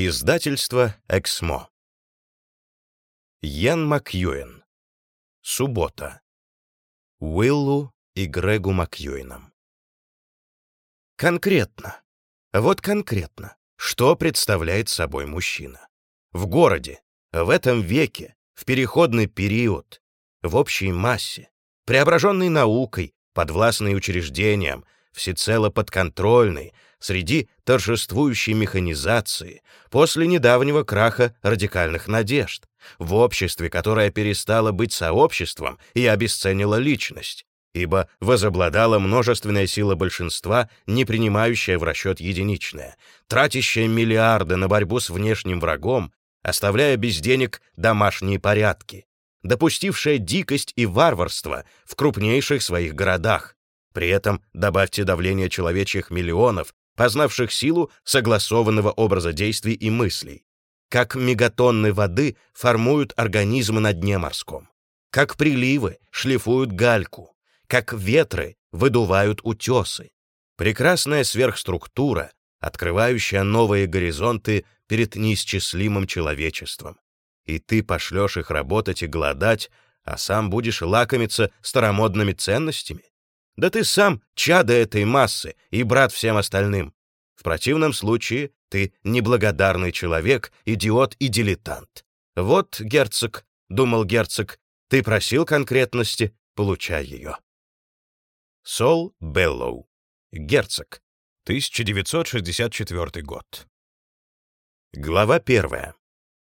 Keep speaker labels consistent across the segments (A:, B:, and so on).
A: Издательство «Эксмо». Ян Макьюэн. Суббота. Уиллу и Грегу Макьюэнам. Конкретно. Вот конкретно. Что представляет собой мужчина? В городе, в этом веке, в переходный период, в общей массе, преображенный наукой, подвластный учреждениям, всецело подконтрольный, среди торжествующей механизации, после недавнего краха радикальных надежд, в обществе, которое перестало быть сообществом и обесценило личность, ибо возобладала множественная сила большинства, не принимающая в расчет единичное, тратящая миллиарды на борьбу с внешним врагом, оставляя без денег домашние порядки, допустившая дикость и варварство в крупнейших своих городах. При этом добавьте давление человечьих миллионов, познавших силу согласованного образа действий и мыслей, как мегатонны воды формуют организмы на дне морском, как приливы шлифуют гальку, как ветры выдувают утесы. Прекрасная сверхструктура, открывающая новые горизонты перед неисчислимым человечеством. И ты пошлешь их работать и голодать, а сам будешь лакомиться старомодными ценностями? Да ты сам чадо этой массы и брат всем остальным. В противном случае ты неблагодарный человек, идиот и дилетант. Вот, герцог, — думал герцог, — ты просил конкретности, получай ее. Сол Беллоу. Герцог. 1964 год. Глава первая.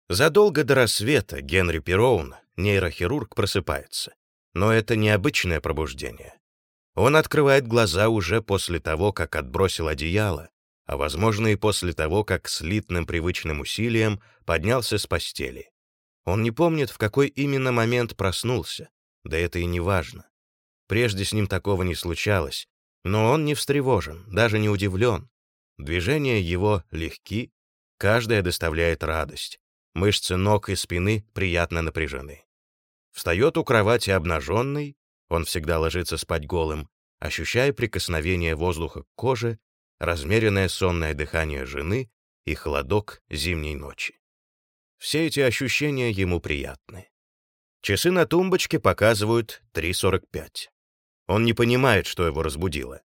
A: Задолго до рассвета Генри Пероун, нейрохирург, просыпается. Но это необычное пробуждение. Он открывает глаза уже после того, как отбросил одеяло, а, возможно, и после того, как слитным привычным усилием поднялся с постели. Он не помнит, в какой именно момент проснулся, да это и не важно. Прежде с ним такого не случалось, но он не встревожен, даже не удивлен. Движения его легки, каждое доставляет радость. Мышцы ног и спины приятно напряжены. Встает у кровати обнаженный, он всегда ложится спать голым, ощущая прикосновение воздуха к коже, размеренное сонное дыхание жены и холодок зимней ночи. Все эти ощущения ему приятны. Часы на тумбочке показывают 3.45. Он не понимает, что его разбудило.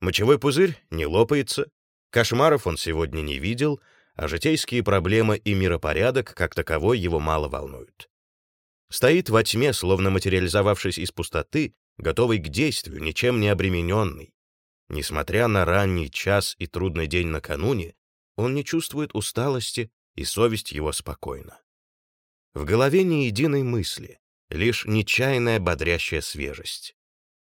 A: Мочевой пузырь не лопается, кошмаров он сегодня не видел, а житейские проблемы и миропорядок как таковой его мало волнуют. Стоит во тьме, словно материализовавшись из пустоты, готовый к действию, ничем не обремененный. Несмотря на ранний час и трудный день накануне, он не чувствует усталости, и совесть его спокойна. В голове ни единой мысли, лишь нечаянная бодрящая свежесть.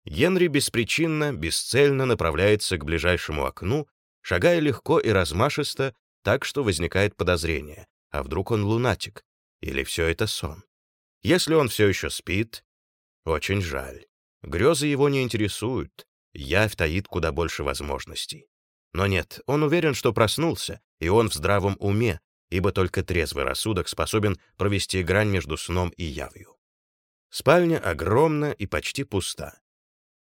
A: Генри беспричинно, бесцельно направляется к ближайшему окну, шагая легко и размашисто, так что возникает подозрение, а вдруг он лунатик, или все это сон. Если он все еще спит, очень жаль. Грезы его не интересуют, явь таит куда больше возможностей. Но нет, он уверен, что проснулся, и он в здравом уме, ибо только трезвый рассудок способен провести грань между сном и явью. Спальня огромна и почти пуста.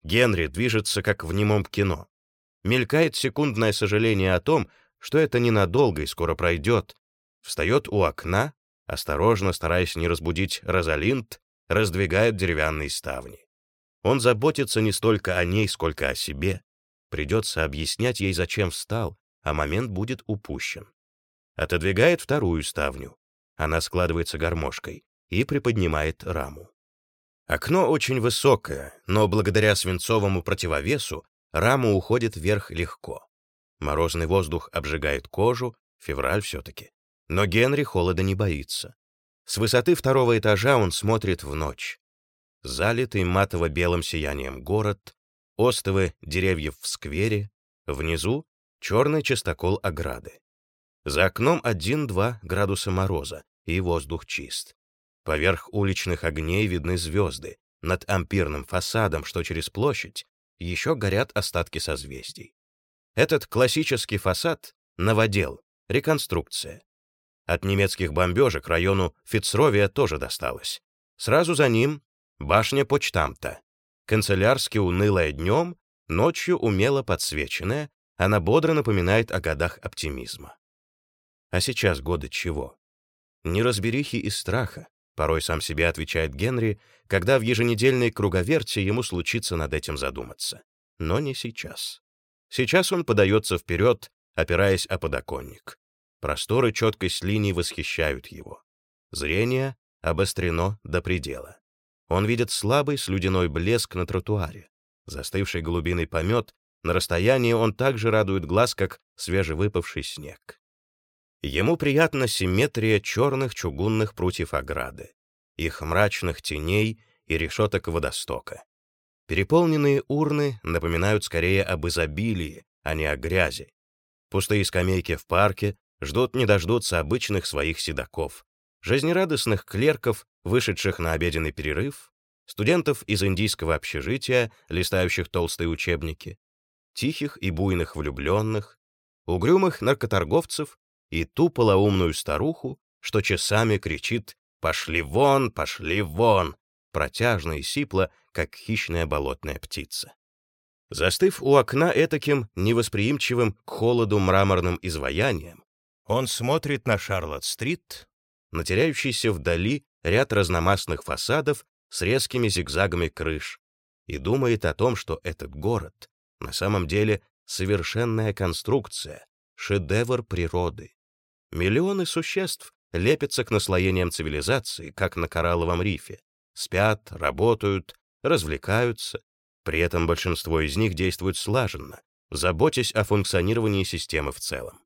A: Генри движется, как в немом кино. Мелькает секундное сожаление о том, что это ненадолго и скоро пройдет. Встает у окна, осторожно, стараясь не разбудить Розалинд, раздвигает деревянные ставни. Он заботится не столько о ней, сколько о себе. Придется объяснять ей, зачем встал, а момент будет упущен. Отодвигает вторую ставню. Она складывается гармошкой и приподнимает раму. Окно очень высокое, но благодаря свинцовому противовесу рама уходит вверх легко. Морозный воздух обжигает кожу, февраль все-таки. Но Генри холода не боится. С высоты второго этажа он смотрит в ночь. Залитый матово-белым сиянием город, остовы деревьев в сквере, внизу — черный частокол ограды. За окном 1-2 градуса мороза, и воздух чист. Поверх уличных огней видны звезды. Над ампирным фасадом, что через площадь, еще горят остатки созвездий. Этот классический фасад — новодел, реконструкция. От немецких бомбежек району Фицровия тоже досталось. Сразу за ним башня почтамта. Канцелярски унылая днем, ночью умело подсвеченная, она бодро напоминает о годах оптимизма. А сейчас годы чего? Неразберихи и страха, порой сам себе отвечает Генри, когда в еженедельной круговерте ему случится над этим задуматься. Но не сейчас. Сейчас он подается вперед, опираясь о подоконник. Просторы четкость линий восхищают его. Зрение обострено до предела. Он видит слабый слюдяной блеск на тротуаре. Застывший голубиный помет, на расстоянии он также радует глаз, как свежевыпавший снег. Ему приятна симметрия черных чугунных прутьев ограды, их мрачных теней и решеток водостока. Переполненные урны напоминают скорее об изобилии, а не о грязи. Пустые скамейки в парке ждут не дождутся обычных своих седаков, жизнерадостных клерков, вышедших на обеденный перерыв, студентов из индийского общежития, листающих толстые учебники, тихих и буйных влюбленных, угрюмых наркоторговцев и ту полоумную старуху, что часами кричит «Пошли вон, пошли вон!» протяжно и сипло, как хищная болотная птица. Застыв у окна этаким невосприимчивым к холоду мраморным изваянием, он смотрит на Шарлотт-стрит, на теряющийся вдали ряд разномастных фасадов с резкими зигзагами крыш, и думает о том, что этот город на самом деле совершенная конструкция, шедевр природы. Миллионы существ лепятся к наслоениям цивилизации, как на коралловом рифе, спят, работают, развлекаются. При этом большинство из них действует слаженно, заботясь о функционировании системы в целом.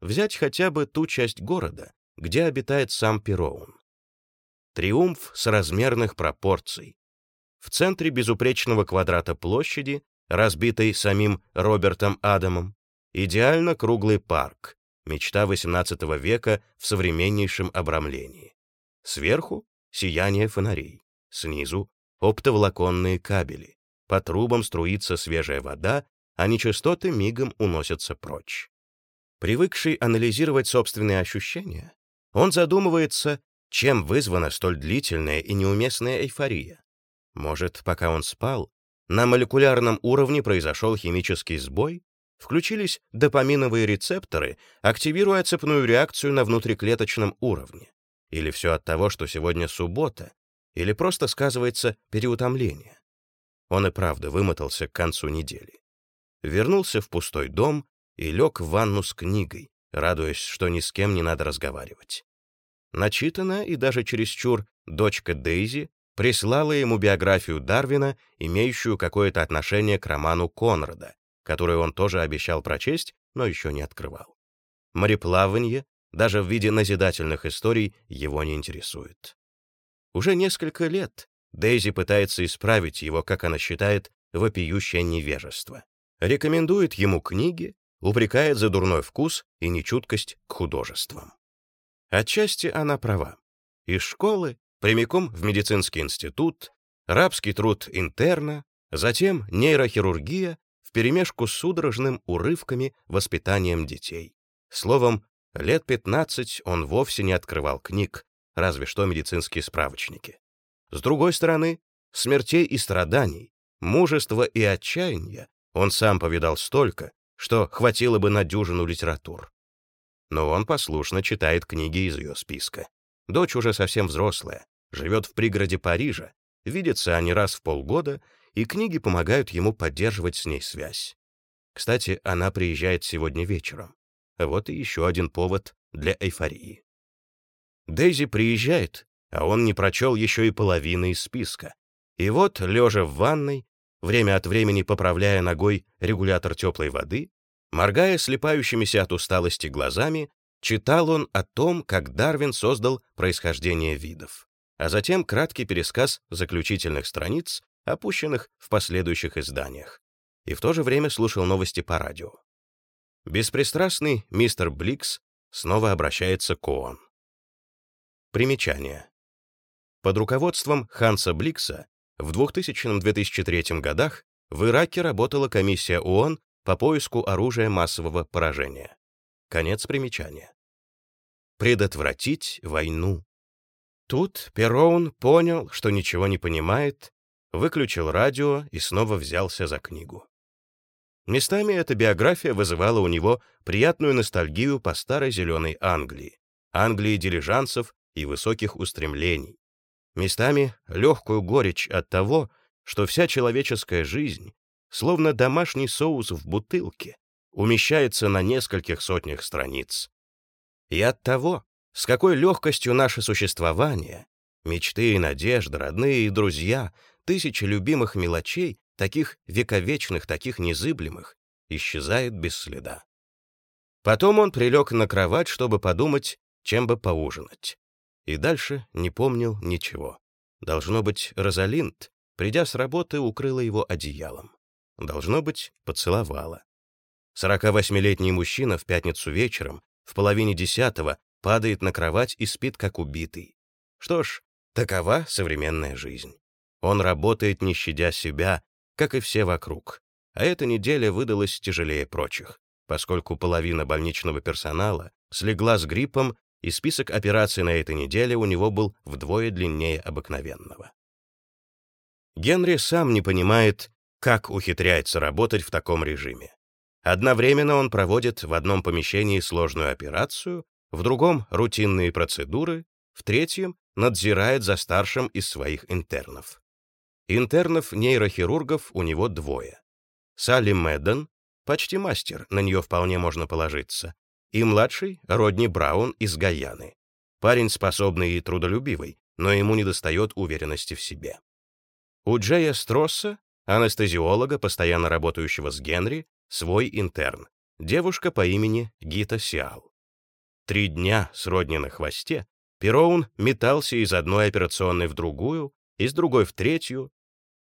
A: Взять хотя бы ту часть города, где обитает сам Пероун. Триумф с размерных пропорций. В центре безупречного квадрата площади, разбитой самим Робертом Адамом, идеально круглый парк, мечта XVIII века в современнейшем обрамлении. Сверху — сияние фонарей, снизу — оптоволоконные кабели, по трубам струится свежая вода, а нечистоты мигом уносятся прочь. Привыкший анализировать собственные ощущения, он задумывается, чем вызвана столь длительная и неуместная эйфория. Может, пока он спал, на молекулярном уровне произошел химический сбой, включились допаминовые рецепторы, активируя цепную реакцию на внутриклеточном уровне. Или все от того, что сегодня суббота, или просто сказывается переутомление. Он и правда вымотался к концу недели. Вернулся в пустой дом и лег в ванну с книгой, радуясь, что ни с кем не надо разговаривать. Начитанная и даже чересчур дочка Дейзи прислала ему биографию Дарвина, имеющую какое-то отношение к роману Конрада, который он тоже обещал прочесть, но еще не открывал. Мореплавание, даже в виде назидательных историй, его не интересует. Уже несколько лет Дейзи пытается исправить его, как она считает, вопиющее невежество. Рекомендует ему книги, упрекает за дурной вкус и нечуткость к художествам. Отчасти она права. Из школы прямиком в медицинский институт, рабский труд интерна, затем нейрохирургия вперемешку с судорожным урывками воспитанием детей. Словом, лет 15 он вовсе не открывал книг, разве что медицинские справочники. С другой стороны, смертей и страданий, мужества и отчаяния он сам повидал столько, что хватило бы на дюжину литератур. Но он послушно читает книги из ее списка. Дочь уже совсем взрослая, живет в пригороде Парижа, видятся они раз в полгода, и книги помогают ему поддерживать с ней связь. Кстати, она приезжает сегодня вечером. Вот и еще один повод для эйфории. Дейзи приезжает, а он не прочел еще и половины из списка. И вот, лежа в ванной, время от времени поправляя ногой регулятор теплой воды, моргая слепающимися от усталости глазами, читал он о том, как Дарвин создал происхождение видов, а затем краткий пересказ заключительных страниц, опущенных в последующих изданиях, и в то же время слушал новости по радио. Беспристрастный мистер Бликс снова обращается к ООН. Примечание. Под руководством Ханса Бликса в 2000-2003 годах в Ираке работала комиссия ООН по поиску оружия массового поражения. Конец примечания. Предотвратить войну. Тут Перроун понял, что ничего не понимает, выключил радио и снова взялся за книгу. Местами эта биография вызывала у него приятную ностальгию по старой зеленой Англии, Англии дилижансов и высоких устремлений. Местами легкую горечь от того, что вся человеческая жизнь, словно домашний соус в бутылке, умещается на нескольких сотнях страниц. И от того, с какой легкостью наше существование, мечты и надежды, родные и друзья, тысячи любимых мелочей, таких вековечных, таких незыблемых, исчезает без следа. Потом он прилег на кровать, чтобы подумать, чем бы поужинать. И дальше не помнил ничего. Должно быть, Розалинд, придя с работы, укрыла его одеялом. Должно быть, поцеловала. 48-летний мужчина в пятницу вечером, в половине десятого, падает на кровать и спит как убитый. Что ж, такова современная жизнь. Он работает, не щадя себя, как и все вокруг. А эта неделя выдалась тяжелее прочих, поскольку половина больничного персонала слегла с гриппом, и список операций на этой неделе у него был вдвое длиннее обыкновенного. Генри сам не понимает, как ухитряется работать в таком режиме. Одновременно он проводит в одном помещении сложную операцию, в другом — рутинные процедуры, в третьем — надзирает за старшим из своих интернов. Интернов-нейрохирургов у него двое. Салли Мэдден, почти мастер, на нее вполне можно положиться, и младший — Родни Браун из Гаяны. Парень способный и трудолюбивый, но ему недостает уверенности в себе. У Джея Стросса, анестезиолога, постоянно работающего с Генри, свой интерн, девушка по имени Гита Сиал. Три дня с Родни на хвосте Пероун метался из одной операционной в другую, из другой в третью.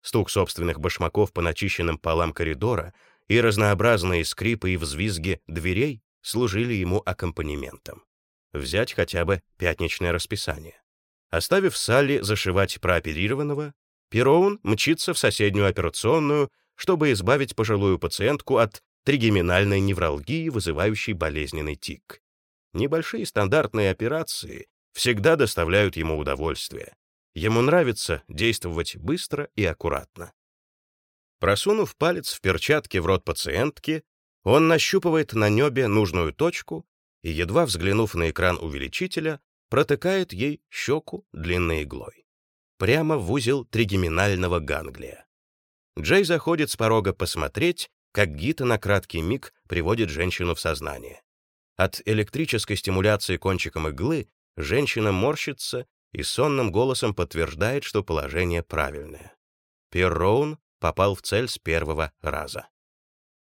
A: Стук собственных башмаков по начищенным полам коридора и разнообразные скрипы и взвизги дверей служили ему аккомпанементом. Взять хотя бы пятничное расписание. Оставив Салли зашивать прооперированного, Пероун мчится в соседнюю операционную, чтобы избавить пожилую пациентку от тригеминальной невралгии, вызывающей болезненный тик. Небольшие стандартные операции всегда доставляют ему удовольствие. Ему нравится действовать быстро и аккуратно. Просунув палец в перчатке в рот пациентки, он нащупывает на небе нужную точку и, едва взглянув на экран увеличителя, протыкает ей щеку длинной иглой. Прямо в узел тригеминального ганглия. Джей заходит с порога посмотреть, как Гита на краткий миг приводит женщину в сознание. От электрической стимуляции кончиком иглы женщина морщится и сонным голосом подтверждает, что положение правильное. Перроун попал в цель с первого раза.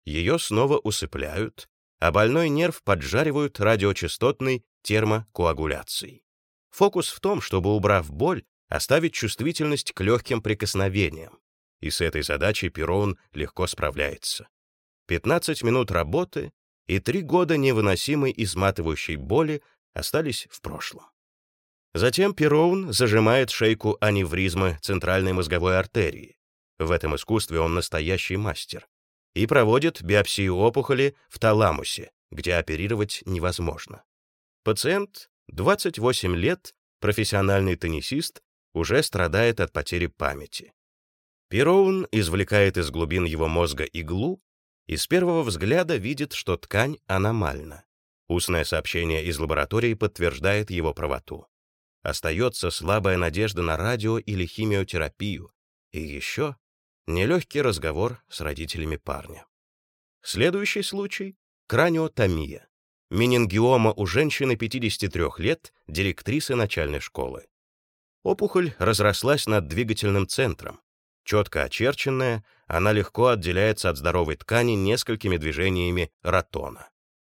A: Ее снова усыпляют, а больной нерв поджаривают радиочастотной термокоагуляцией. Фокус в том, чтобы, убрав боль, оставить чувствительность к легким прикосновениям, и с этой задачей Перроун легко справляется. 15 минут работы и три года невыносимой изматывающей боли остались в прошлом. Затем Перроун зажимает шейку аневризмы центральной мозговой артерии. В этом искусстве он настоящий мастер. И проводит биопсию опухоли в таламусе, где оперировать невозможно. Пациент, 28 лет, профессиональный теннисист, уже страдает от потери памяти. Пероун извлекает из глубин его мозга иглу и с первого взгляда видит, что ткань аномальна. Устное сообщение из лаборатории подтверждает его правоту. Остается слабая надежда на радио или химиотерапию. И еще нелегкий разговор с родителями парня. Следующий случай — краниотомия. Менингиома у женщины 53 лет, директрисы начальной школы. Опухоль разрослась над двигательным центром, Четко очерченная, она легко отделяется от здоровой ткани несколькими движениями ротона.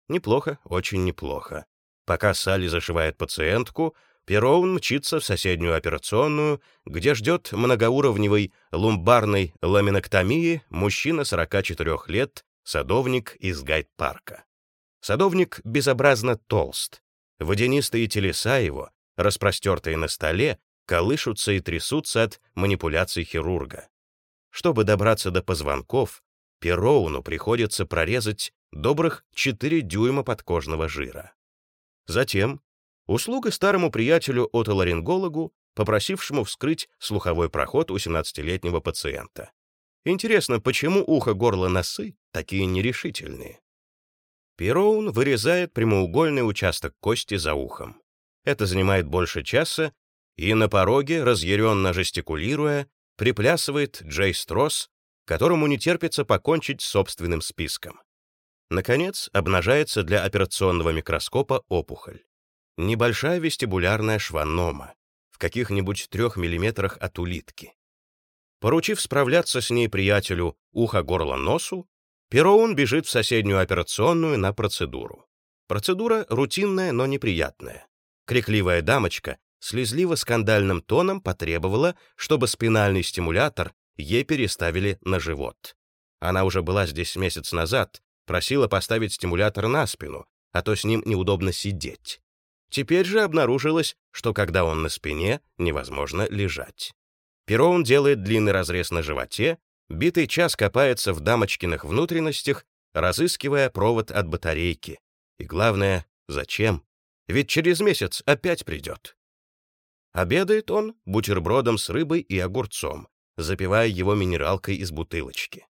A: Неплохо, очень неплохо. Пока Салли зашивает пациентку, Пероун мчится в соседнюю операционную, где ждет многоуровневой лумбарной ламиноктомии мужчина 44 лет, садовник из гайд-парка. Садовник безобразно толст. Водянистые телеса его, распростертые на столе, колышутся и трясутся от манипуляций хирурга. Чтобы добраться до позвонков, Пероуну приходится прорезать добрых 4 дюйма подкожного жира. Затем услуга старому приятелю отоларингологу, попросившему вскрыть слуховой проход у 17-летнего пациента. Интересно, почему ухо, горло, носы такие нерешительные? Пероун вырезает прямоугольный участок кости за ухом. Это занимает больше часа, и на пороге, разъяренно жестикулируя, приплясывает Джей Стросс, которому не терпится покончить с собственным списком. Наконец, обнажается для операционного микроскопа опухоль. Небольшая вестибулярная шванома, в каких-нибудь трех миллиметрах от улитки. Поручив справляться с ней приятелю ухо-горло-носу, Пероун бежит в соседнюю операционную на процедуру. Процедура рутинная, но неприятная. Крикливая дамочка слезливо-скандальным тоном потребовала, чтобы спинальный стимулятор ей переставили на живот. Она уже была здесь месяц назад, просила поставить стимулятор на спину, а то с ним неудобно сидеть. Теперь же обнаружилось, что когда он на спине, невозможно лежать. Пероун делает длинный разрез на животе, битый час копается в дамочкиных внутренностях, разыскивая провод от батарейки. И главное, зачем? Ведь через месяц опять придет. Обедает он бутербродом с рыбой и огурцом, запивая его минералкой из бутылочки.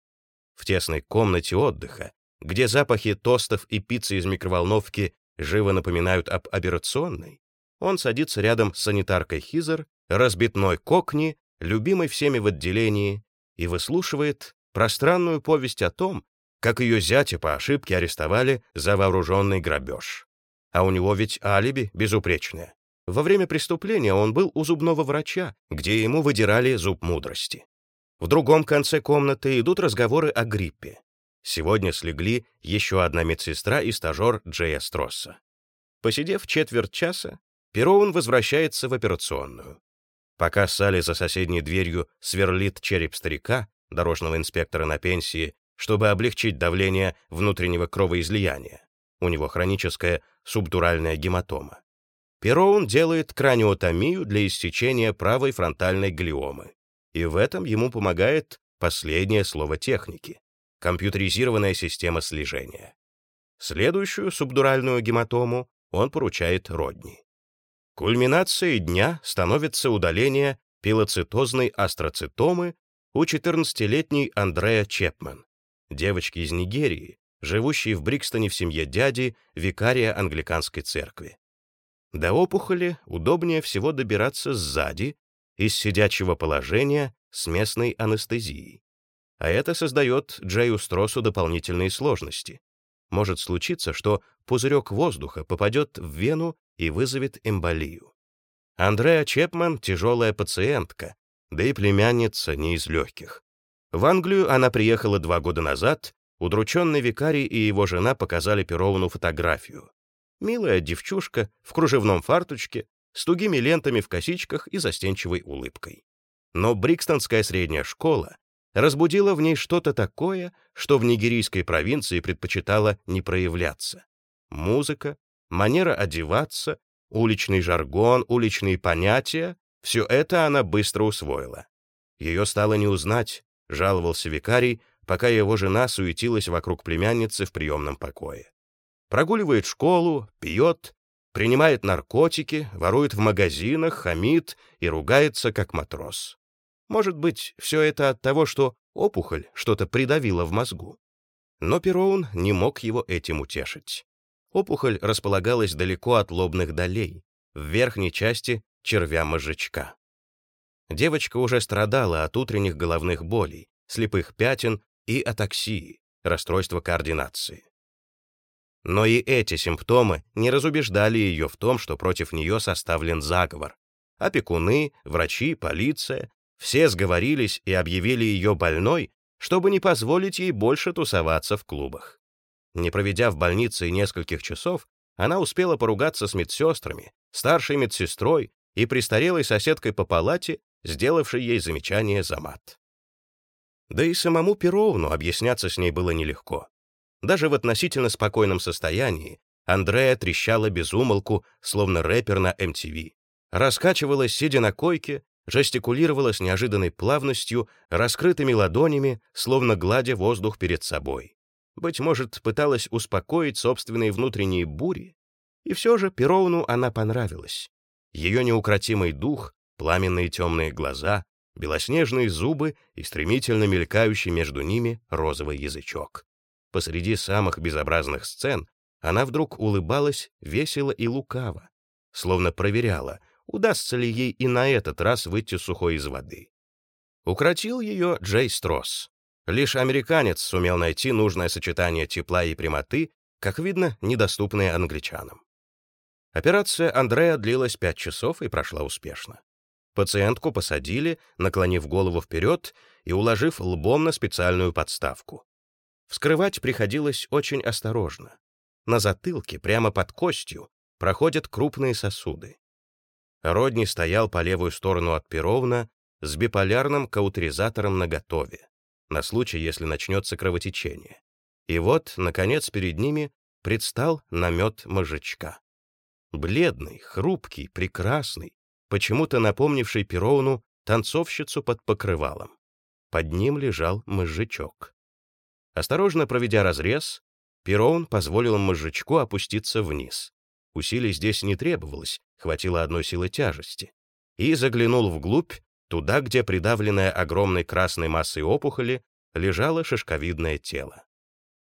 A: В тесной комнате отдыха, где запахи тостов и пиццы из микроволновки живо напоминают об операционной, он садится рядом с санитаркой Хизер, разбитной кокни любимой всеми в отделении, и выслушивает пространную повесть о том, как ее зятя по ошибке арестовали за вооруженный грабеж. А у него ведь алиби безупречное. Во время преступления он был у зубного врача, где ему выдирали зуб мудрости. В другом конце комнаты идут разговоры о гриппе. Сегодня слегли еще одна медсестра и стажер Джея Стросса. Посидев четверть часа, Пероун возвращается в операционную. Пока Салли за соседней дверью сверлит череп старика, дорожного инспектора на пенсии, чтобы облегчить давление внутреннего кровоизлияния. У него хроническая субдуральная гематома. Пероун делает краниотомию для истечения правой фронтальной глиомы. И в этом ему помогает последнее слово техники — компьютеризированная система слежения. Следующую субдуральную гематому он поручает Родни. Кульминацией дня становится удаление пилоцитозной астроцитомы у 14-летней Андреа Чепман, девочки из Нигерии, живущей в Брикстоне в семье дяди, викария англиканской церкви. До опухоли удобнее всего добираться сзади, из сидячего положения с местной анестезией. А это создает Джею Стросу дополнительные сложности. Может случиться, что пузырек воздуха попадет в вену и вызовет эмболию. Андреа Чепман — тяжелая пациентка, да и племянница не из легких. В Англию она приехала два года назад, удрученный викарий и его жена показали Перовну фотографию. Милая девчушка в кружевном фартучке, с тугими лентами в косичках и застенчивой улыбкой. Но Брикстонская средняя школа разбудила в ней что-то такое, что в нигерийской провинции предпочитала не проявляться. Музыка, манера одеваться, уличный жаргон, уличные понятия — все это она быстро усвоила. Ее стало не узнать, жаловался викарий, пока его жена суетилась вокруг племянницы в приемном покое. Прогуливает школу, пьет, принимает наркотики, ворует в магазинах, хамит и ругается, как матрос. Может быть, все это от того, что опухоль что-то придавила в мозгу. Но Пероун не мог его этим утешить. Опухоль располагалась далеко от лобных долей, в верхней части червя-мозжечка. Девочка уже страдала от утренних головных болей, слепых пятен и атаксии, расстройства координации. Но и эти симптомы не разубеждали ее в том, что против нее составлен заговор. Опекуны, врачи, полиция — все сговорились и объявили ее больной, чтобы не позволить ей больше тусоваться в клубах. Не проведя в больнице нескольких часов, она успела поругаться с медсестрами, старшей медсестрой и престарелой соседкой по палате, сделавшей ей замечание за мат. Да и самому Перовну объясняться с ней было нелегко. Даже в относительно спокойном состоянии Андрея трещала без умолку, словно рэпер на MTV. Раскачивалась, сидя на койке, жестикулировала с неожиданной плавностью, раскрытыми ладонями, словно гладя воздух перед собой. Быть может, пыталась успокоить собственные внутренние бури, и все же Перовну она понравилась. Ее неукротимый дух, пламенные темные глаза, белоснежные зубы и стремительно мелькающий между ними розовый язычок. Посреди самых безобразных сцен она вдруг улыбалась весело и лукаво, словно проверяла, удастся ли ей и на этот раз выйти сухой из воды. Укротил ее Джей Стросс. Лишь американец сумел найти нужное сочетание тепла и прямоты, как видно, недоступное англичанам. Операция Андрея длилась пять часов и прошла успешно. Пациентку посадили, наклонив голову вперед и уложив лбом на специальную подставку. Вскрывать приходилось очень осторожно. На затылке, прямо под костью, проходят крупные сосуды. Родни стоял по левую сторону от Перовна с биполярным каутеризатором наготове, на случай, если начнется кровотечение. И вот, наконец, перед ними предстал намет мозжечка. Бледный, хрупкий, прекрасный, почему-то напомнивший Перовну танцовщицу под покрывалом. Под ним лежал мозжечок. Осторожно проведя разрез, Перовн позволил мозжечку опуститься вниз. Усилий здесь не требовалось, хватило одной силы тяжести. И заглянул вглубь, туда, где придавленное огромной красной массой опухоли лежало шишковидное тело.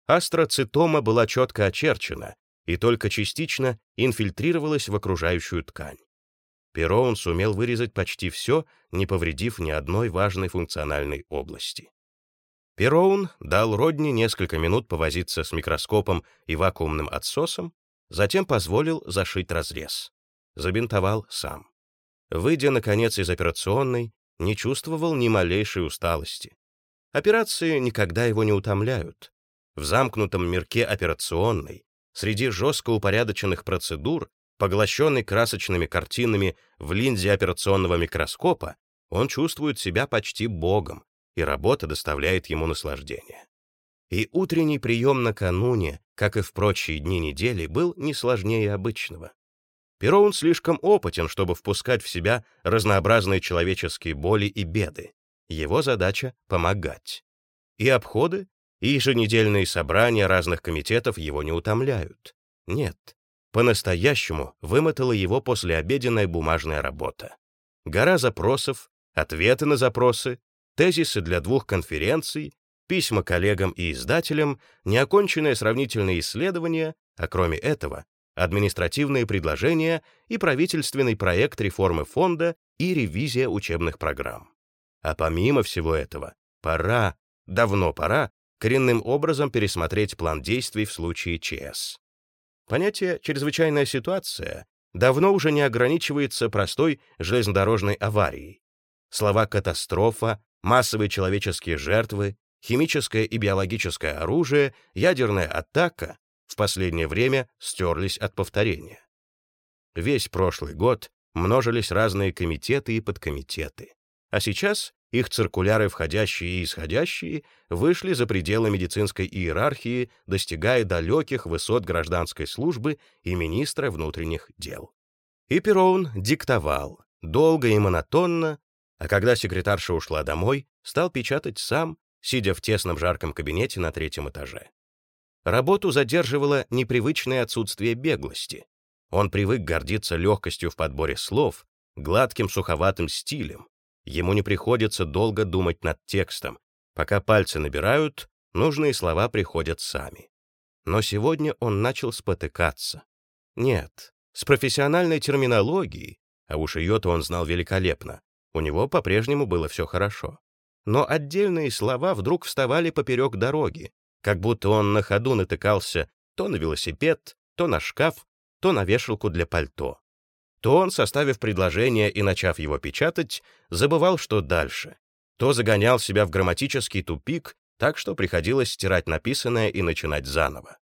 A: Астроцитома была четко очерчена и только частично инфильтрировалась в окружающую ткань. Перо сумел вырезать почти все, не повредив ни одной важной функциональной области. Пероун дал Родни несколько минут повозиться с микроскопом и вакуумным отсосом, затем позволил зашить разрез. Забинтовал сам. Выйдя, наконец, из операционной, не чувствовал ни малейшей усталости. Операции никогда его не утомляют. В замкнутом мирке операционной, среди жестко упорядоченных процедур, поглощенный красочными картинами в линзе операционного микроскопа, он чувствует себя почти богом, и работа доставляет ему наслаждение. И утренний прием накануне, как и в прочие дни недели, был не сложнее обычного. Пероун слишком опытен, чтобы впускать в себя разнообразные человеческие боли и беды. Его задача — помогать. И обходы, и еженедельные собрания разных комитетов его не утомляют. Нет, по-настоящему вымотала его послеобеденная бумажная работа. Гора запросов, ответы на запросы, тезисы для двух конференций, письма коллегам и издателям, неоконченное сравнительное исследование, а кроме этого, административные предложения и правительственный проект реформы фонда и ревизия учебных программ. А помимо всего этого, пора, давно пора, коренным образом пересмотреть план действий в случае ЧС. Понятие «чрезвычайная ситуация» давно уже не ограничивается простой железнодорожной аварией. Слова «катастрофа», массовые человеческие жертвы, химическое и биологическое оружие, ядерная атака в последнее время стерлись от повторения. Весь прошлый год множились разные комитеты и подкомитеты, а сейчас их циркуляры, входящие и исходящие, вышли за пределы медицинской иерархии, достигая далеких высот гражданской службы и министра внутренних дел. И Пероун диктовал, долго и монотонно, а когда секретарша ушла домой, стал печатать сам, сидя в тесном жарком кабинете на третьем этаже. Работу задерживало непривычное отсутствие беглости. Он привык гордиться легкостью в подборе слов, гладким суховатым стилем. Ему не приходится долго думать над текстом. Пока пальцы набирают, нужные слова приходят сами. Но сегодня он начал спотыкаться. Нет, с профессиональной терминологией, а уж ее-то он знал великолепно, у него по-прежнему было все хорошо. Но отдельные слова вдруг вставали поперек дороги, как будто он на ходу натыкался то на велосипед, то на шкаф, то на вешалку для пальто. То он, составив предложение и начав его печатать, забывал, что дальше. То загонял себя в грамматический тупик, так что приходилось стирать написанное и начинать заново.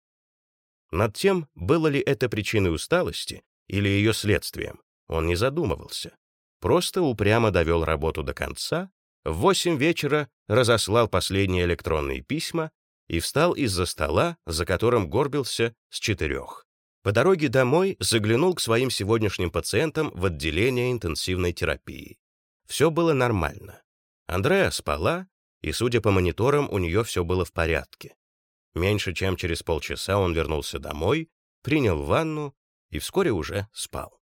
A: Над тем, было ли это причиной усталости или ее следствием, он не задумывался просто упрямо довел работу до конца, в восемь вечера разослал последние электронные письма и встал из-за стола, за которым горбился с четырех. По дороге домой заглянул к своим сегодняшним пациентам в отделение интенсивной терапии. Все было нормально. Андреа спала, и, судя по мониторам, у нее все было в порядке. Меньше чем через полчаса он вернулся домой, принял ванну и вскоре уже спал.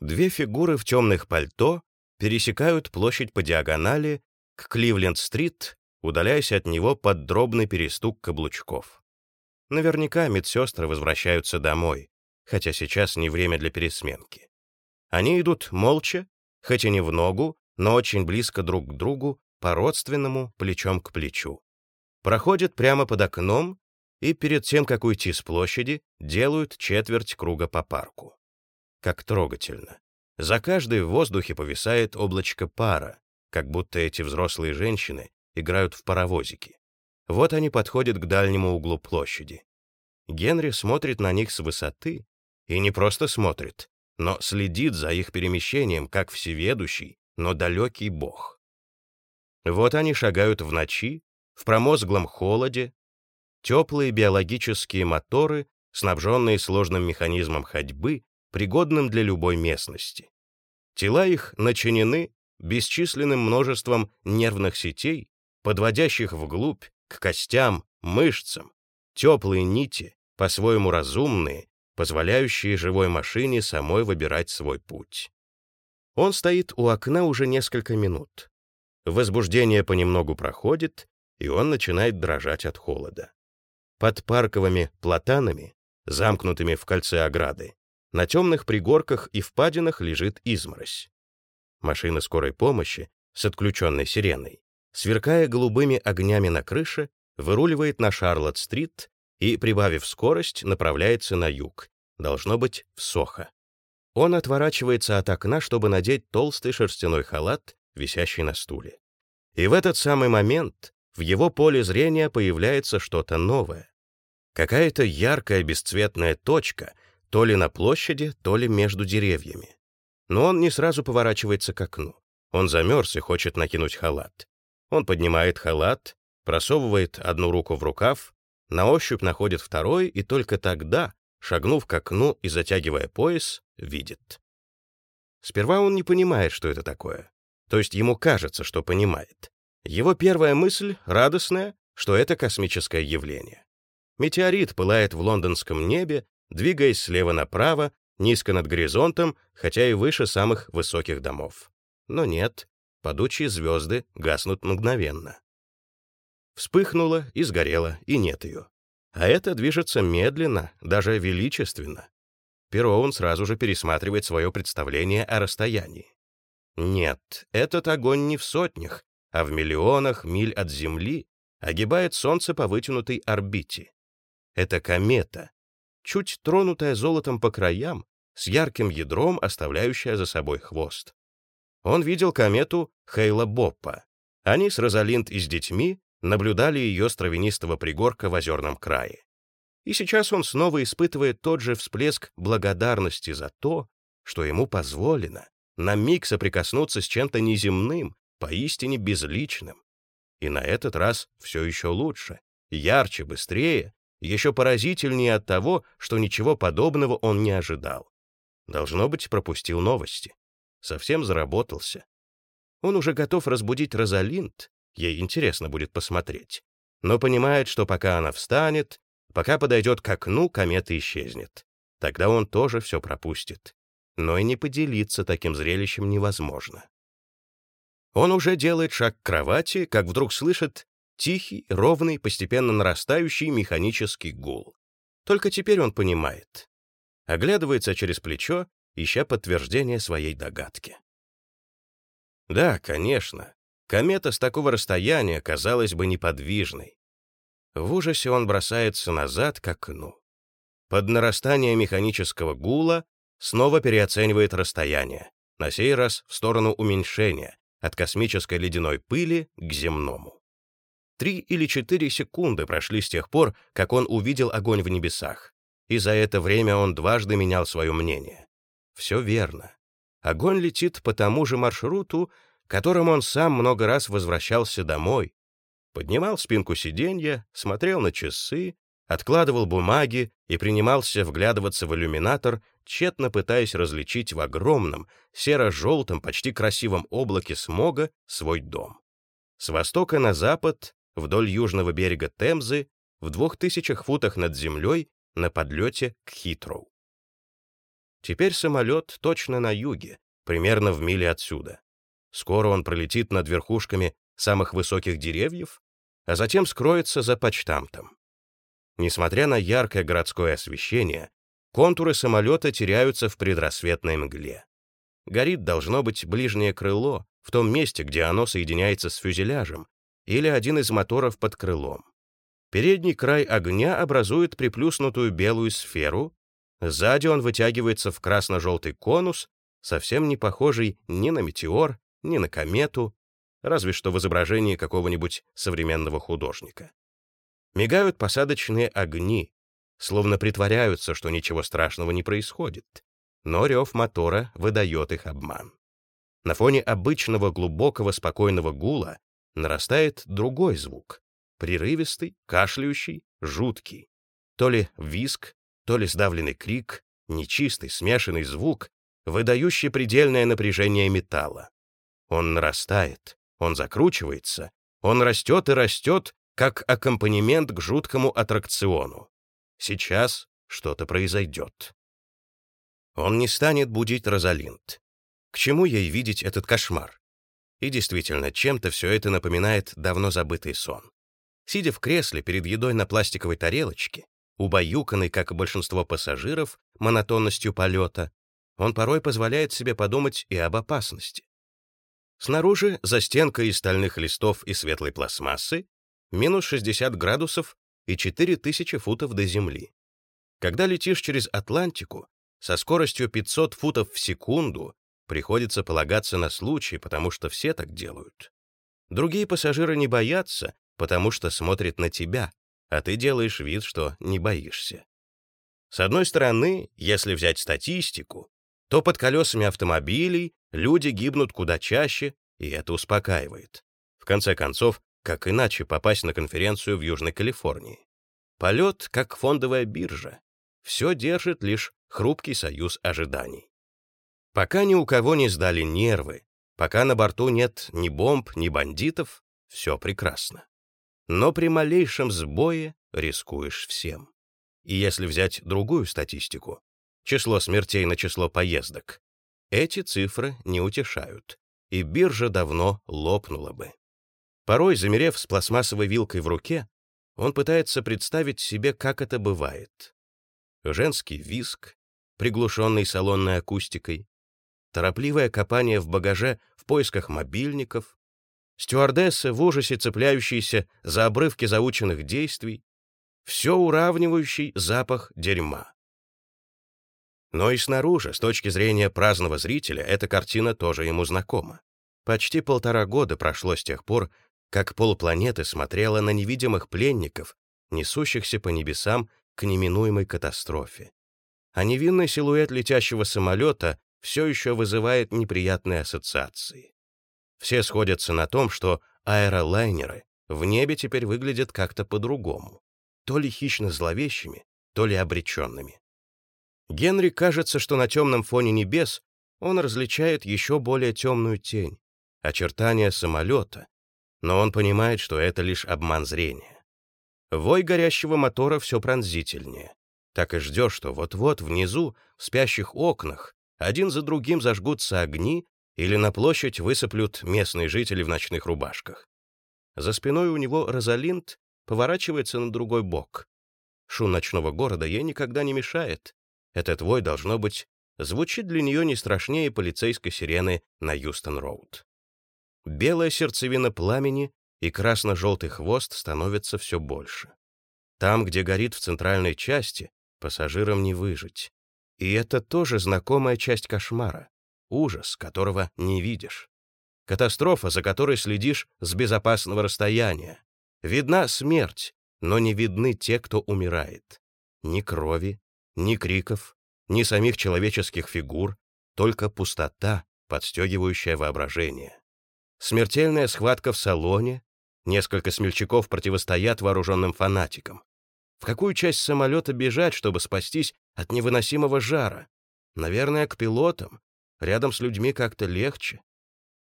A: Две фигуры в темных пальто пересекают площадь по диагонали к Кливленд-стрит, удаляясь от него под дробный перестук каблучков. Наверняка медсестры возвращаются домой, хотя сейчас не время для пересменки. Они идут молча, хоть и не в ногу, но очень близко друг к другу, по-родственному, плечом к плечу. Проходят прямо под окном и перед тем, как уйти с площади, делают четверть круга по парку. Как трогательно. За каждой в воздухе повисает облачко пара, как будто эти взрослые женщины играют в паровозики. Вот они подходят к дальнему углу площади. Генри смотрит на них с высоты, и не просто смотрит, но следит за их перемещением, как всеведущий, но далекий бог. Вот они шагают в ночи, в промозглом холоде, теплые биологические моторы, снабженные сложным механизмом ходьбы, пригодным для любой местности. Тела их начинены бесчисленным множеством нервных сетей, подводящих вглубь, к костям, мышцам, теплые нити, по-своему разумные, позволяющие живой машине самой выбирать свой путь. Он стоит у окна уже несколько минут. Возбуждение понемногу проходит, и он начинает дрожать от холода. Под парковыми платанами, замкнутыми в кольце ограды, на темных пригорках и впадинах лежит изморозь. Машина скорой помощи с отключенной сиреной, сверкая голубыми огнями на крыше, выруливает на Шарлотт-стрит и, прибавив скорость, направляется на юг, должно быть, в Сохо. Он отворачивается от окна, чтобы надеть толстый шерстяной халат, висящий на стуле. И в этот самый момент в его поле зрения появляется что-то новое. Какая-то яркая бесцветная точка, то ли на площади, то ли между деревьями. Но он не сразу поворачивается к окну. Он замерз и хочет накинуть халат. Он поднимает халат, просовывает одну руку в рукав, на ощупь находит второй и только тогда, шагнув к окну и затягивая пояс, видит. Сперва он не понимает, что это такое. То есть ему кажется, что понимает. Его первая мысль, радостная, что это космическое явление. Метеорит пылает в лондонском небе, двигаясь слева направо, низко над горизонтом, хотя и выше самых высоких домов. Но нет, падучие звезды гаснут мгновенно. Вспыхнула и сгорела, и нет ее. А это движется медленно, даже величественно. Пероун сразу же пересматривает свое представление о расстоянии. Нет, этот огонь не в сотнях, а в миллионах миль от Земли огибает Солнце по вытянутой орбите. Это комета, чуть тронутая золотом по краям, с ярким ядром, оставляющая за собой хвост. Он видел комету Хейла Боппа. Они с Розалинд и с детьми наблюдали ее с травянистого пригорка в озерном крае. И сейчас он снова испытывает тот же всплеск благодарности за то, что ему позволено на миг соприкоснуться с чем-то неземным, поистине безличным. И на этот раз все еще лучше, ярче, быстрее, еще поразительнее от того, что ничего подобного он не ожидал. Должно быть, пропустил новости. Совсем заработался. Он уже готов разбудить Розалинд, ей интересно будет посмотреть. Но понимает, что пока она встанет, пока подойдет к окну, комета исчезнет. Тогда он тоже все пропустит. Но и не поделиться таким зрелищем невозможно. Он уже делает шаг к кровати, как вдруг слышит тихий, ровный, постепенно нарастающий механический гул. Только теперь он понимает. Оглядывается через плечо, ища подтверждение своей догадки. Да, конечно, Комета с такого расстояния казалась бы неподвижной. В ужасе он бросается назад к окну. Под нарастание механического гула снова переоценивает расстояние, на сей раз в сторону уменьшения, от космической ледяной пыли к земному. Три или четыре секунды прошли с тех пор, как он увидел огонь в небесах, и за это время он дважды менял свое мнение. Все верно. Огонь летит по тому же маршруту, которым он сам много раз возвращался домой, поднимал спинку сиденья, смотрел на часы, откладывал бумаги и принимался вглядываться в иллюминатор, тщетно пытаясь различить в огромном, серо-желтом, почти красивом облаке смога свой дом. С востока на запад, вдоль южного берега Темзы, в двух тысячах футах над землей, на подлете к Хитроу. Теперь самолет точно на юге, примерно в миле отсюда. Скоро он пролетит над верхушками самых высоких деревьев, а затем скроется за почтамтом. Несмотря на яркое городское освещение, контуры самолета теряются в предрассветной мгле. Горит должно быть ближнее крыло, в том месте, где оно соединяется с фюзеляжем, или один из моторов под крылом. Передний край огня образует приплюснутую белую сферу, сзади он вытягивается в красно-желтый конус, совсем не похожий ни на метеор, ни на комету, разве что в изображении какого-нибудь современного художника. Мигают посадочные огни, словно притворяются, что ничего страшного не происходит, но рев мотора выдает их обман. На фоне обычного глубокого спокойного гула нарастает другой звук, прерывистый, кашляющий, жуткий. То ли виск, то ли сдавленный крик, нечистый, смешанный звук, выдающий предельное напряжение металла. Он нарастает, он закручивается, он растет и растет, как аккомпанемент к жуткому аттракциону. Сейчас что-то произойдет. Он не станет будить Розалинд. К чему ей видеть этот кошмар? И действительно, чем-то все это напоминает давно забытый сон. Сидя в кресле перед едой на пластиковой тарелочке, убаюканный, как и большинство пассажиров, монотонностью полета, он порой позволяет себе подумать и об опасности. Снаружи, за стенкой из стальных листов и светлой пластмассы, минус 60 градусов и 4000 футов до Земли. Когда летишь через Атлантику, со скоростью 500 футов в секунду, приходится полагаться на случай, потому что все так делают. Другие пассажиры не боятся, потому что смотрят на тебя, а ты делаешь вид, что не боишься. С одной стороны, если взять статистику, то под колесами автомобилей люди гибнут куда чаще, и это успокаивает. В конце концов, как иначе попасть на конференцию в Южной Калифорнии? Полет, как фондовая биржа. Все держит лишь хрупкий союз ожиданий. Пока ни у кого не сдали нервы, пока на борту нет ни бомб, ни бандитов, все прекрасно. Но при малейшем сбое рискуешь всем. И если взять другую статистику, число смертей на число поездок. Эти цифры не утешают, и биржа давно лопнула бы. Порой, замерев с пластмассовой вилкой в руке, он пытается представить себе, как это бывает. Женский виск, приглушенный салонной акустикой, торопливое копание в багаже в поисках мобильников, стюардессы в ужасе цепляющиеся за обрывки заученных действий, все уравнивающий запах дерьма. Но и снаружи, с точки зрения праздного зрителя, эта картина тоже ему знакома. Почти полтора года прошло с тех пор, как полпланеты смотрела на невидимых пленников, несущихся по небесам к неминуемой катастрофе. А невинный силуэт летящего самолета все еще вызывает неприятные ассоциации. Все сходятся на том, что аэролайнеры в небе теперь выглядят как-то по-другому, то ли хищно-зловещими, то ли обреченными. Генри кажется, что на темном фоне небес он различает еще более темную тень, очертания самолета, но он понимает, что это лишь обман зрения. Вой горящего мотора все пронзительнее. Так и ждешь, что вот-вот внизу, в спящих окнах, один за другим зажгутся огни или на площадь высыплют местные жители в ночных рубашках. За спиной у него Розалинд поворачивается на другой бок. Шум ночного города ей никогда не мешает, этот вой, должно быть, звучит для нее не страшнее полицейской сирены на Юстон-Роуд. Белая сердцевина пламени и красно-желтый хвост становятся все больше. Там, где горит в центральной части, пассажирам не выжить. И это тоже знакомая часть кошмара, ужас, которого не видишь. Катастрофа, за которой следишь с безопасного расстояния. Видна смерть, но не видны те, кто умирает. Ни крови, ни криков, ни самих человеческих фигур, только пустота, подстегивающая воображение. Смертельная схватка в салоне, несколько смельчаков противостоят вооруженным фанатикам. В какую часть самолета бежать, чтобы спастись от невыносимого жара? Наверное, к пилотам. Рядом с людьми как-то легче.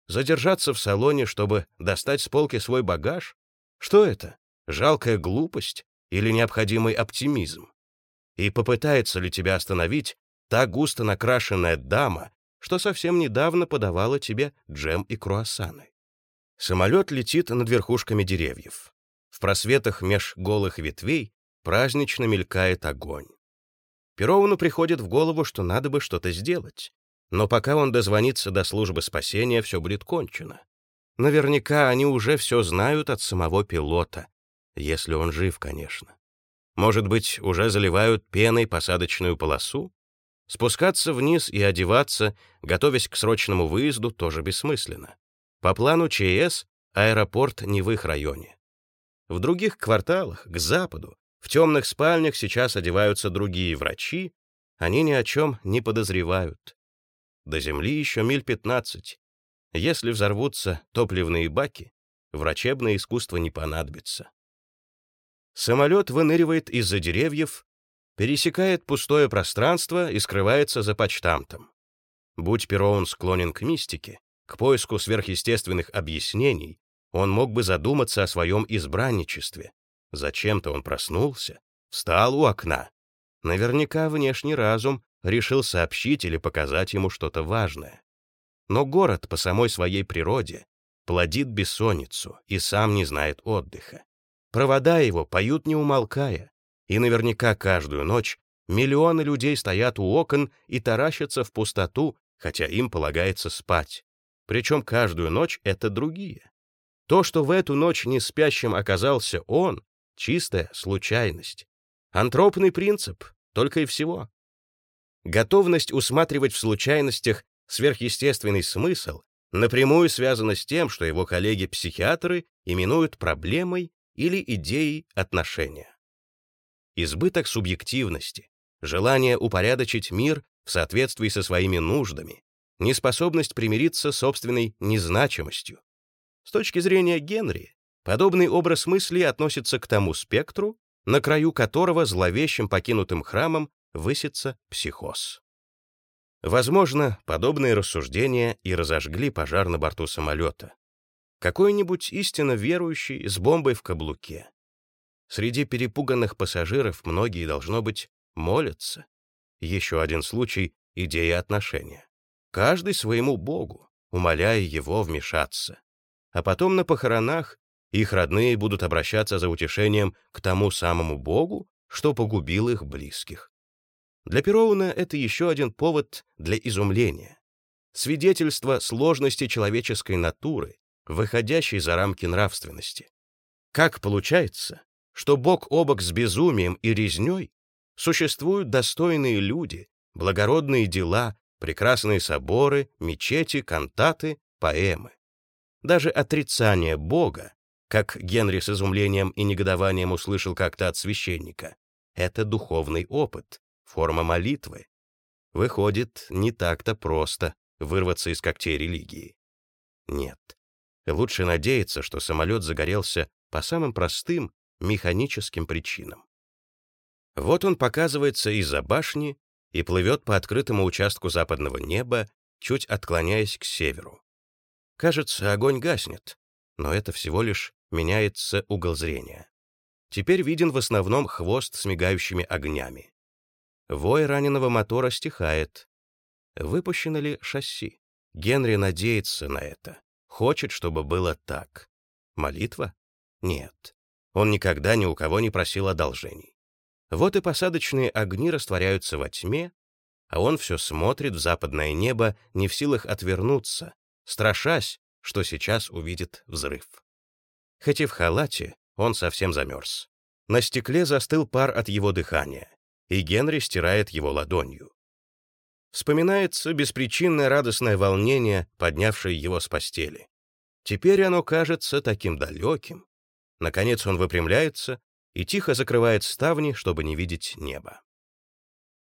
A: Задержаться в салоне, чтобы достать с полки свой багаж? Что это? Жалкая глупость или необходимый оптимизм? И попытается ли тебя остановить та густо накрашенная дама что совсем недавно подавала тебе джем и круассаны. Самолет летит над верхушками деревьев. В просветах меж голых ветвей празднично мелькает огонь. Перовну приходит в голову, что надо бы что-то сделать. Но пока он дозвонится до службы спасения, все будет кончено. Наверняка они уже все знают от самого пилота, если он жив, конечно. Может быть, уже заливают пеной посадочную полосу? Спускаться вниз и одеваться, готовясь к срочному выезду, тоже бессмысленно. По плану ЧС аэропорт не в их районе. В других кварталах, к западу, в темных спальнях сейчас одеваются другие врачи, они ни о чем не подозревают. До земли еще миль 15. Если взорвутся топливные баки, врачебное искусство не понадобится. Самолет выныривает из-за деревьев, пересекает пустое пространство и скрывается за почтамтом. Будь Пероун склонен к мистике, к поиску сверхъестественных объяснений, он мог бы задуматься о своем избранничестве. Зачем-то он проснулся, встал у окна. Наверняка внешний разум решил сообщить или показать ему что-то важное. Но город по самой своей природе плодит бессонницу и сам не знает отдыха. Провода его поют не умолкая, и наверняка каждую ночь миллионы людей стоят у окон и таращатся в пустоту, хотя им полагается спать. Причем каждую ночь это другие. То, что в эту ночь не спящим оказался он, чистая случайность. Антропный принцип, только и всего. Готовность усматривать в случайностях сверхъестественный смысл напрямую связана с тем, что его коллеги-психиатры именуют проблемой или идеей отношения. Избыток субъективности, желание упорядочить мир в соответствии со своими нуждами, неспособность примириться с собственной незначимостью. С точки зрения Генри, подобный образ мысли относится к тому спектру, на краю которого зловещим покинутым храмом высится психоз. Возможно, подобные рассуждения и разожгли пожар на борту самолета. Какой-нибудь истинно верующий с бомбой в каблуке. Среди перепуганных пассажиров многие, должно быть, молятся. Еще один случай — идея отношения каждый своему богу, умоляя его вмешаться. А потом на похоронах их родные будут обращаться за утешением к тому самому богу, что погубил их близких. Для Пероуна это еще один повод для изумления. Свидетельство сложности человеческой натуры, выходящей за рамки нравственности. Как получается, что бок о бок с безумием и резней существуют достойные люди, благородные дела, прекрасные соборы, мечети, кантаты, поэмы. Даже отрицание Бога, как Генри с изумлением и негодованием услышал как-то от священника, это духовный опыт, форма молитвы. Выходит, не так-то просто вырваться из когтей религии. Нет. Лучше надеяться, что самолет загорелся по самым простым механическим причинам. Вот он показывается из-за башни и плывет по открытому участку западного неба, чуть отклоняясь к северу. Кажется, огонь гаснет, но это всего лишь меняется угол зрения. Теперь виден в основном хвост с мигающими огнями. Вой раненого мотора стихает. Выпущено ли шасси? Генри надеется на это. Хочет, чтобы было так. Молитва? Нет. Он никогда ни у кого не просил одолжений. Вот и посадочные огни растворяются во тьме, а он все смотрит в западное небо, не в силах отвернуться, страшась, что сейчас увидит взрыв. Хоть и в халате, он совсем замерз. На стекле застыл пар от его дыхания, и Генри стирает его ладонью. Вспоминается беспричинное радостное волнение, поднявшее его с постели. Теперь оно кажется таким далеким. Наконец он выпрямляется и тихо закрывает ставни, чтобы не видеть неба.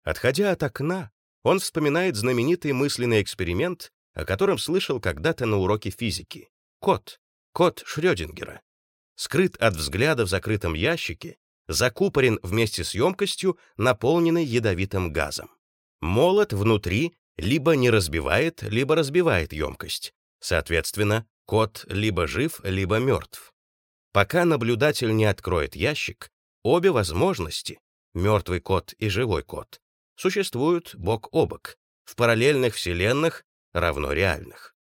A: Отходя от окна, он вспоминает знаменитый мысленный эксперимент, о котором слышал когда-то на уроке физики. Кот, кот Шрёдингера. Скрыт от взгляда в закрытом ящике, закупорен вместе с емкостью, наполненной ядовитым газом. Молот внутри либо не разбивает, либо разбивает емкость. Соответственно, кот либо жив, либо мертв. Пока наблюдатель не откроет ящик, обе возможности, мертвый кот и живой кот, существуют бок о бок, в параллельных вселенных равно реальных.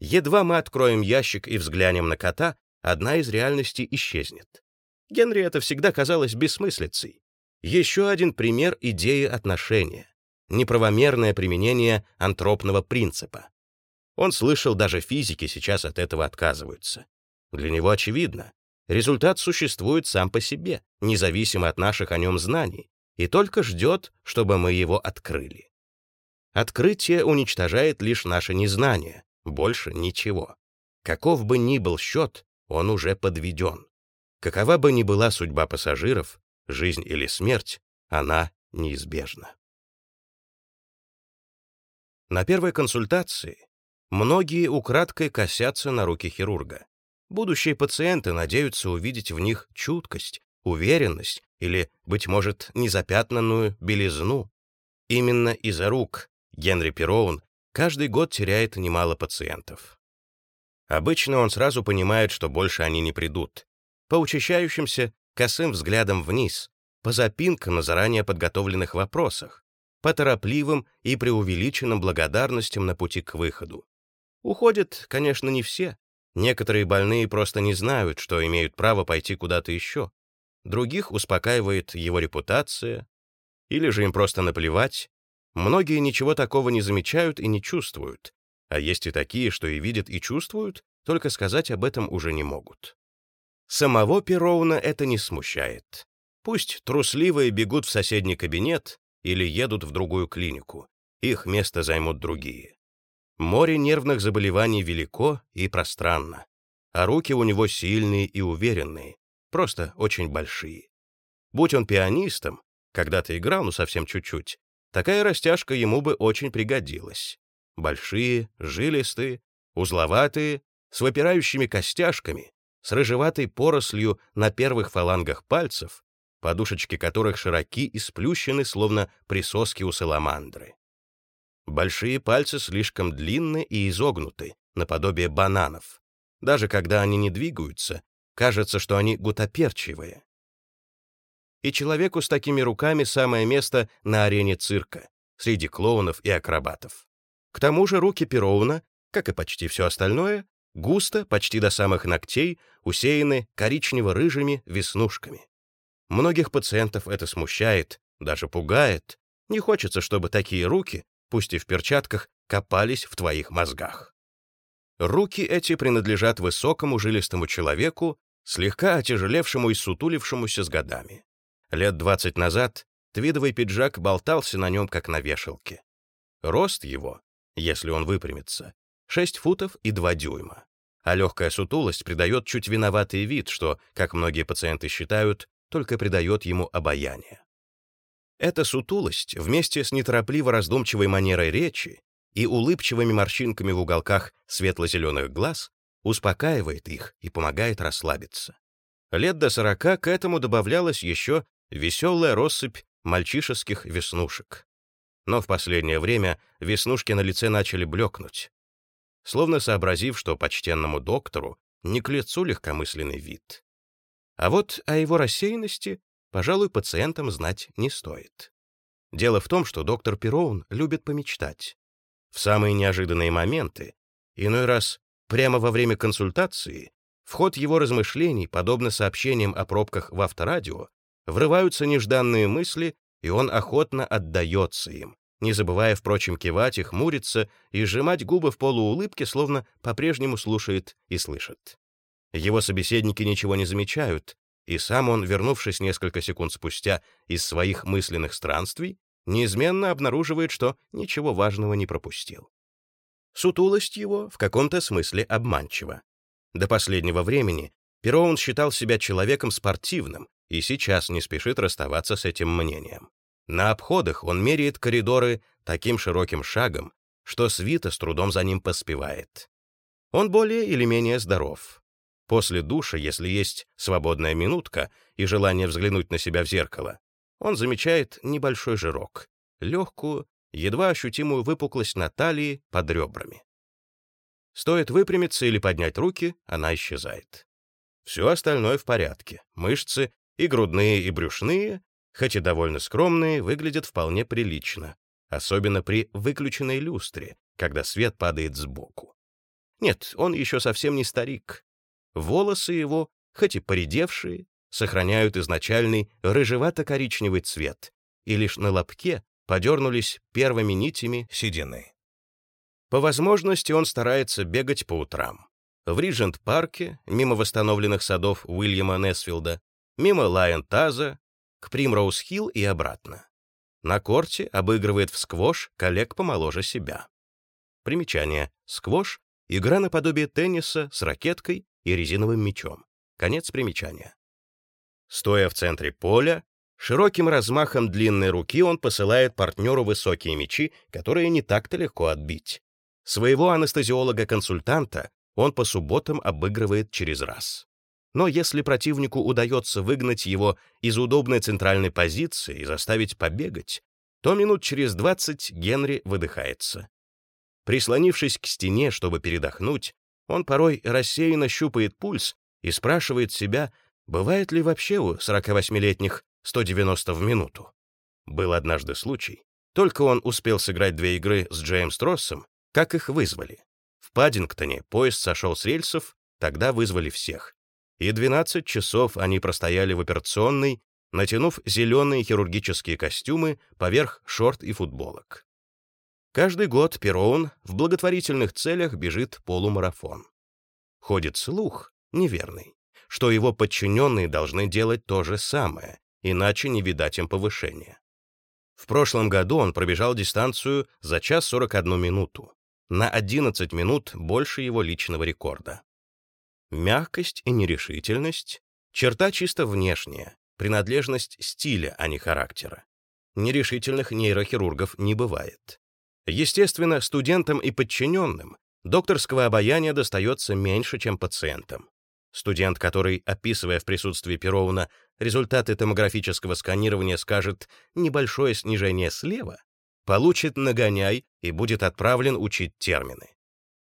A: Едва мы откроем ящик и взглянем на кота, одна из реальностей исчезнет. Генри это всегда казалось бессмыслицей. Еще один пример идеи отношения, неправомерное применение антропного принципа. Он слышал, даже физики сейчас от этого отказываются. Для него очевидно, результат существует сам по себе, независимо от наших о нем знаний, и только ждет, чтобы мы его открыли. Открытие уничтожает лишь наше незнание, больше ничего. Каков бы ни был счет, он уже подведен. Какова бы ни была судьба пассажиров, жизнь или смерть, она неизбежна. На первой консультации многие украдкой косятся на руки хирурга. Будущие пациенты надеются увидеть в них чуткость, уверенность или, быть может, незапятнанную белизну. Именно из-за рук Генри Пероун каждый год теряет немало пациентов. Обычно он сразу понимает, что больше они не придут. По учащающимся косым взглядом вниз, по запинкам на заранее подготовленных вопросах, по торопливым и преувеличенным благодарностям на пути к выходу. Уходят, конечно, не все. Некоторые больные просто не знают, что имеют право пойти куда-то еще. Других успокаивает его репутация, или же им просто наплевать. Многие ничего такого не замечают и не чувствуют, а есть и такие, что и видят, и чувствуют, только сказать об этом уже не могут. Самого Пероуна это не смущает. Пусть трусливые бегут в соседний кабинет или едут в другую клинику. Их место займут другие. Море нервных заболеваний велико и пространно, а руки у него сильные и уверенные, просто очень большие. Будь он пианистом, когда-то играл, ну совсем чуть-чуть, такая растяжка ему бы очень пригодилась. Большие, жилистые, узловатые, с выпирающими костяшками, с рыжеватой порослью на первых фалангах пальцев, подушечки которых широки и сплющены, словно присоски у саламандры. Большие пальцы слишком длинны и изогнуты, наподобие бананов. Даже когда они не двигаются, кажется, что они гутоперчивые. И человеку с такими руками самое место на арене цирка, среди клоунов и акробатов. К тому же руки Пероуна, как и почти все остальное, густо, почти до самых ногтей, усеяны коричнево-рыжими веснушками. Многих пациентов это смущает, даже пугает. Не хочется, чтобы такие руки, пусть и в перчатках, копались в твоих мозгах. Руки эти принадлежат высокому жилистому человеку, слегка отяжелевшему и сутулившемуся с годами. Лет двадцать назад твидовый пиджак болтался на нем, как на вешалке. Рост его, если он выпрямится, 6 футов и 2 дюйма. А легкая сутулость придает чуть виноватый вид, что, как многие пациенты считают, только придает ему обаяние. Эта сутулость вместе с неторопливо раздумчивой манерой речи и улыбчивыми морщинками в уголках светло-зеленых глаз успокаивает их и помогает расслабиться. Лет до сорока к этому добавлялась еще веселая россыпь мальчишеских веснушек. Но в последнее время веснушки на лице начали блекнуть, словно сообразив, что почтенному доктору не к лицу легкомысленный вид. А вот о его рассеянности, пожалуй, пациентам знать не стоит. Дело в том, что доктор Пероун любит помечтать. В самые неожиданные моменты, иной раз прямо во время консультации, в ход его размышлений, подобно сообщениям о пробках в авторадио, врываются нежданные мысли, и он охотно отдается им, не забывая, впрочем, кивать и хмуриться и сжимать губы в полуулыбке, словно по-прежнему слушает и слышит. Его собеседники ничего не замечают, и сам он, вернувшись несколько секунд спустя из своих мысленных странствий, неизменно обнаруживает, что ничего важного не пропустил. Сутулость его в каком-то смысле обманчива. До последнего времени Пероун считал себя человеком спортивным и сейчас не спешит расставаться с этим мнением. На обходах он меряет коридоры таким широким шагом, что свита с трудом за ним поспевает. Он более или менее здоров. После душа, если есть свободная минутка и желание взглянуть на себя в зеркало, он замечает небольшой жирок, легкую, едва ощутимую выпуклость на талии под ребрами. Стоит выпрямиться или поднять руки, она исчезает. Все остальное в порядке. Мышцы, и грудные, и брюшные, хоть и довольно скромные, выглядят вполне прилично. особенно при выключенной люстре, когда свет падает сбоку. Нет, он еще совсем не старик. Волосы его, хоть и поредевшие, сохраняют изначальный рыжевато-коричневый цвет, и лишь на лобке подернулись первыми нитями седины. По возможности он старается бегать по утрам. В Риджент-парке, мимо восстановленных садов Уильяма Несфилда, мимо Лайон-Таза, к Примроуз-Хилл и обратно. На корте обыгрывает в сквош коллег помоложе себя. Примечание. Сквош — игра наподобие тенниса с ракеткой и резиновым мячом. Конец примечания. Стоя в центре поля, широким размахом длинной руки он посылает партнеру высокие мячи, которые не так-то легко отбить. Своего анестезиолога-консультанта он по субботам обыгрывает через раз. Но если противнику удается выгнать его из удобной центральной позиции и заставить побегать, то минут через 20 Генри выдыхается. Прислонившись к стене, чтобы передохнуть, он порой рассеянно щупает пульс и спрашивает себя, бывает ли вообще у 48-летних 190 в минуту. Был однажды случай. Только он успел сыграть две игры с Джеймс Троссом, как их вызвали. В Паддингтоне поезд сошел с рельсов, тогда вызвали всех. И 12 часов они простояли в операционной, натянув зеленые хирургические костюмы поверх шорт и футболок. Каждый год Пероун в благотворительных целях бежит полумарафон. Ходит слух, неверный, что его подчиненные должны делать то же самое, иначе не видать им повышения. В прошлом году он пробежал дистанцию за час 41 минуту на 11 минут больше его личного рекорда. Мягкость и нерешительность — черта чисто внешняя, принадлежность стиля, а не характера. Нерешительных нейрохирургов не бывает. Естественно, студентам и подчиненным докторского обаяния достается меньше, чем пациентам. Студент, который, описывая в присутствии Перовна результаты томографического сканирования, скажет «небольшое снижение слева», получит нагоняй и будет отправлен учить термины.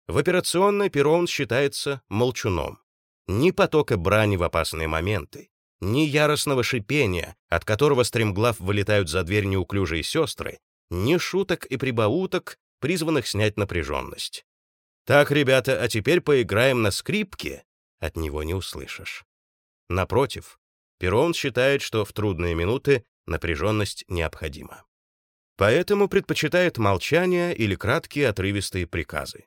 A: В операционной Перовн считается молчуном. Ни потока брани в опасные моменты, ни яростного шипения, от которого стремглав вылетают за дверь неуклюжие сестры, ни шуток и прибауток, призванных снять напряженность. «Так, ребята, а теперь поиграем на скрипке», от него не услышишь. Напротив, Перон считает, что в трудные минуты напряженность необходима. Поэтому предпочитает молчание или краткие отрывистые приказы.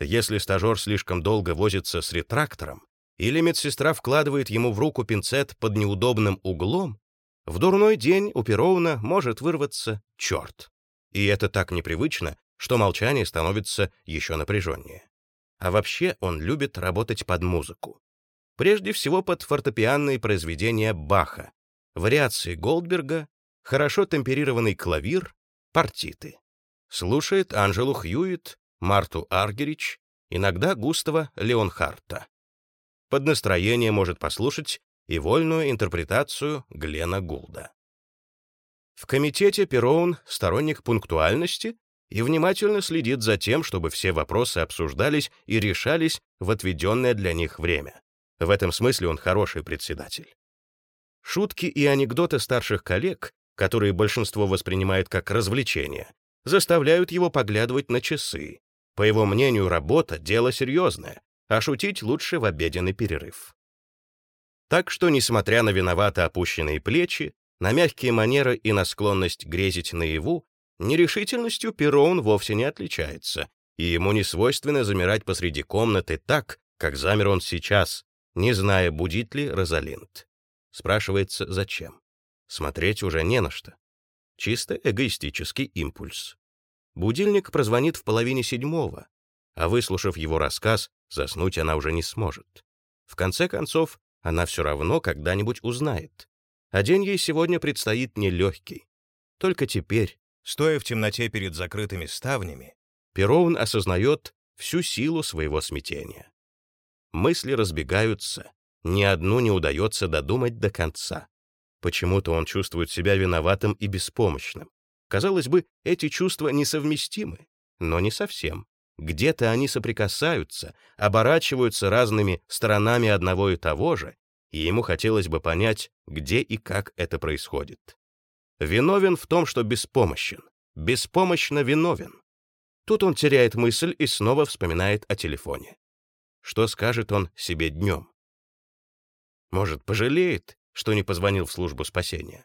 A: Если стажер слишком долго возится с ретрактором, или медсестра вкладывает ему в руку пинцет под неудобным углом, в дурной день у Перовна может вырваться черт. И это так непривычно, что молчание становится еще напряженнее. А вообще он любит работать под музыку. Прежде всего под фортепианные произведения Баха, вариации Голдберга хорошо темперированный клавир, партиты. Слушает Анжелу Хьюит, Марту Аргерич, иногда Густава Леонхарта. Под настроение может послушать и вольную интерпретацию Глена Гулда. В комитете Пероун сторонник пунктуальности и внимательно следит за тем, чтобы все вопросы обсуждались и решались в отведенное для них время. В этом смысле он хороший председатель. Шутки и анекдоты старших коллег которые большинство воспринимает как развлечение, заставляют его поглядывать на часы. По его мнению, работа — дело серьезное, а шутить лучше в обеденный перерыв. Так что, несмотря на виновато опущенные плечи, на мягкие манеры и на склонность грезить наяву, нерешительностью Перо вовсе не отличается, и ему не свойственно замирать посреди комнаты так, как замер он сейчас, не зная, будит ли Розалинд. Спрашивается, зачем? Смотреть уже не на что. Чисто эгоистический импульс. Будильник прозвонит в половине седьмого, а выслушав его рассказ, заснуть она уже не сможет. В конце концов, она все равно когда-нибудь узнает. А день ей сегодня предстоит нелегкий. Только теперь, стоя в темноте перед закрытыми ставнями, Пероун осознает всю силу своего смятения. Мысли разбегаются, ни одну не удается додумать до конца. Почему-то он чувствует себя виноватым и беспомощным. Казалось бы, эти чувства несовместимы, но не совсем. Где-то они соприкасаются, оборачиваются разными сторонами одного и того же, и ему хотелось бы понять, где и как это происходит. Виновен в том, что беспомощен, беспомощно виновен. Тут он теряет мысль и снова вспоминает о телефоне. Что скажет он себе днем? Может, пожалеет, что не позвонил в службу спасения?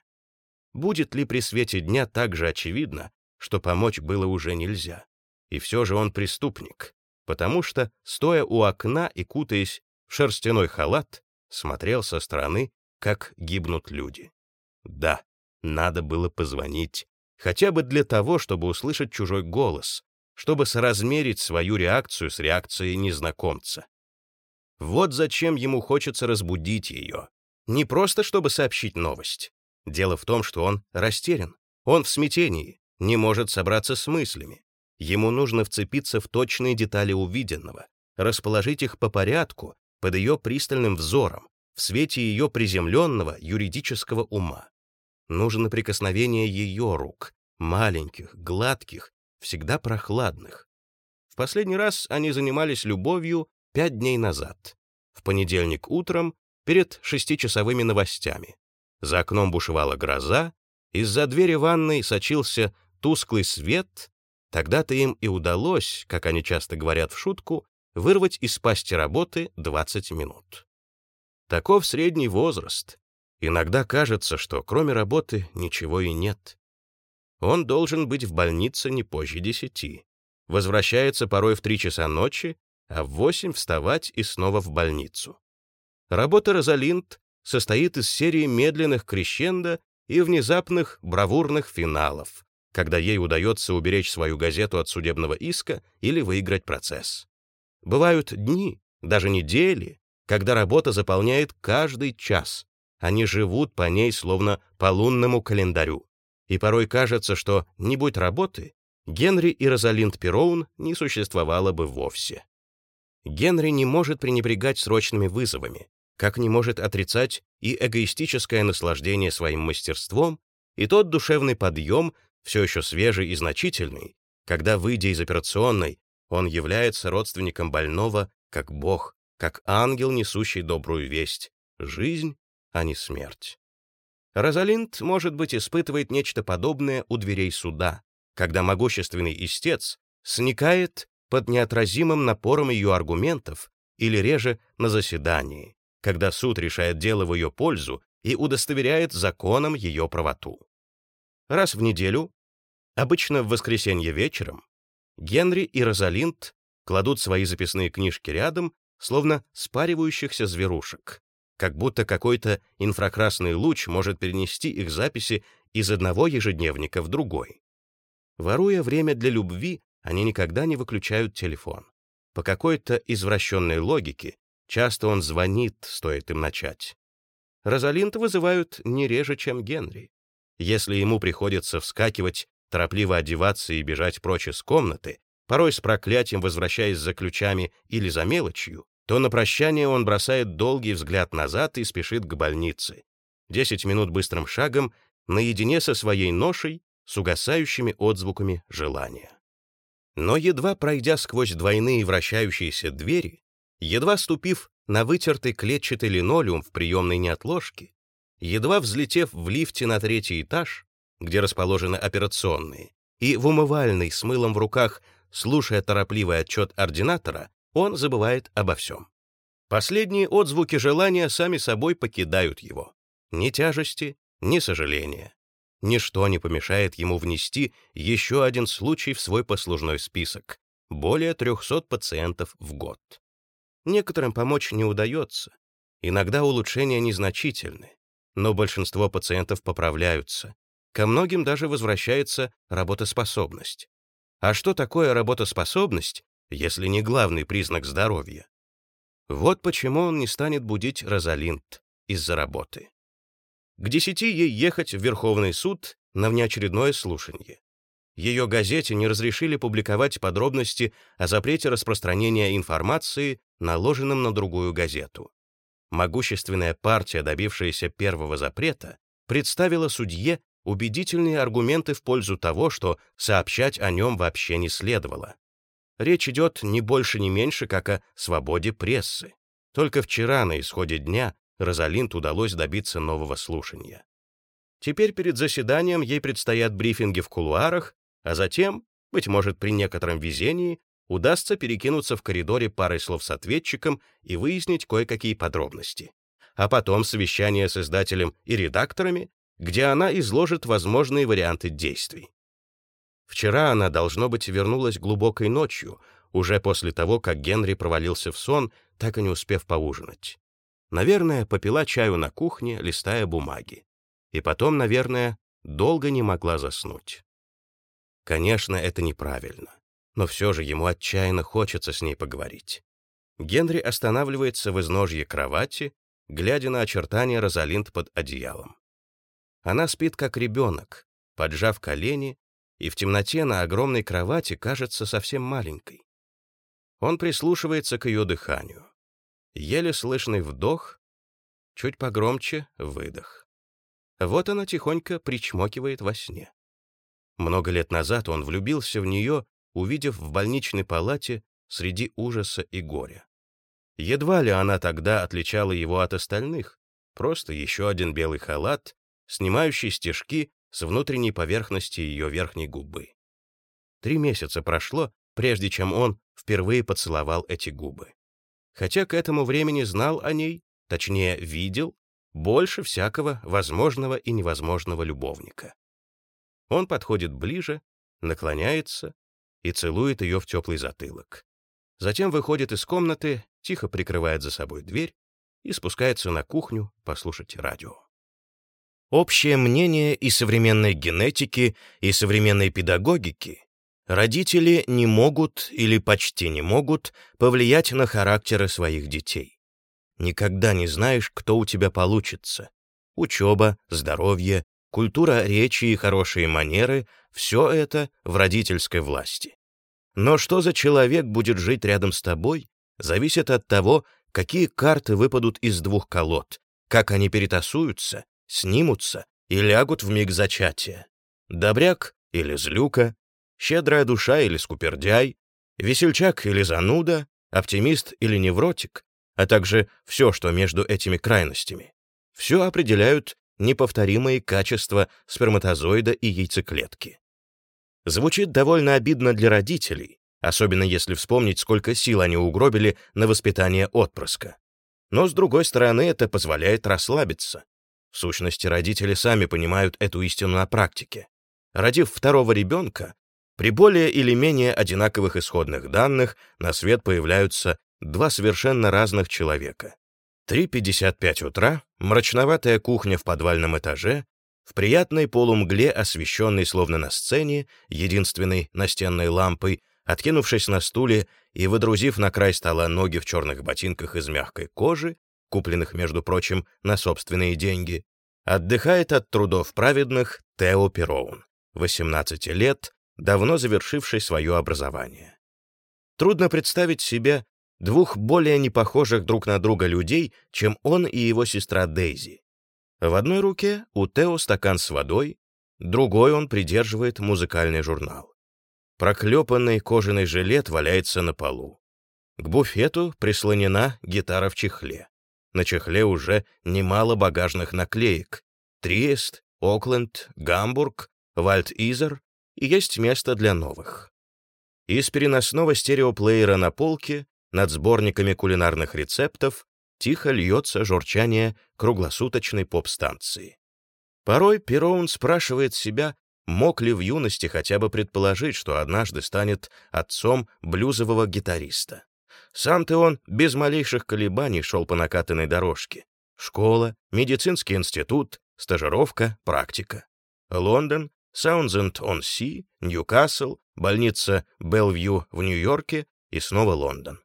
A: Будет ли при свете дня так же очевидно, что помочь было уже нельзя? И все же он преступник, потому что, стоя у окна и кутаясь в шерстяной халат, смотрел со стороны, как гибнут люди. Да, надо было позвонить, хотя бы для того, чтобы услышать чужой голос, чтобы соразмерить свою реакцию с реакцией незнакомца. Вот зачем ему хочется разбудить ее. Не просто чтобы сообщить новость. Дело в том, что он растерян, он в смятении, не может собраться с мыслями. Ему нужно вцепиться в точные детали увиденного, расположить их по порядку, под ее пристальным взором, в свете ее приземленного юридического ума. Нужно прикосновение ее рук, маленьких, гладких, всегда прохладных. В последний раз они занимались любовью пять дней назад, в понедельник утром, перед шестичасовыми новостями. За окном бушевала гроза, из-за двери ванной сочился тусклый свет, тогда-то им и удалось, как они часто говорят в шутку, вырвать из пасти работы 20 минут. Таков средний возраст. Иногда кажется, что кроме работы ничего и нет. Он должен быть в больнице не позже десяти. Возвращается порой в три часа ночи, а в восемь вставать и снова в больницу. Работа Розалинд состоит из серии медленных крещендо и внезапных бравурных финалов, когда ей удается уберечь свою газету от судебного иска или выиграть процесс. Бывают дни, даже недели, когда работа заполняет каждый час. Они живут по ней словно по лунному календарю и порой кажется, что, не будь работы, Генри и Розалинд Пероун не существовало бы вовсе. Генри не может пренебрегать срочными вызовами, как не может отрицать и эгоистическое наслаждение своим мастерством, и тот душевный подъем, все еще свежий и значительный, когда, выйдя из операционной, он является родственником больного как Бог, как ангел, несущий добрую весть, жизнь, а не смерть. Розалинд, может быть, испытывает нечто подобное у дверей суда, когда могущественный истец сникает под неотразимым напором ее аргументов или реже на заседании, когда суд решает дело в ее пользу и удостоверяет законом ее правоту. Раз в неделю, обычно в воскресенье вечером, Генри и Розалинд кладут свои записные книжки рядом, словно спаривающихся зверушек, как будто какой-то инфракрасный луч может перенести их записи из одного ежедневника в другой. Воруя время для любви, они никогда не выключают телефон. По какой-то извращенной логике, часто он звонит, стоит им начать. Розалинд вызывают не реже, чем Генри. Если ему приходится вскакивать, торопливо одеваться и бежать прочь из комнаты, порой с проклятием возвращаясь за ключами или за мелочью, то на прощание он бросает долгий взгляд назад и спешит к больнице. Десять минут быстрым шагом, наедине со своей ношей, с угасающими отзвуками желания. Но едва пройдя сквозь двойные вращающиеся двери, едва ступив на вытертый клетчатый линолеум в приемной неотложке, едва взлетев в лифте на третий этаж, где расположены операционные, и в умывальной с мылом в руках, слушая торопливый отчет ординатора, он забывает обо всем. Последние отзвуки желания сами собой покидают его. Ни тяжести, ни сожаления. Ничто не помешает ему внести еще один случай в свой послужной список. Более 300 пациентов в год. Некоторым помочь не удается. Иногда улучшения незначительны, но большинство пациентов поправляются. Ко многим даже возвращается работоспособность. А что такое работоспособность, если не главный признак здоровья. Вот почему он не станет будить Розалинд из-за работы. К десяти ей ехать в Верховный суд на внеочередное слушание. Ее газете не разрешили публиковать подробности о запрете распространения информации, наложенном на другую газету. Могущественная партия, добившаяся первого запрета, представила судье убедительные аргументы в пользу того, что сообщать о нем вообще не следовало. Речь идет не больше, не меньше, как о свободе прессы. Только вчера, на исходе дня, Розалинд удалось добиться нового слушания. Теперь перед заседанием ей предстоят брифинги в кулуарах, а затем, быть может, при некотором везении, удастся перекинуться в коридоре парой слов с ответчиком и выяснить кое-какие подробности. А потом совещание с издателем и редакторами, где она изложит возможные варианты действий. Вчера она, должно быть, вернулась глубокой ночью, уже после того, как Генри провалился в сон, так и не успев поужинать. Наверное, попила чаю на кухне, листая бумаги. И потом, наверное, долго не могла заснуть. Конечно, это неправильно, но все же ему отчаянно хочется с ней поговорить. Генри останавливается в изножье кровати, глядя на очертания Розалинд под одеялом. Она спит как ребенок, поджав колени, и в темноте на огромной кровати кажется совсем маленькой. Он прислушивается к ее дыханию. Еле слышный вдох, чуть погромче выдох. Вот она тихонько причмокивает во сне. Много лет назад он влюбился в нее, увидев в больничной палате среди ужаса и горя. Едва ли она тогда отличала его от остальных, просто еще один белый халат, снимающий стежки с внутренней поверхности ее верхней губы. Три месяца прошло, прежде чем он впервые поцеловал эти губы. Хотя к этому времени знал о ней, точнее, видел, больше всякого возможного и невозможного любовника. Он подходит ближе, наклоняется и целует ее в теплый затылок. Затем выходит из комнаты, тихо прикрывает за собой дверь и спускается на кухню послушать радио. Общее мнение и современной генетики, и современной педагогики Родители не могут или почти не могут повлиять на характеры своих детей. Никогда не знаешь, кто у тебя получится. Учеба, здоровье, культура речи и хорошие манеры — все это в родительской власти. Но что за человек будет жить рядом с тобой, зависит от того, какие карты выпадут из двух колод, как они перетасуются, снимутся и лягут в миг зачатия. Добряк или злюка, щедрая душа или скупердяй, весельчак или зануда, оптимист или невротик, а также все, что между этими крайностями. Все определяют неповторимые качества сперматозоида и яйцеклетки. Звучит довольно обидно для родителей, особенно если вспомнить, сколько сил они угробили на воспитание отпрыска. Но, с другой стороны, это позволяет расслабиться. В сущности, родители сами понимают эту истину на практике. Родив второго ребенка, при более или менее одинаковых исходных данных на свет появляются два совершенно разных человека. 3.55 утра, мрачноватая кухня в подвальном этаже, в приятной полумгле, освещенной словно на сцене, единственной настенной лампой, откинувшись на стуле и выдрузив на край стола ноги в черных ботинках из мягкой кожи, купленных, между прочим, на собственные деньги, отдыхает от трудов праведных Тео Пероун, 18 лет, давно завершивший свое образование. Трудно представить себе двух более непохожих друг на друга людей, чем он и его сестра Дейзи. В одной руке у Тео стакан с водой, другой он придерживает музыкальный журнал. Проклепанный кожаный жилет валяется на полу. К буфету прислонена гитара в чехле. На чехле уже немало багажных наклеек. Триест, Окленд, Гамбург, Вальд-Изер и есть место для новых. Из переносного стереоплеера на полке над сборниками кулинарных рецептов тихо льется журчание круглосуточной поп-станции. Порой Пероун спрашивает себя, мог ли в юности хотя бы предположить, что однажды станет отцом блюзового гитариста. Сам-то он без малейших колебаний шел по накатанной дорожке. Школа, медицинский институт, стажировка, практика. Лондон, Саундзенд-он-Си, Ньюкасл, больница Белвью в Нью-Йорке и снова Лондон.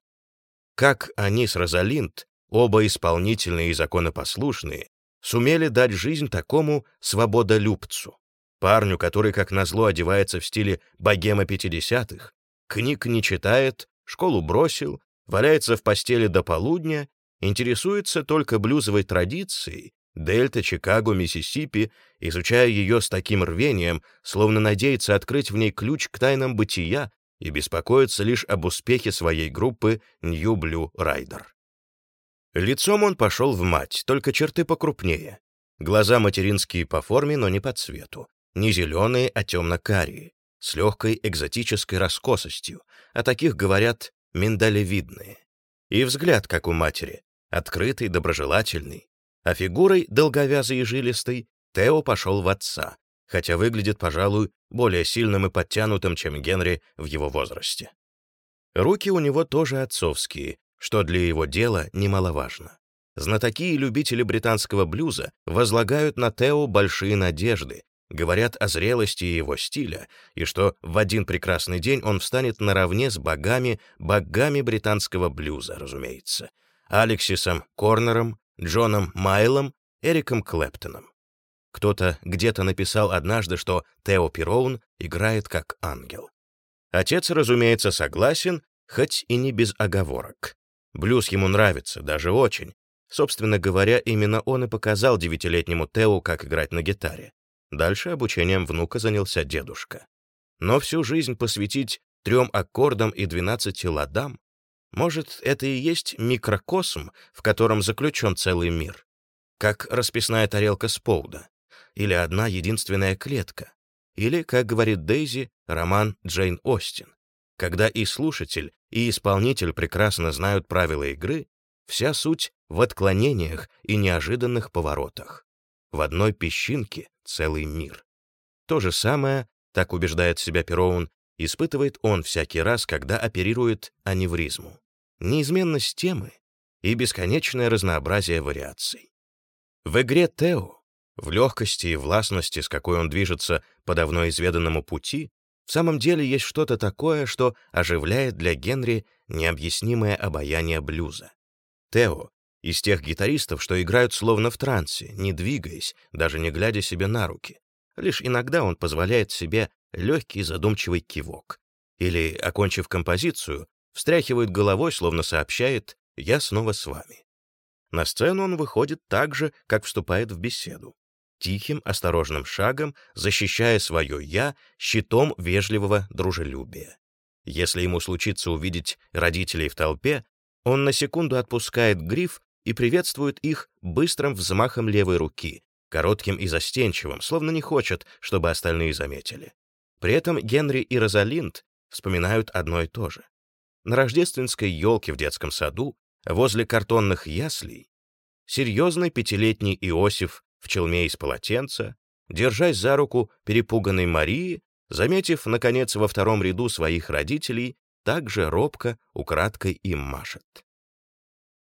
A: Как они с Розалинд, оба исполнительные и законопослушные, сумели дать жизнь такому свободолюбцу, парню, который, как назло, одевается в стиле богема 50-х, книг не читает, школу бросил, валяется в постели до полудня, интересуется только блюзовой традицией Дельта, Чикаго, Миссисипи, изучая ее с таким рвением, словно надеется открыть в ней ключ к тайнам бытия и беспокоится лишь об успехе своей группы New Blue Rider. Лицом он пошел в мать, только черты покрупнее. Глаза материнские по форме, но не по цвету. Не зеленые, а темно-карие. с легкой экзотической раскосостью, а таких говорят миндалевидные. И взгляд, как у матери, открытый, доброжелательный, а фигурой долговязой и жилистой Тео пошел в отца, хотя выглядит, пожалуй, более сильным и подтянутым, чем Генри в его возрасте. Руки у него тоже отцовские, что для его дела немаловажно. Знатоки и любители британского блюза возлагают на Тео большие надежды, говорят о зрелости его стиля, и что в один прекрасный день он встанет наравне с богами, богами британского блюза, разумеется, Алексисом Корнером, Джоном Майлом, Эриком Клэптоном. Кто-то где-то написал однажды, что Тео Пироун играет как ангел. Отец, разумеется, согласен, хоть и не без оговорок. Блюз ему нравится, даже очень. Собственно говоря, именно он и показал девятилетнему Тео, как играть на гитаре. Дальше обучением внука занялся дедушка. Но всю жизнь посвятить трем аккордам и двенадцати ладам? Может, это и есть микрокосм, в котором заключен целый мир? Как расписная тарелка Споуда? Или одна единственная клетка? Или, как говорит Дейзи, роман Джейн Остин? Когда и слушатель, и исполнитель прекрасно знают правила игры, вся суть в отклонениях и неожиданных поворотах. В одной песчинке целый мир. То же самое, так убеждает себя Пероун, испытывает он всякий раз, когда оперирует аневризму. Неизменность темы и бесконечное разнообразие вариаций. В игре Тео, в легкости и властности, с какой он движется по давно изведанному пути, в самом деле есть что-то такое, что оживляет для Генри необъяснимое обаяние блюза. Тео из тех гитаристов, что играют словно в трансе, не двигаясь, даже не глядя себе на руки. Лишь иногда он позволяет себе легкий задумчивый кивок. Или, окончив композицию, встряхивает головой, словно сообщает «я снова с вами». На сцену он выходит так же, как вступает в беседу. Тихим, осторожным шагом, защищая свое «я» щитом вежливого дружелюбия. Если ему случится увидеть родителей в толпе, он на секунду отпускает гриф и приветствует их быстрым взмахом левой руки, коротким и застенчивым, словно не хочет, чтобы остальные заметили. При этом Генри и Розалинд вспоминают одно и то же. На рождественской елке в детском саду, возле картонных яслей, серьезный пятилетний Иосиф в челме из полотенца, держась за руку перепуганной Марии, заметив, наконец, во втором ряду своих родителей, также робко, украдкой им машет.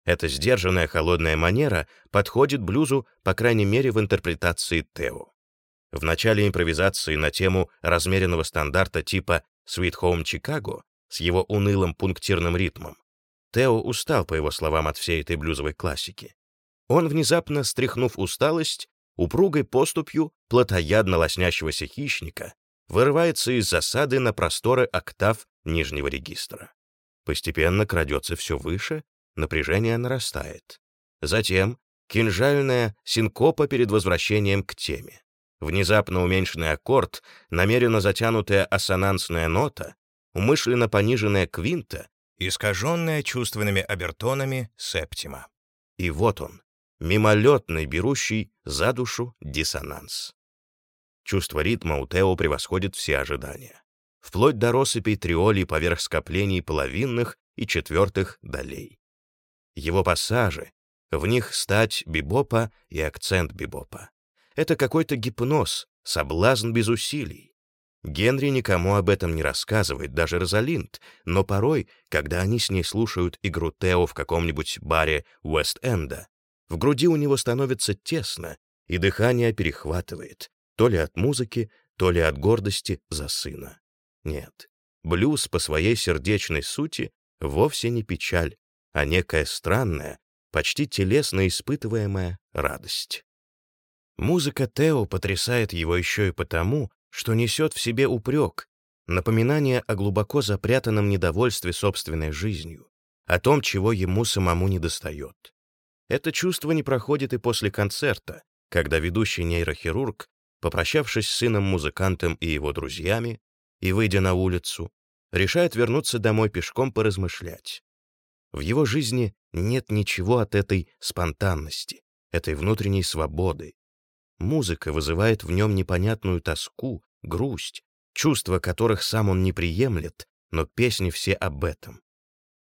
A: Эта сдержанная холодная манера подходит блюзу, по крайней мере, в интерпретации Тео. В начале импровизации на тему размеренного стандарта типа «Sweet Home Chicago» с его унылым пунктирным ритмом, Тео устал, по его словам, от всей этой блюзовой классики. Он, внезапно стряхнув усталость, упругой поступью плотоядно лоснящегося хищника вырывается из засады на просторы октав нижнего регистра. Постепенно крадется все выше, напряжение нарастает. Затем кинжальная синкопа перед возвращением к теме. Внезапно уменьшенный аккорд, намеренно затянутая ассонансная нота, умышленно пониженная квинта, искаженная чувственными обертонами септима. И вот он, мимолетный, берущий за душу диссонанс. Чувство ритма у Тео превосходит все ожидания. Вплоть до россыпей триолей поверх скоплений половинных и четвертых долей его пассажи, в них стать бибопа и акцент бибопа. Это какой-то гипноз, соблазн без усилий. Генри никому об этом не рассказывает, даже Розалинд, но порой, когда они с ней слушают игру Тео в каком-нибудь баре Уэст-Энда, в груди у него становится тесно, и дыхание перехватывает, то ли от музыки, то ли от гордости за сына. Нет, блюз по своей сердечной сути вовсе не печаль, а некая странная, почти телесно испытываемая радость. Музыка Тео потрясает его еще и потому, что несет в себе упрек, напоминание о глубоко запрятанном недовольстве собственной жизнью, о том, чего ему самому недостает. Это чувство не проходит и после концерта, когда ведущий нейрохирург, попрощавшись с сыном-музыкантом и его друзьями, и выйдя на улицу, решает вернуться домой пешком поразмышлять. В его жизни нет ничего от этой спонтанности, этой внутренней свободы. Музыка вызывает в нем непонятную тоску, грусть, чувства которых сам он не приемлет, но песни все об этом.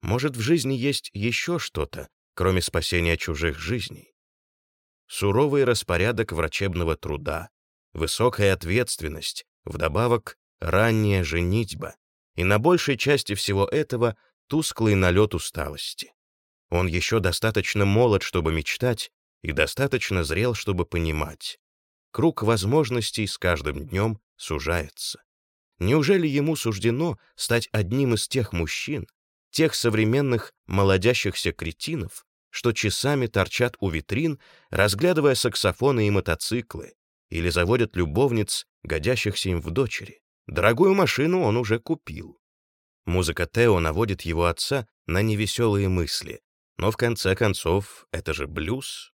A: Может, в жизни есть еще что-то, кроме спасения чужих жизней? Суровый распорядок врачебного труда, высокая ответственность, вдобавок ранняя женитьба, и на большей части всего этого тусклый налет усталости. Он еще достаточно молод, чтобы мечтать, и достаточно зрел, чтобы понимать. Круг возможностей с каждым днем сужается. Неужели ему суждено стать одним из тех мужчин, тех современных молодящихся кретинов, что часами торчат у витрин, разглядывая саксофоны и мотоциклы, или заводят любовниц, годящихся им в дочери? Дорогую машину он уже купил. Музыка Тео наводит его отца на невеселые мысли, но в конце концов это же блюз.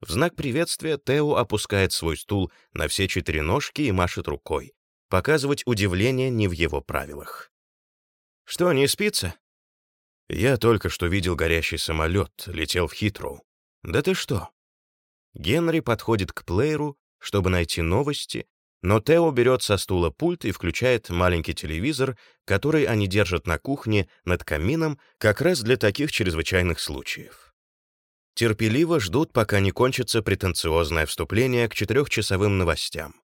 A: В знак приветствия Тео опускает свой стул на все четыре ножки и машет рукой. Показывать удивление не в его правилах. «Что, не спится?» «Я только что видел горящий самолет, летел в Хитроу». «Да ты что?» Генри подходит к плееру, чтобы найти новости, но Тео берет со стула пульт и включает маленький телевизор, который они держат на кухне над камином как раз для таких чрезвычайных случаев. Терпеливо ждут, пока не кончится претенциозное вступление к четырехчасовым новостям.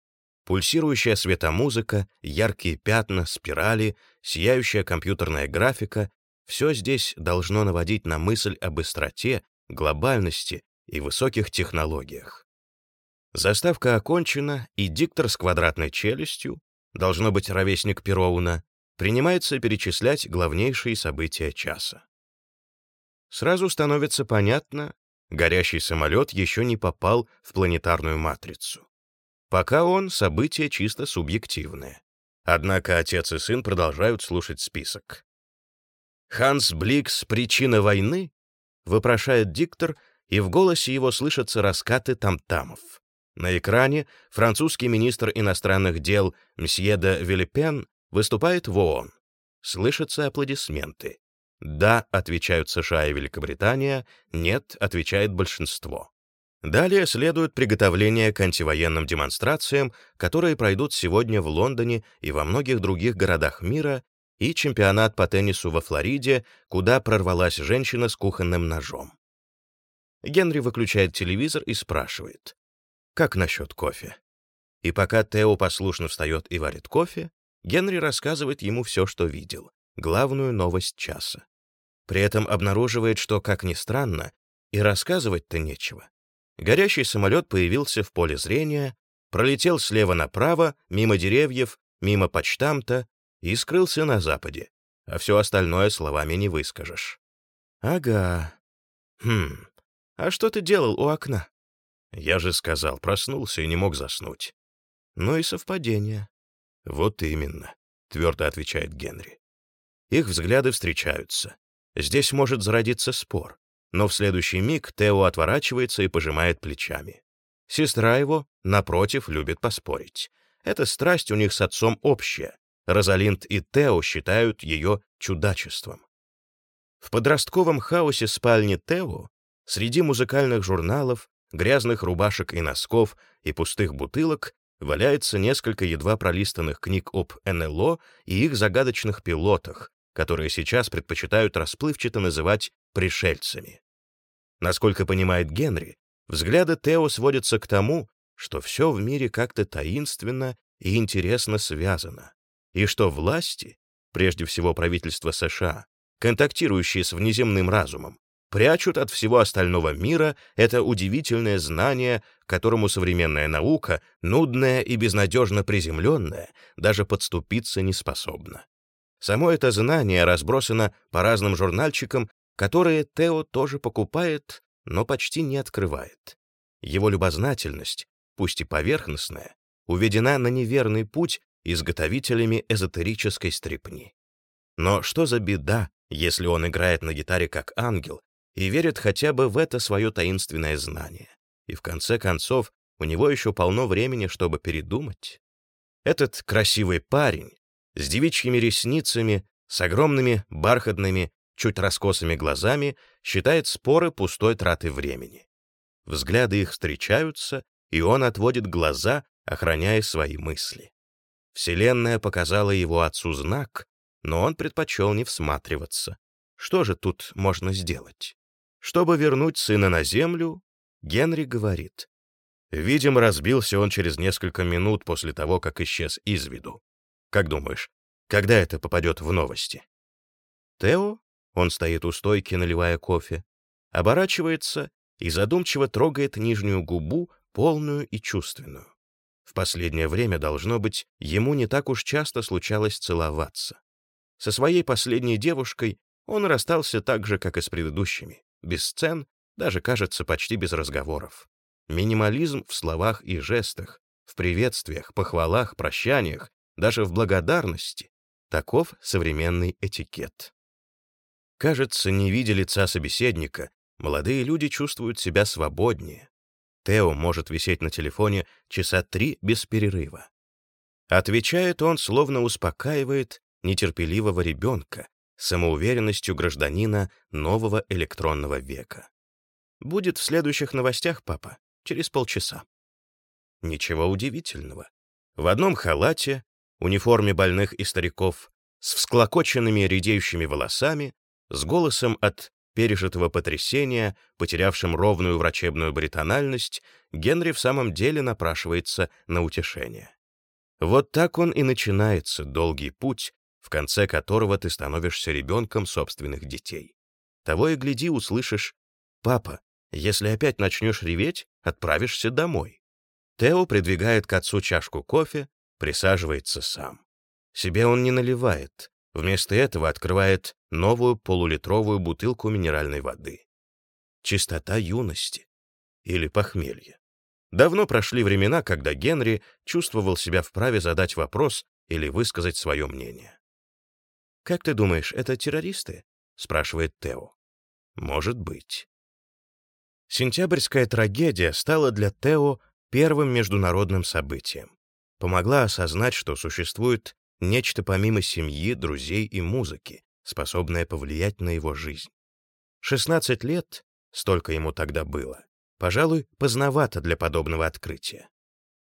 A: Пульсирующая светомузыка, яркие пятна, спирали, сияющая компьютерная графика — все здесь должно наводить на мысль о быстроте, глобальности и высоких технологиях. Заставка окончена, и диктор с квадратной челюстью, должно быть ровесник Пероуна, принимается перечислять главнейшие события часа. Сразу становится понятно, горящий самолет еще не попал в планетарную матрицу. Пока он — событие чисто субъективное. Однако отец и сын продолжают слушать список. «Ханс Бликс. Причина войны?» — вопрошает диктор, и в голосе его слышатся раскаты там-тамов. На экране французский министр иностранных дел мсье де Вилипен выступает в ООН. Слышатся аплодисменты. «Да», — отвечают США и Великобритания, «нет», — отвечает большинство. Далее следует приготовление к антивоенным демонстрациям, которые пройдут сегодня в Лондоне и во многих других городах мира, и чемпионат по теннису во Флориде, куда прорвалась женщина с кухонным ножом. Генри выключает телевизор и спрашивает, как насчет кофе? И пока Тео послушно встает и варит кофе, Генри рассказывает ему все, что видел, главную новость часа. При этом обнаруживает, что, как ни странно, и рассказывать-то нечего. Горящий самолет появился в поле зрения, пролетел слева направо, мимо деревьев, мимо почтамта и скрылся на западе, а все остальное словами не выскажешь. Ага. Хм, а что ты делал у окна? Я же сказал, проснулся и не мог заснуть. Ну и совпадение. Вот именно, твердо отвечает Генри. Их взгляды встречаются. Здесь может зародиться спор. Но в следующий миг Тео отворачивается и пожимает плечами. Сестра его, напротив, любит поспорить. Эта страсть у них с отцом общая. Розалинд и Тео считают ее чудачеством. В подростковом хаосе спальни Тео, среди музыкальных журналов, грязных рубашек и носков и пустых бутылок валяется несколько едва пролистанных книг об НЛО и их загадочных пилотах, которые сейчас предпочитают расплывчато называть пришельцами. Насколько понимает Генри, взгляды Тео сводятся к тому, что все в мире как-то таинственно и интересно связано, и что власти, прежде всего правительство США, контактирующие с внеземным разумом, прячут от всего остального мира это удивительное знание, которому современная наука, нудная и безнадежно приземленная, даже подступиться не способна. Само это знание разбросано по разным журнальчикам, которые Тео тоже покупает, но почти не открывает. Его любознательность, пусть и поверхностная, уведена на неверный путь изготовителями эзотерической стрипни. Но что за беда, если он играет на гитаре как ангел и верит хотя бы в это свое таинственное знание. И в конце концов, у него еще полно времени, чтобы передумать. Этот красивый парень с девичьими ресницами, с огромными бархатными, чуть раскосыми глазами, считает споры пустой тратой времени. Взгляды их встречаются, и он отводит глаза, охраняя свои мысли. Вселенная показала его отцу знак, но он предпочел не всматриваться. Что же тут можно сделать? Чтобы вернуть сына на землю, Генри говорит. Видимо, разбился он через несколько минут после того, как исчез из виду. Как думаешь, когда это попадет в новости? Тео, он стоит у стойки, наливая кофе, оборачивается и задумчиво трогает нижнюю губу, полную и чувственную. В последнее время, должно быть, ему не так уж часто случалось целоваться. Со своей последней девушкой он расстался так же, как и с предыдущими, без сцен, даже, кажется, почти без разговоров. Минимализм в словах и жестах, в приветствиях, похвалах, прощаниях, даже в благодарности — таков современный этикет. Кажется, не видя лица собеседника, молодые люди чувствуют себя свободнее. Тео может висеть на телефоне часа три без перерыва. Отвечает он, словно успокаивает нетерпеливого ребенка, самоуверенностью гражданина нового электронного века. Будет в следующих новостях, папа, через полчаса. Ничего удивительного. В одном халате, униформе больных и стариков, с всклокоченными редеющими волосами, с голосом от пережитого потрясения, потерявшим ровную врачебную бритональность, Генри в самом деле напрашивается на утешение. Вот так он и начинается долгий путь, в конце которого ты становишься ребенком собственных детей. Того и гляди, услышишь «Папа, если опять начнешь реветь, отправишься домой». Тео придвигает к отцу чашку кофе, присаживается сам. Себе он не наливает, вместо этого открывает новую полулитровую бутылку минеральной воды. Чистота юности или похмелье. Давно прошли времена, когда Генри чувствовал себя вправе задать вопрос или высказать свое мнение. «Как ты думаешь, это террористы?» — спрашивает Тео. «Может быть». Сентябрьская трагедия стала для Тео первым международным событием. Помогла осознать, что существует нечто помимо семьи, друзей и музыки, способное повлиять на его жизнь. 16 лет, столько ему тогда было, пожалуй, поздновато для подобного открытия.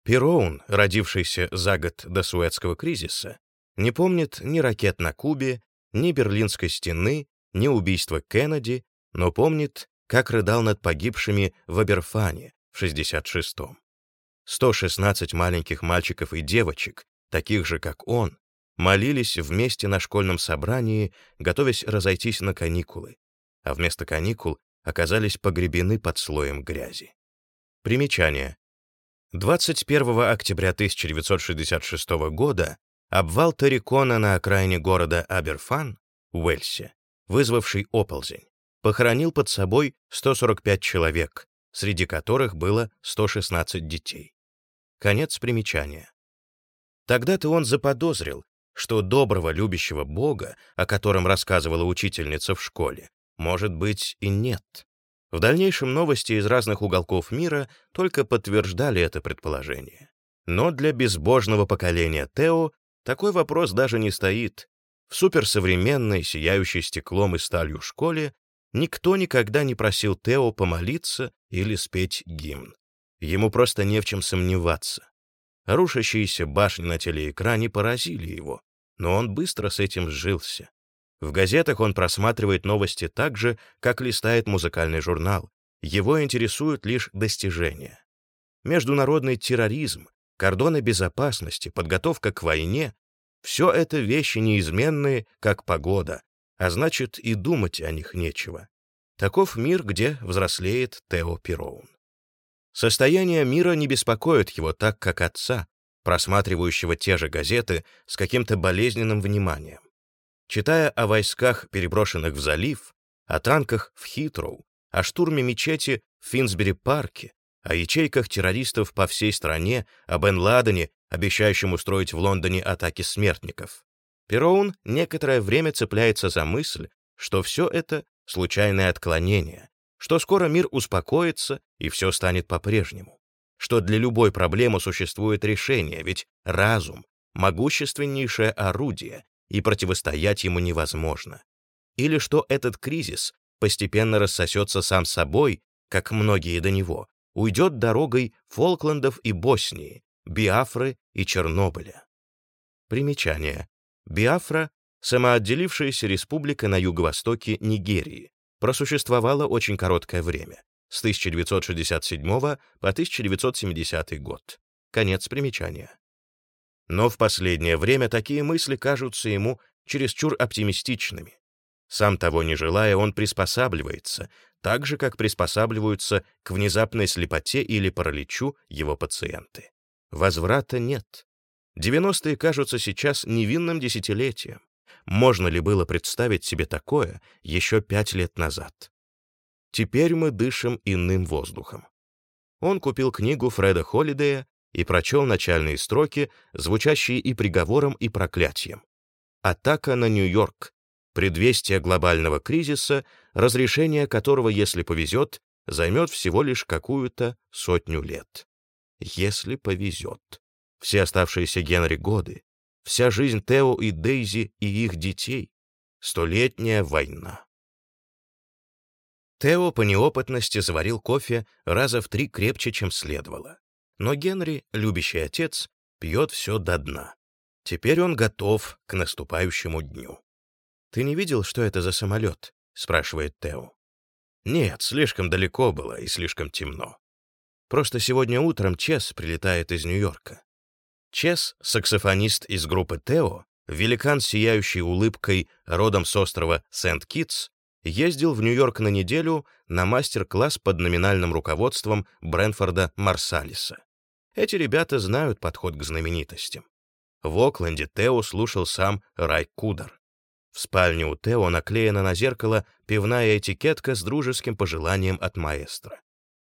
A: Пероун, родившийся за год до Суэцкого кризиса, не помнит ни ракет на Кубе, ни Берлинской стены, ни убийства Кеннеди, но помнит, как рыдал над погибшими в Аберфане в 66-м. 116 маленьких мальчиков и девочек, таких же, как он, молились вместе на школьном собрании, готовясь разойтись на каникулы, а вместо каникул оказались погребены под слоем грязи. Примечание. 21 октября 1966 года Обвал Тарикона на окраине города Аберфан, Уэльсе, вызвавший оползень, похоронил под собой 145 человек, среди которых было 116 детей. Конец примечания. Тогда-то он заподозрил, что доброго любящего Бога, о котором рассказывала учительница в школе, может быть и нет. В дальнейшем новости из разных уголков мира только подтверждали это предположение. Но для безбожного поколения Тео такой вопрос даже не стоит. В суперсовременной, сияющей стеклом и сталью школе никто никогда не просил Тео помолиться или спеть гимн. Ему просто не в чем сомневаться. Рушащиеся башни на телеэкране поразили его, но он быстро с этим сжился. В газетах он просматривает новости так же, как листает музыкальный журнал. Его интересуют лишь достижения. Международный терроризм, кордоны безопасности, подготовка к войне — все это вещи неизменные, как погода, а значит, и думать о них нечего. Таков мир, где взрослеет Тео Пироун. Состояние мира не беспокоит его так, как отца, просматривающего те же газеты с каким-то болезненным вниманием. Читая о войсках, переброшенных в залив, о танках в Хитроу, о штурме мечети в Финсбери-парке, о ячейках террористов по всей стране, о Бен Ладене, обещающем устроить в Лондоне атаки смертников. Пероун некоторое время цепляется за мысль, что все это — случайное отклонение, что скоро мир успокоится и все станет по-прежнему, что для любой проблемы существует решение, ведь разум — могущественнейшее орудие, и противостоять ему невозможно. Или что этот кризис постепенно рассосется сам собой, как многие до него, уйдет дорогой Фолклендов и Боснии, Биафры и Чернобыля. Примечание. Биафра — самоотделившаяся республика на юго-востоке Нигерии. Просуществовала очень короткое время, с 1967 по 1970 год. Конец примечания. Но в последнее время такие мысли кажутся ему чересчур оптимистичными. Сам того не желая, он приспосабливается, так же, как приспосабливаются к внезапной слепоте или параличу его пациенты. Возврата нет. 90-е кажутся сейчас невинным десятилетием. Можно ли было представить себе такое еще пять лет назад? Теперь мы дышим иным воздухом. Он купил книгу Фреда Холлидея и прочел начальные строки, звучащие и приговором, и проклятием. Атака на Нью-Йорк, предвестие глобального кризиса, разрешение которого, если повезет, займет всего лишь какую-то сотню лет. Если повезет. Все оставшиеся Генри годы, вся жизнь Тео и Дейзи и их детей, столетняя война. Тео по неопытности заварил кофе раза в три крепче, чем следовало. Но Генри, любящий отец, пьет все до дна. Теперь он готов к наступающему дню. «Ты не видел, что это за самолет?» — спрашивает Тео. «Нет, слишком далеко было и слишком темно. Просто сегодня утром Чес прилетает из Нью-Йорка. Чес, саксофонист из группы Тео, великан с сияющей улыбкой, родом с острова Сент-Китс, ездил в Нью-Йорк на неделю на мастер-класс под номинальным руководством Брэнфорда Марсалиса. Эти ребята знают подход к знаменитостям. В Окленде Тео слушал сам Рай Кудер. В спальне у Тео наклеена на зеркало пивная этикетка с дружеским пожеланием от маэстро.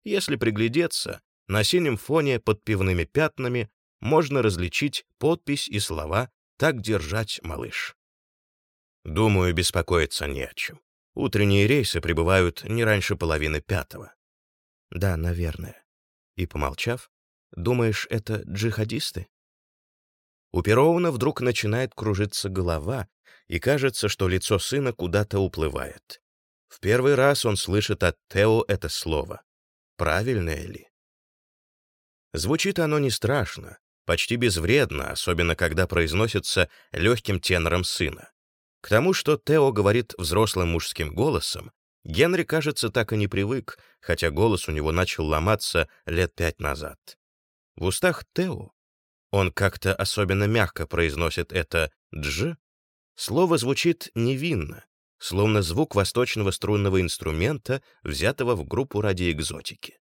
A: Если приглядеться, на синем фоне под пивными пятнами можно различить подпись и слова «Так держать, малыш». Думаю, беспокоиться не о чем. Утренние рейсы прибывают не раньше половины пятого. Да, наверное. И, помолчав, думаешь, это джихадисты? У Перовна вдруг начинает кружиться голова, и кажется, что лицо сына куда-то уплывает. В первый раз он слышит от Тео это слово. Правильное ли? Звучит оно не страшно, почти безвредно, особенно когда произносится легким тенором сына. К тому, что Тео говорит взрослым мужским голосом, Генри, кажется, так и не привык, хотя голос у него начал ломаться лет пять назад. В устах Тео он как-то особенно мягко произносит это «дж», слово звучит невинно, словно звук восточного струнного инструмента, взятого в группу ради экзотики.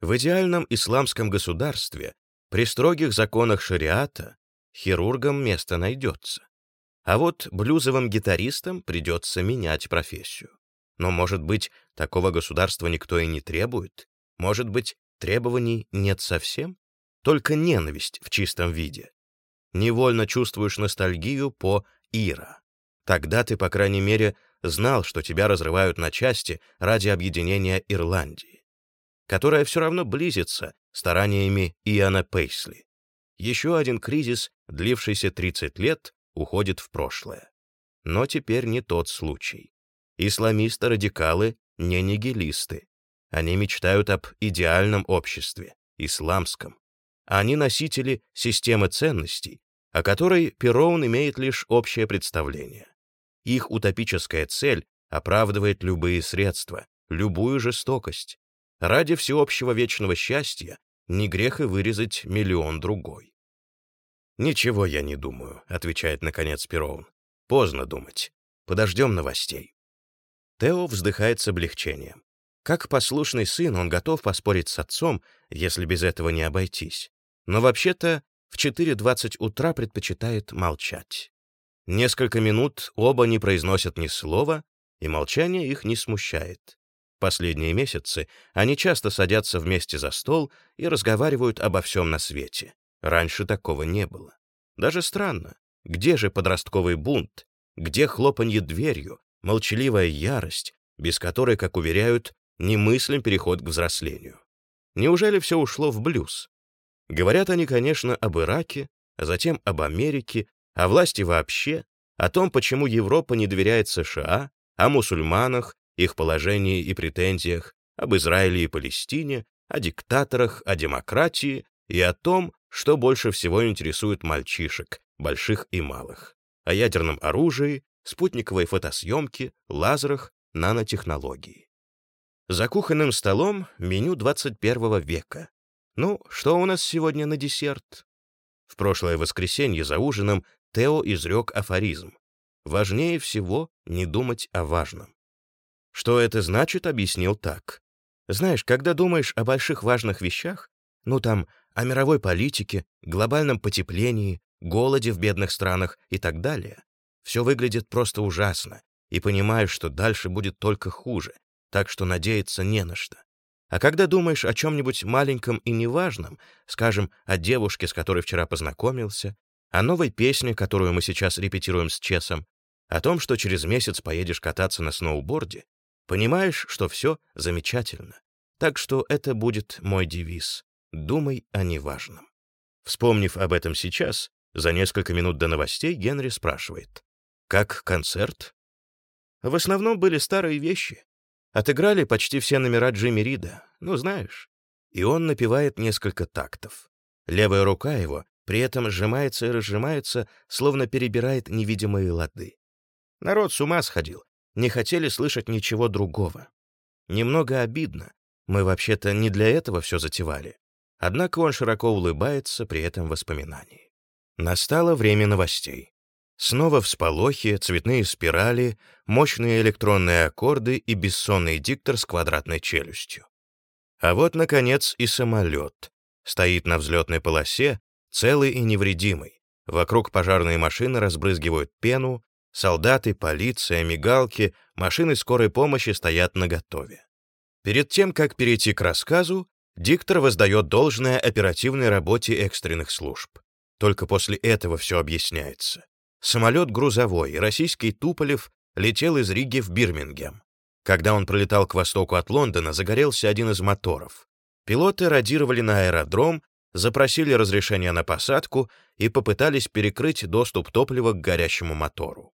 A: В идеальном исламском государстве, при строгих законах шариата, хирургам место найдется. А вот блюзовым гитаристам придется менять профессию. Но, может быть, такого государства никто и не требует? Может быть, требований нет совсем? Только ненависть в чистом виде. Невольно чувствуешь ностальгию по Ира. Тогда ты, по крайней мере, знал, что тебя разрывают на части ради объединения Ирландии, которая все равно близится стараниями Иоанна Пейсли. Еще один кризис, длившийся 30 лет, уходит в прошлое. Но теперь не тот случай. Исламисты-радикалы не нигилисты. Они мечтают об идеальном обществе, исламском. Они носители системы ценностей, о которой Пероун имеет лишь общее представление. Их утопическая цель оправдывает любые средства, любую жестокость. Ради всеобщего вечного счастья не грех и вырезать миллион другой. «Ничего я не думаю», — отвечает наконец Пероун. «Поздно думать. Подождем новостей». Тео вздыхает с облегчением. Как послушный сын, он готов поспорить с отцом, если без этого не обойтись. Но вообще-то в 4.20 утра предпочитает молчать. Несколько минут оба не произносят ни слова, и молчание их не смущает. Последние месяцы они часто садятся вместе за стол и разговаривают обо всем на свете. Раньше такого не было. Даже странно, где же подростковый бунт, где хлопанье дверью, молчаливая ярость, без которой, как уверяют, немыслим переход к взрослению? Неужели все ушло в блюз? Говорят они, конечно, об Ираке, а затем об Америке, о власти вообще, о том, почему Европа не доверяет США, о мусульманах, их положении и претензиях, об Израиле и Палестине, о диктаторах, о демократии и о том, что больше всего интересует мальчишек больших и малых, о ядерном оружии, спутниковой фотосъемке, лазерах, нанотехнологии. За кухонным столом меню 21 века. Ну, что у нас сегодня на десерт? В прошлое воскресенье за ужином Тео изрек афоризм. Важнее всего не думать о важном. Что это значит, объяснил так. Знаешь, когда думаешь о больших важных вещах, ну там, о мировой политике, глобальном потеплении, голоде в бедных странах и так далее, все выглядит просто ужасно, и понимаешь, что дальше будет только хуже, так что надеяться не на что. А когда думаешь о чем-нибудь маленьком и неважном, скажем, о девушке, с которой вчера познакомился, о новой песне, которую мы сейчас репетируем с Чесом, о том, что через месяц поедешь кататься на сноуборде, понимаешь, что все замечательно. Так что это будет мой девиз. Думай о неважном. Вспомнив об этом сейчас, за несколько минут до новостей Генри спрашивает. «Как концерт?» В основном были старые вещи. Отыграли почти все номера Джимми Рида, ну, знаешь. И он напевает несколько тактов. Левая рука его при этом сжимается и разжимается, словно перебирает невидимые лады. Народ с ума сходил, не хотели слышать ничего другого. Немного обидно, мы вообще-то не для этого все затевали. Однако он широко улыбается при этом воспоминании. Настало время новостей. Снова всполохи, цветные спирали, мощные электронные аккорды и бессонный диктор с квадратной челюстью. А вот, наконец, и самолет. Стоит на взлетной полосе, целый и невредимый. Вокруг пожарные машины разбрызгивают пену, солдаты, полиция, мигалки, машины скорой помощи стоят наготове. Перед тем, как перейти к рассказу, диктор воздает должное оперативной работе экстренных служб. Только после этого все объясняется. Самолет грузовой, российский Туполев, летел из Риги в Бирмингем. Когда он пролетал к востоку от Лондона, загорелся один из моторов. Пилоты радировали на аэродром, запросили разрешение на посадку и попытались перекрыть доступ топлива к горящему мотору.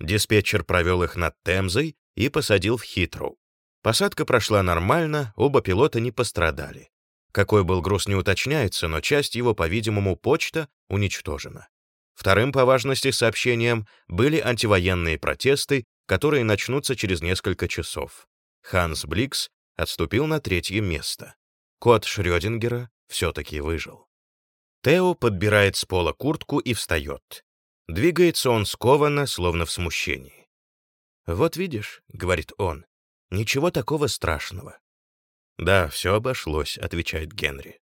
A: Диспетчер провел их над Темзой и посадил в Хитроу. Посадка прошла нормально, оба пилота не пострадали. Какой был груз не уточняется, но часть его, по-видимому, почта уничтожена. Вторым по важности сообщением были антивоенные протесты, которые начнутся через несколько часов. Ханс Бликс отступил на третье место. Кот Шрёдингера все-таки выжил. Тео подбирает с пола куртку и встает. Двигается он скованно, словно в смущении. «Вот видишь», — говорит он, — «ничего такого страшного. «Да, все обошлось», — отвечает Генри.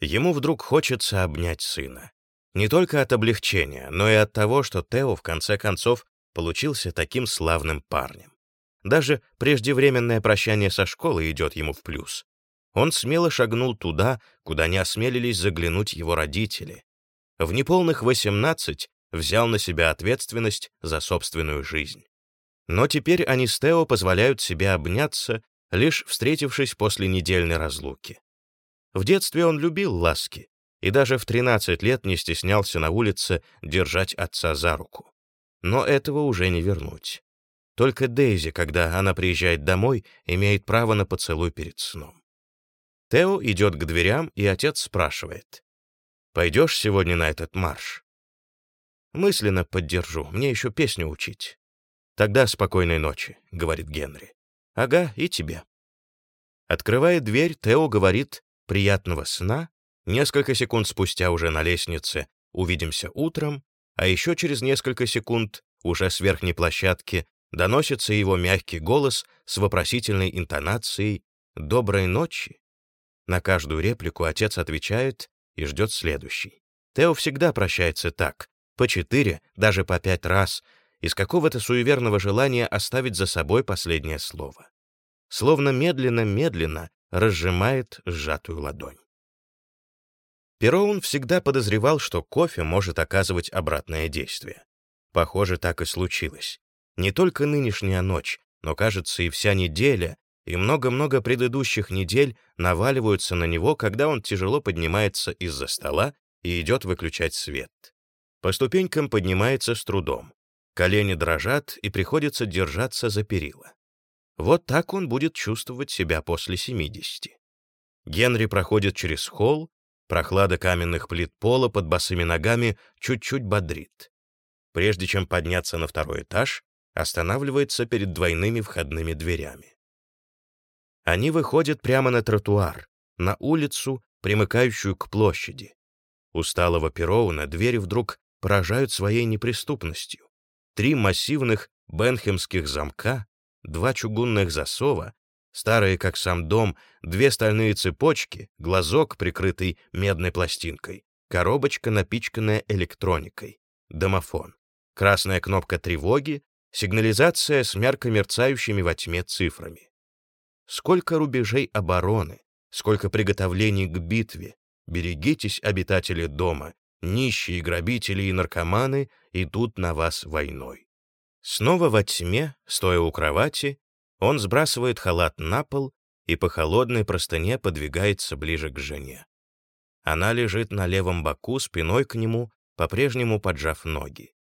A: Ему вдруг хочется обнять сына. Не только от облегчения, но и от того, что Тео в конце концов получился таким славным парнем. Даже преждевременное прощание со школы идет ему в плюс. Он смело шагнул туда, куда не осмелились заглянуть его родители. В неполных 18 взял на себя ответственность за собственную жизнь. Но теперь они с Тео позволяют себе обняться лишь встретившись после недельной разлуки. В детстве он любил ласки и даже в 13 лет не стеснялся на улице держать отца за руку. Но этого уже не вернуть. Только Дейзи, когда она приезжает домой, имеет право на поцелуй перед сном. Тео идет к дверям, и отец спрашивает. «Пойдешь сегодня на этот марш?» «Мысленно поддержу, мне еще песню учить». «Тогда спокойной ночи», — говорит Генри. «Ага, и тебе». Открывая дверь, Тео говорит «приятного сна». Несколько секунд спустя уже на лестнице «увидимся утром», а еще через несколько секунд, уже с верхней площадки, доносится его мягкий голос с вопросительной интонацией «доброй ночи». На каждую реплику отец отвечает и ждет следующий. Тео всегда прощается так, по четыре, даже по пять раз, из какого-то суеверного желания оставить за собой последнее слово. Словно медленно-медленно разжимает сжатую ладонь. Пероун всегда подозревал, что кофе может оказывать обратное действие. Похоже, так и случилось. Не только нынешняя ночь, но, кажется, и вся неделя, и много-много предыдущих недель наваливаются на него, когда он тяжело поднимается из-за стола и идет выключать свет. По ступенькам поднимается с трудом. Колени дрожат, и приходится держаться за перила. Вот так он будет чувствовать себя после 70. Генри проходит через холл, Прохлада каменных плит пола под босыми ногами чуть-чуть бодрит. Прежде чем подняться на второй этаж, останавливается перед двойными входными дверями. Они выходят прямо на тротуар, на улицу, примыкающую к площади. Усталого Пероуна двери вдруг поражают своей неприступностью. Три массивных бенхемских замка, два чугунных засова, старые, как сам дом, две стальные цепочки, глазок, прикрытый медной пластинкой, коробочка, напичканная электроникой, домофон, красная кнопка тревоги, сигнализация с мерко мерцающими во тьме цифрами. Сколько рубежей обороны, сколько приготовлений к битве. Берегитесь, обитатели дома, нищие грабители и наркоманы идут на вас войной. Снова во тьме, стоя у кровати, он сбрасывает халат на пол и по холодной простыне подвигается ближе к жене. Она лежит на левом боку, спиной к нему, по-прежнему поджав ноги.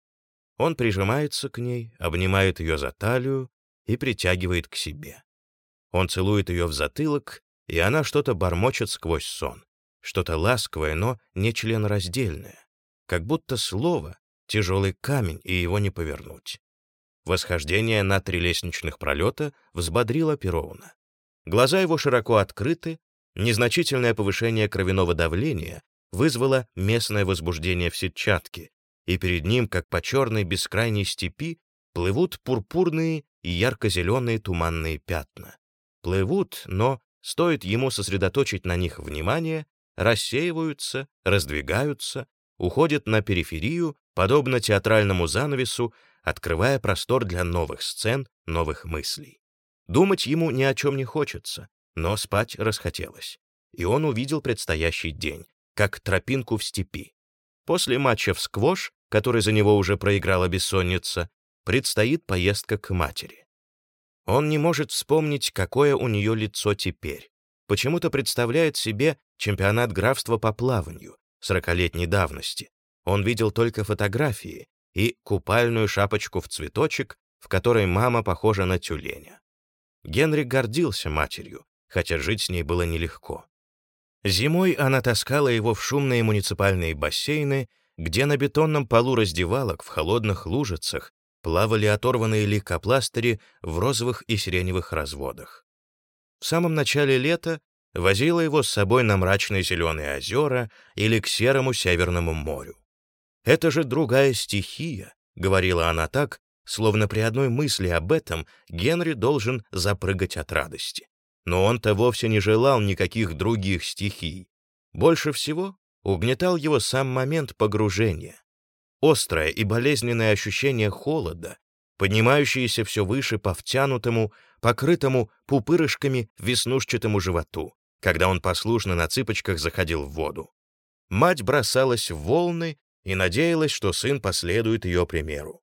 A: Он прижимается к ней, обнимает ее за талию и притягивает к себе. Он целует ее в затылок, и она что-то бормочет сквозь сон, что-то ласковое, но не членораздельное, как будто слово — тяжелый камень, и его не повернуть. Восхождение на три лестничных пролета взбодрило Перовна. Глаза его широко открыты, незначительное повышение кровяного давления вызвало местное возбуждение в сетчатке, и перед ним, как по черной бескрайней степи, плывут пурпурные и ярко-зеленые туманные пятна. Плывут, но, стоит ему сосредоточить на них внимание, рассеиваются, раздвигаются, уходят на периферию, подобно театральному занавесу, открывая простор для новых сцен, новых мыслей. Думать ему ни о чем не хочется, но спать расхотелось. И он увидел предстоящий день, как тропинку в степи. После матча в сквош, который за него уже проиграла бессонница, предстоит поездка к матери. Он не может вспомнить, какое у нее лицо теперь. Почему-то представляет себе чемпионат графства по плаванию, сорокалетней давности. Он видел только фотографии, и купальную шапочку в цветочек, в которой мама похожа на тюленя. Генри гордился матерью, хотя жить с ней было нелегко. Зимой она таскала его в шумные муниципальные бассейны, где на бетонном полу раздевалок в холодных лужицах плавали оторванные лейкопластыри в розовых и сиреневых разводах. В самом начале лета возила его с собой на мрачные зеленые озера или к серому Северному морю. «Это же другая стихия», — говорила она так, словно при одной мысли об этом Генри должен запрыгать от радости. Но он-то вовсе не желал никаких других стихий. Больше всего угнетал его сам момент погружения. Острое и болезненное ощущение холода, поднимающееся все выше по втянутому, покрытому пупырышками веснушчатому животу, когда он послушно на цыпочках заходил в воду. Мать бросалась в волны и надеялась, что сын последует ее примеру.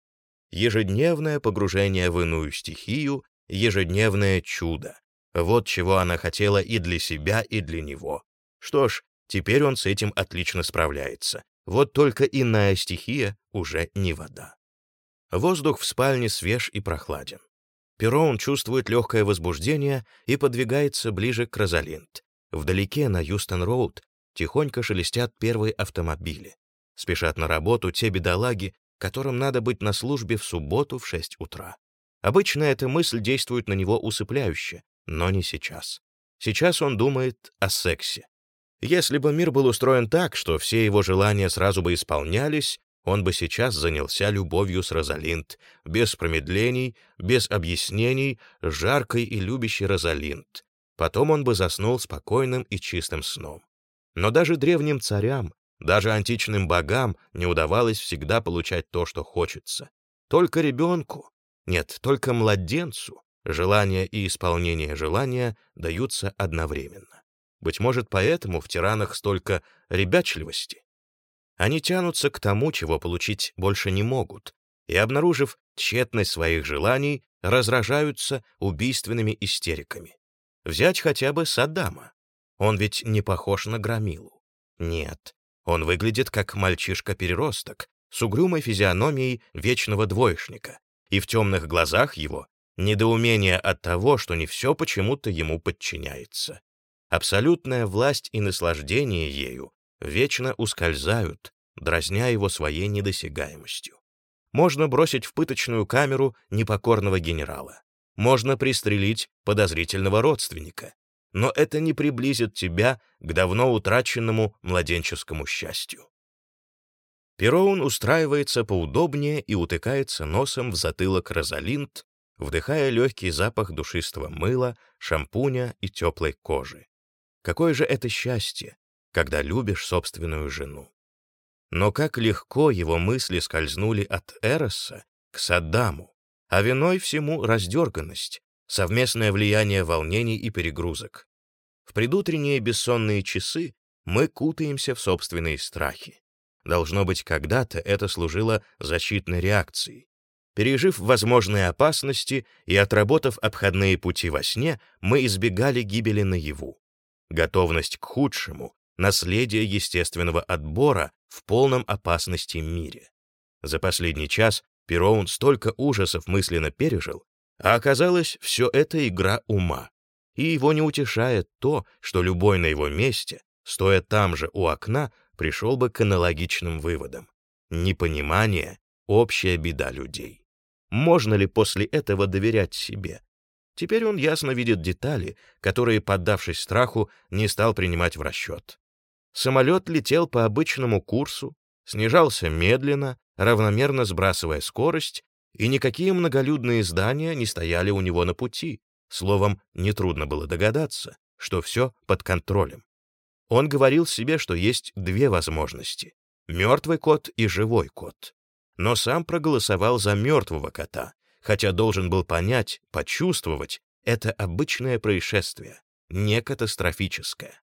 A: Ежедневное погружение в иную стихию, ежедневное чудо. Вот чего она хотела и для себя, и для него. Что ж, теперь он с этим отлично справляется. Вот только иная стихия уже не вода. Воздух в спальне свеж и прохладен. Перроун чувствует легкое возбуждение и подвигается ближе к Розалинд. Вдалеке на Юстон-Роуд тихонько шелестят первые автомобили. Спешат на работу те бедолаги, которым надо быть на службе в субботу в 6 утра. Обычно эта мысль действует на него усыпляюще, но не сейчас. Сейчас он думает о сексе. Если бы мир был устроен так, что все его желания сразу бы исполнялись, он бы сейчас занялся любовью с Розалинд, без промедлений, без объяснений, жаркой и любящей Розалинд. Потом он бы заснул спокойным и чистым сном. Но даже древним царям, даже античным богам не удавалось всегда получать то, что хочется. Только ребенку, нет, только младенцу, желание и исполнение желания даются одновременно. Быть может, поэтому в тиранах столько ребячливости. Они тянутся к тому, чего получить больше не могут, и, обнаружив тщетность своих желаний, разражаются убийственными истериками. Взять хотя бы Саддама. Он ведь не похож на Громилу. Нет, он выглядит как мальчишка-переросток с угрюмой физиономией вечного двоечника, и в темных глазах его недоумение от того, что не все почему-то ему подчиняется. Абсолютная власть и наслаждение ею вечно ускользают, дразня его своей недосягаемостью. Можно бросить в пыточную камеру непокорного генерала. Можно пристрелить подозрительного родственника. Но это не приблизит тебя к давно утраченному младенческому счастью. Пероун устраивается поудобнее и утыкается носом в затылок Розалинд, вдыхая легкий запах душистого мыла, шампуня и теплой кожи. Какое же это счастье, когда любишь собственную жену. Но как легко его мысли скользнули от Эроса к Саддаму, а виной всему раздерганность, совместное влияние волнений и перегрузок. В предутренние бессонные часы мы кутаемся в собственные страхи. Должно быть, когда-то это служило защитной реакцией. Пережив возможные опасности и отработав обходные пути во сне, мы избегали гибели наяву. Готовность к худшему — наследие естественного отбора в полном опасности мире. За последний час Пероун столько ужасов мысленно пережил, а оказалось, все это игра ума. И его не утешает то, что любой на его месте, стоя там же у окна, пришел бы к аналогичным выводам. Непонимание — общая беда людей. Можно ли после этого доверять себе? Теперь он ясно видит детали, которые, поддавшись страху, не стал принимать в расчет. Самолет летел по обычному курсу, снижался медленно, равномерно сбрасывая скорость, и никакие многолюдные здания не стояли у него на пути. Словом, нетрудно было догадаться, что все под контролем. Он говорил себе, что есть две возможности — мертвый кот и живой кот. Но сам проголосовал за мертвого кота, хотя должен был понять, почувствовать, это обычное происшествие, не катастрофическое.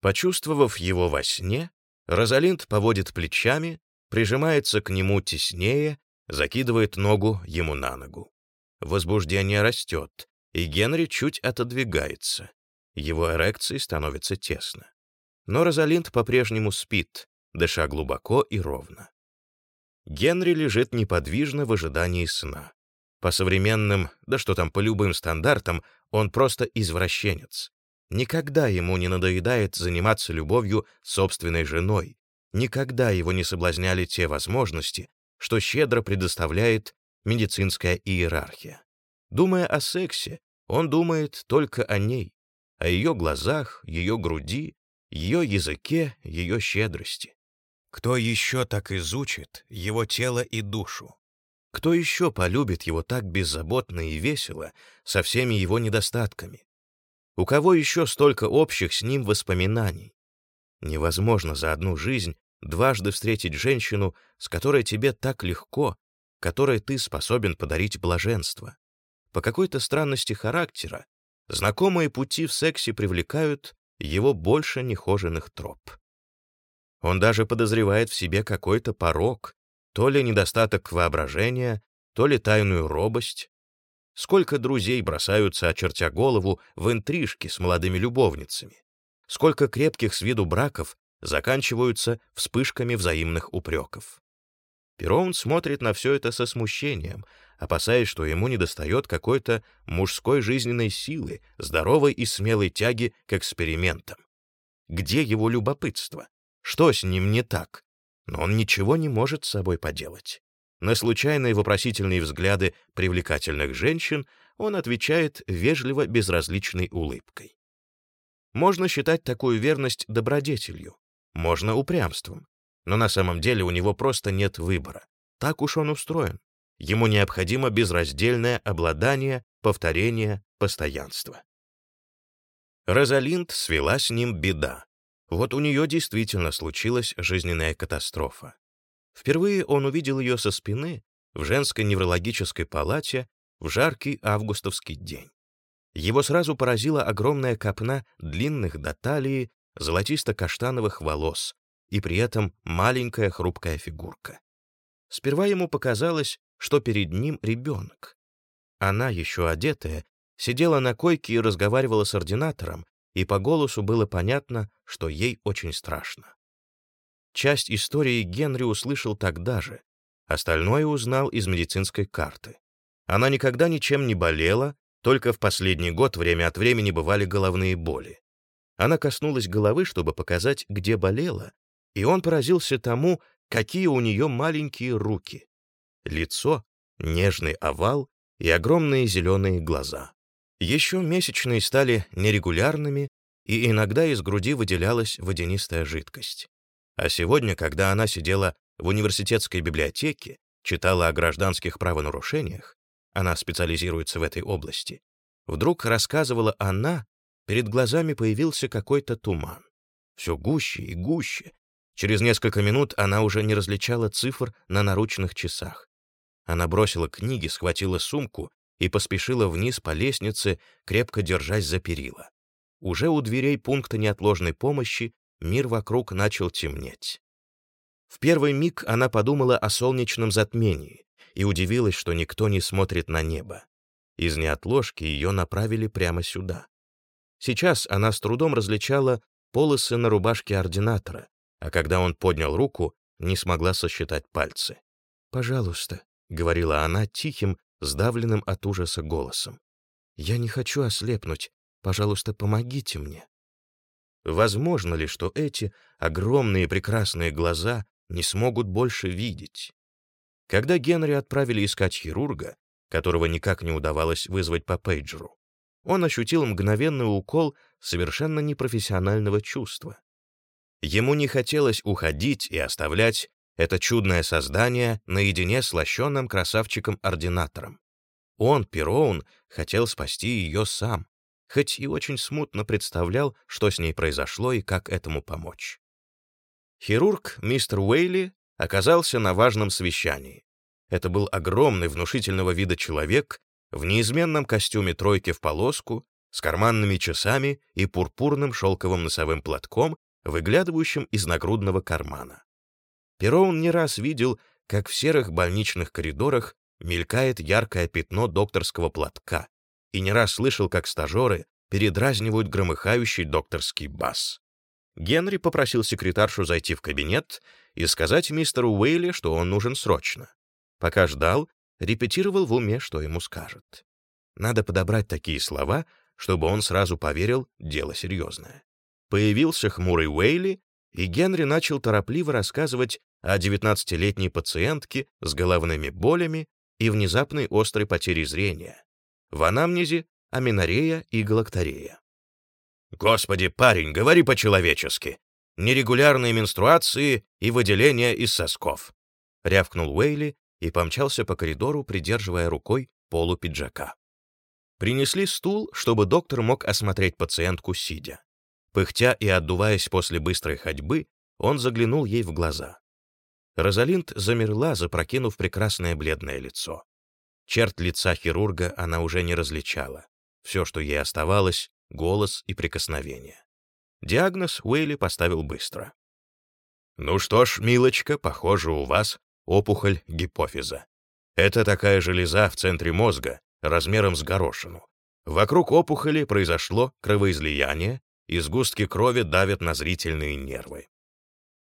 A: Почувствовав его во сне, Розалинд поводит плечами, прижимается к нему теснее, закидывает ногу ему на ногу. Возбуждение растет, и Генри чуть отодвигается. Его эрекции становится тесно. Но Розалинд по-прежнему спит, дыша глубоко и ровно. Генри лежит неподвижно в ожидании сна. По современным, да что там, по любым стандартам, он просто извращенец. Никогда ему не надоедает заниматься любовью собственной женой. Никогда его не соблазняли те возможности, что щедро предоставляет медицинская иерархия. Думая о сексе, он думает только о ней, о ее глазах, ее груди, ее языке, ее щедрости. Кто еще так изучит его тело и душу? Кто еще полюбит его так беззаботно и весело, со всеми его недостатками? У кого еще столько общих с ним воспоминаний? Невозможно за одну жизнь дважды встретить женщину, с которой тебе так легко, которой ты способен подарить блаженство. По какой-то странности характера знакомые пути в сексе привлекают его больше нехоженных троп. Он даже подозревает в себе какой-то порог, то ли недостаток воображения, то ли тайную робость, Сколько друзей бросаются, очертя голову, в интрижки с молодыми любовницами. Сколько крепких с виду браков заканчиваются вспышками взаимных упреков. Пероун смотрит на все это со смущением, опасаясь, что ему недостает какой-то мужской жизненной силы, здоровой и смелой тяги к экспериментам. Где его любопытство? Что с ним не так? Но он ничего не может с собой поделать. На случайные вопросительные взгляды привлекательных женщин он отвечает вежливо безразличной улыбкой. Можно считать такую верность добродетелью, можно упрямством, но на самом деле у него просто нет выбора. Так уж он устроен. Ему необходимо безраздельное обладание, повторение, постоянство. Розалинд свела с ним беда. Вот у нее действительно случилась жизненная катастрофа. Впервые он увидел ее со спины в женской неврологической палате в жаркий августовский день. Его сразу поразила огромная копна длинных до талии золотисто-каштановых волос и при этом маленькая хрупкая фигурка. Сперва ему показалось, что перед ним ребенок. Она, еще одетая, сидела на койке и разговаривала с ординатором, и по голосу было понятно, что ей очень страшно. Часть истории Генри услышал тогда же, остальное узнал из медицинской карты. Она никогда ничем не болела, только в последний год время от времени бывали головные боли. Она коснулась головы, чтобы показать, где болела, и он поразился тому, какие у нее маленькие руки. Лицо, нежный овал и огромные зеленые глаза. Еще месячные стали нерегулярными, и иногда из груди выделялась водянистая жидкость. А сегодня, когда она сидела в университетской библиотеке, читала о гражданских правонарушениях, она специализируется в этой области, вдруг рассказывала она, перед глазами появился какой-то туман. Все гуще и гуще. Через несколько минут она уже не различала цифр на наручных часах. Она бросила книги, схватила сумку и поспешила вниз по лестнице, крепко держась за перила. Уже у дверей пункта неотложной помощи мир вокруг начал темнеть. В первый миг она подумала о солнечном затмении и удивилась, что никто не смотрит на небо. Из неотложки ее направили прямо сюда. Сейчас она с трудом различала полосы на рубашке ординатора, а когда он поднял руку, не смогла сосчитать пальцы. «Пожалуйста», — говорила она тихим, сдавленным от ужаса голосом. «Я не хочу ослепнуть. Пожалуйста, помогите мне». Возможно ли, что эти огромные прекрасные глаза не смогут больше видеть? Когда Генри отправили искать хирурга, которого никак не удавалось вызвать по пейджеру, он ощутил мгновенный укол совершенно непрофессионального чувства. Ему не хотелось уходить и оставлять это чудное создание наедине с лощенным красавчиком-ординатором. Он, Пероун, хотел спасти ее сам, хоть и очень смутно представлял, что с ней произошло и как этому помочь. Хирург мистер Уэйли оказался на важном совещании. Это был огромный внушительного вида человек в неизменном костюме тройки в полоску, с карманными часами и пурпурным шелковым носовым платком, выглядывающим из нагрудного кармана. Пероун не раз видел, как в серых больничных коридорах мелькает яркое пятно докторского платка, и не раз слышал, как стажеры передразнивают громыхающий докторский бас. Генри попросил секретаршу зайти в кабинет и сказать мистеру Уэйли, что он нужен срочно. Пока ждал, репетировал в уме, что ему скажет. Надо подобрать такие слова, чтобы он сразу поверил, дело серьезное. Появился хмурый Уэйли и Генри начал торопливо рассказывать о 19-летней пациентке с головными болями и внезапной острой потерей зрения. В анамнезе аминорея и галактарея. «Господи, парень, говори по-человечески! Нерегулярные менструации и выделения из сосков!» — рявкнул Уэйли и помчался по коридору, придерживая рукой полу пиджака. Принесли стул, чтобы доктор мог осмотреть пациентку сидя. Пыхтя и отдуваясь после быстрой ходьбы, он заглянул ей в глаза. Розалинд замерла, запрокинув прекрасное бледное лицо. Черт лица хирурга она уже не различала. Все, что ей оставалось — голос и прикосновение. Диагноз Уэйли поставил быстро. «Ну что ж, милочка, похоже, у вас опухоль гипофиза. Это такая железа в центре мозга, размером с горошину. Вокруг опухоли произошло кровоизлияние, и сгустки крови давят на зрительные нервы.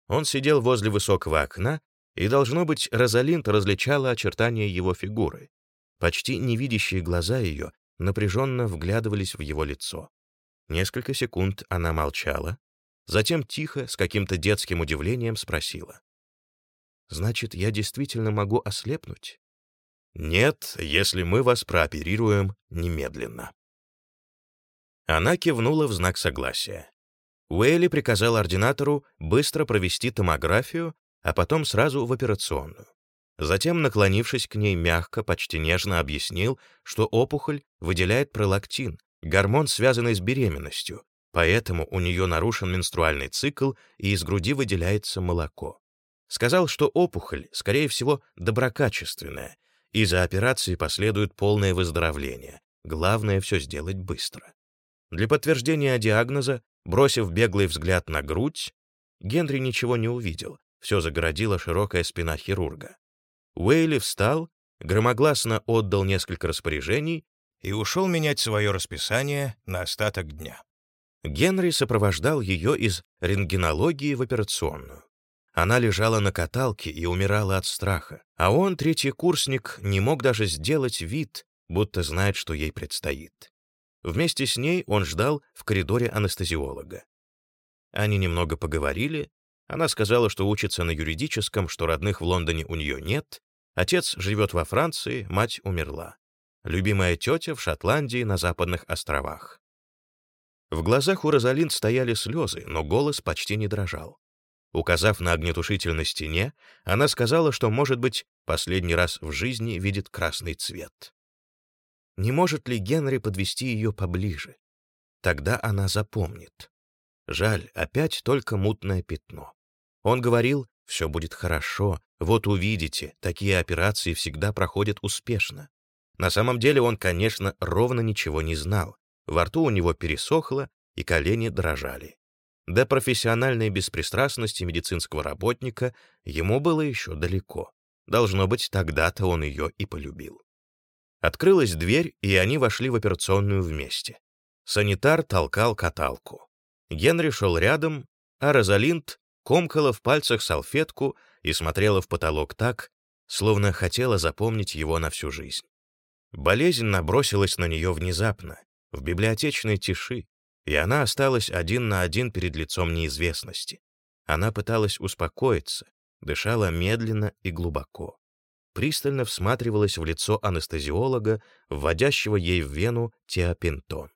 A: Он сидел возле высокого окна, и, должно быть, Розалинд различала очертания его фигуры. Почти невидящие глаза ее напряженно вглядывались в его лицо. Несколько секунд она молчала, затем тихо, с каким-то детским удивлением спросила. «Значит, я действительно могу ослепнуть?» «Нет, если мы вас прооперируем немедленно». Она кивнула в знак согласия. Уэйли приказал ординатору быстро провести томографию, а потом сразу в операционную. Затем, наклонившись к ней мягко, почти нежно объяснил, что опухоль выделяет пролактин, гормон, связанный с беременностью, поэтому у нее нарушен менструальный цикл и из груди выделяется молоко. Сказал, что опухоль, скорее всего, доброкачественная, и за операцией последует полное выздоровление. Главное все сделать быстро. Для подтверждения диагноза, бросив беглый взгляд на грудь, Генри ничего не увидел, все загородила широкая спина хирурга. Уэйли встал, громогласно отдал несколько распоряжений и ушел менять свое расписание на остаток дня. Генри сопровождал ее из рентгенологии в операционную. Она лежала на каталке и умирала от страха, а он, третий курсник, не мог даже сделать вид, будто знает, что ей предстоит. Вместе с ней он ждал в коридоре анестезиолога. Они немного поговорили. Она сказала, что учится на юридическом, что родных в Лондоне у нее нет. Отец живет во Франции, мать умерла. Любимая тетя в Шотландии на западных островах. В глазах у Розалинд стояли слезы, но голос почти не дрожал. Указав на огнетушитель на стене, она сказала, что, может быть, последний раз в жизни видит красный цвет. Не может ли Генри подвести ее поближе? Тогда она запомнит. Жаль, опять только мутное пятно. Он говорил, все будет хорошо, вот увидите, такие операции всегда проходят успешно. На самом деле он, конечно, ровно ничего не знал. Во рту у него пересохло, и колени дрожали. До профессиональной беспристрастности медицинского работника ему было еще далеко. Должно быть, тогда-то он ее и полюбил. Открылась дверь, и они вошли в операционную вместе. Санитар толкал каталку. Генри шел рядом, а Розалинд комкала в пальцах салфетку и смотрела в потолок так, словно хотела запомнить его на всю жизнь. Болезнь набросилась на нее внезапно, в библиотечной тиши, и она осталась один на один перед лицом неизвестности. Она пыталась успокоиться, дышала медленно и глубоко. Пристально всматривалась в лицо анестезиолога, вводящего ей в вену теопентон.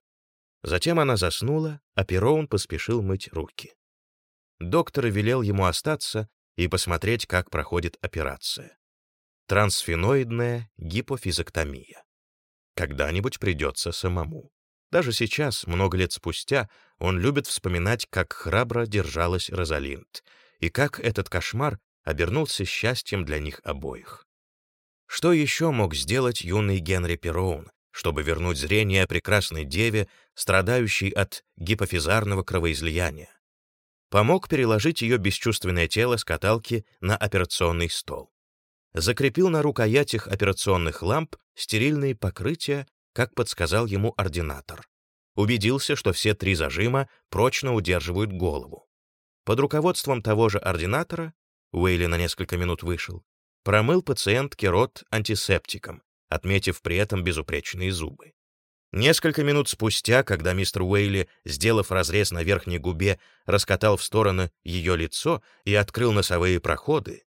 A: Затем она заснула, а Пероун поспешил мыть руки. Доктор велел ему остаться и посмотреть, как проходит операция. Трансфеноидная гипофизоктомия. Когда-нибудь придется самому. Даже сейчас, много лет спустя, он любит вспоминать, как храбро держалась Розалинд, и как этот кошмар обернулся счастьем для них обоих. Что еще мог сделать юный Генри Пероун, чтобы вернуть зрение прекрасной деве, страдающей от гипофизарного кровоизлияния? Помог переложить ее бесчувственное тело с каталки на операционный стол. Закрепил на рукоятях операционных ламп стерильные покрытия как подсказал ему ординатор. Убедился, что все три зажима прочно удерживают голову. Под руководством того же ординатора, Уэйли на несколько минут вышел, промыл пациентке рот антисептиком, отметив при этом безупречные зубы. Несколько минут спустя, когда мистер Уэйли, сделав разрез на верхней губе, раскатал в стороны ее лицо и открыл носовые проходы,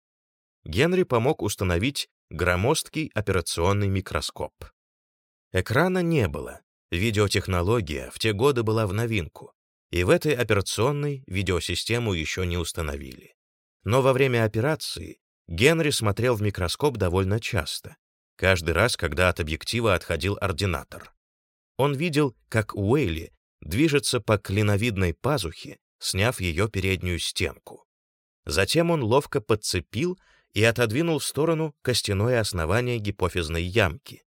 A: Генри помог установить громоздкий операционный микроскоп. Экрана не было. Видеотехнология в те годы была в новинку, и в этой операционной видеосистему еще не установили. Но во время операции Генри смотрел в микроскоп довольно часто, каждый раз, когда от объектива отходил ординатор. Он видел, как Уэйли движется по клиновидной пазухе, сняв ее переднюю стенку. Затем он ловко подцепил и отодвинул в сторону костяное основание гипофизной ямки,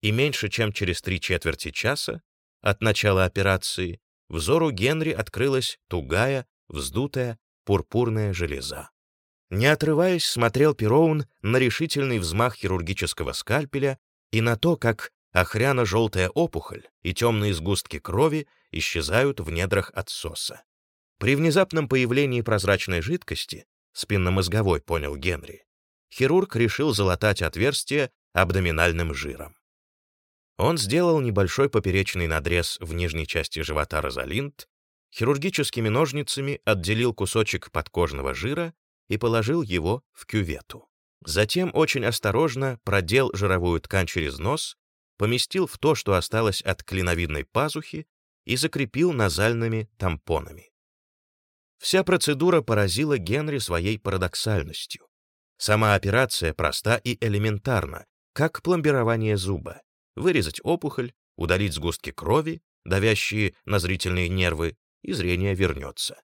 A: и меньше чем через три четверти часа от начала операции взору Генри открылась тугая, вздутая, пурпурная железа. Не отрываясь, смотрел Пероун на решительный взмах хирургического скальпеля и на то, как охряно-желтая опухоль и темные сгустки крови исчезают в недрах отсоса. При внезапном появлении прозрачной жидкости, спинномозговой понял Генри, хирург решил залатать отверстие абдоминальным жиром. Он сделал небольшой поперечный надрез в нижней части живота Розалинд, хирургическими ножницами отделил кусочек подкожного жира и положил его в кювету. Затем очень осторожно продел жировую ткань через нос, поместил в то, что осталось от клиновидной пазухи, и закрепил назальными тампонами. Вся процедура поразила Генри своей парадоксальностью. Сама операция проста и элементарна, как пломбирование зуба вырезать опухоль, удалить сгустки крови, давящие на зрительные нервы, и зрение вернется.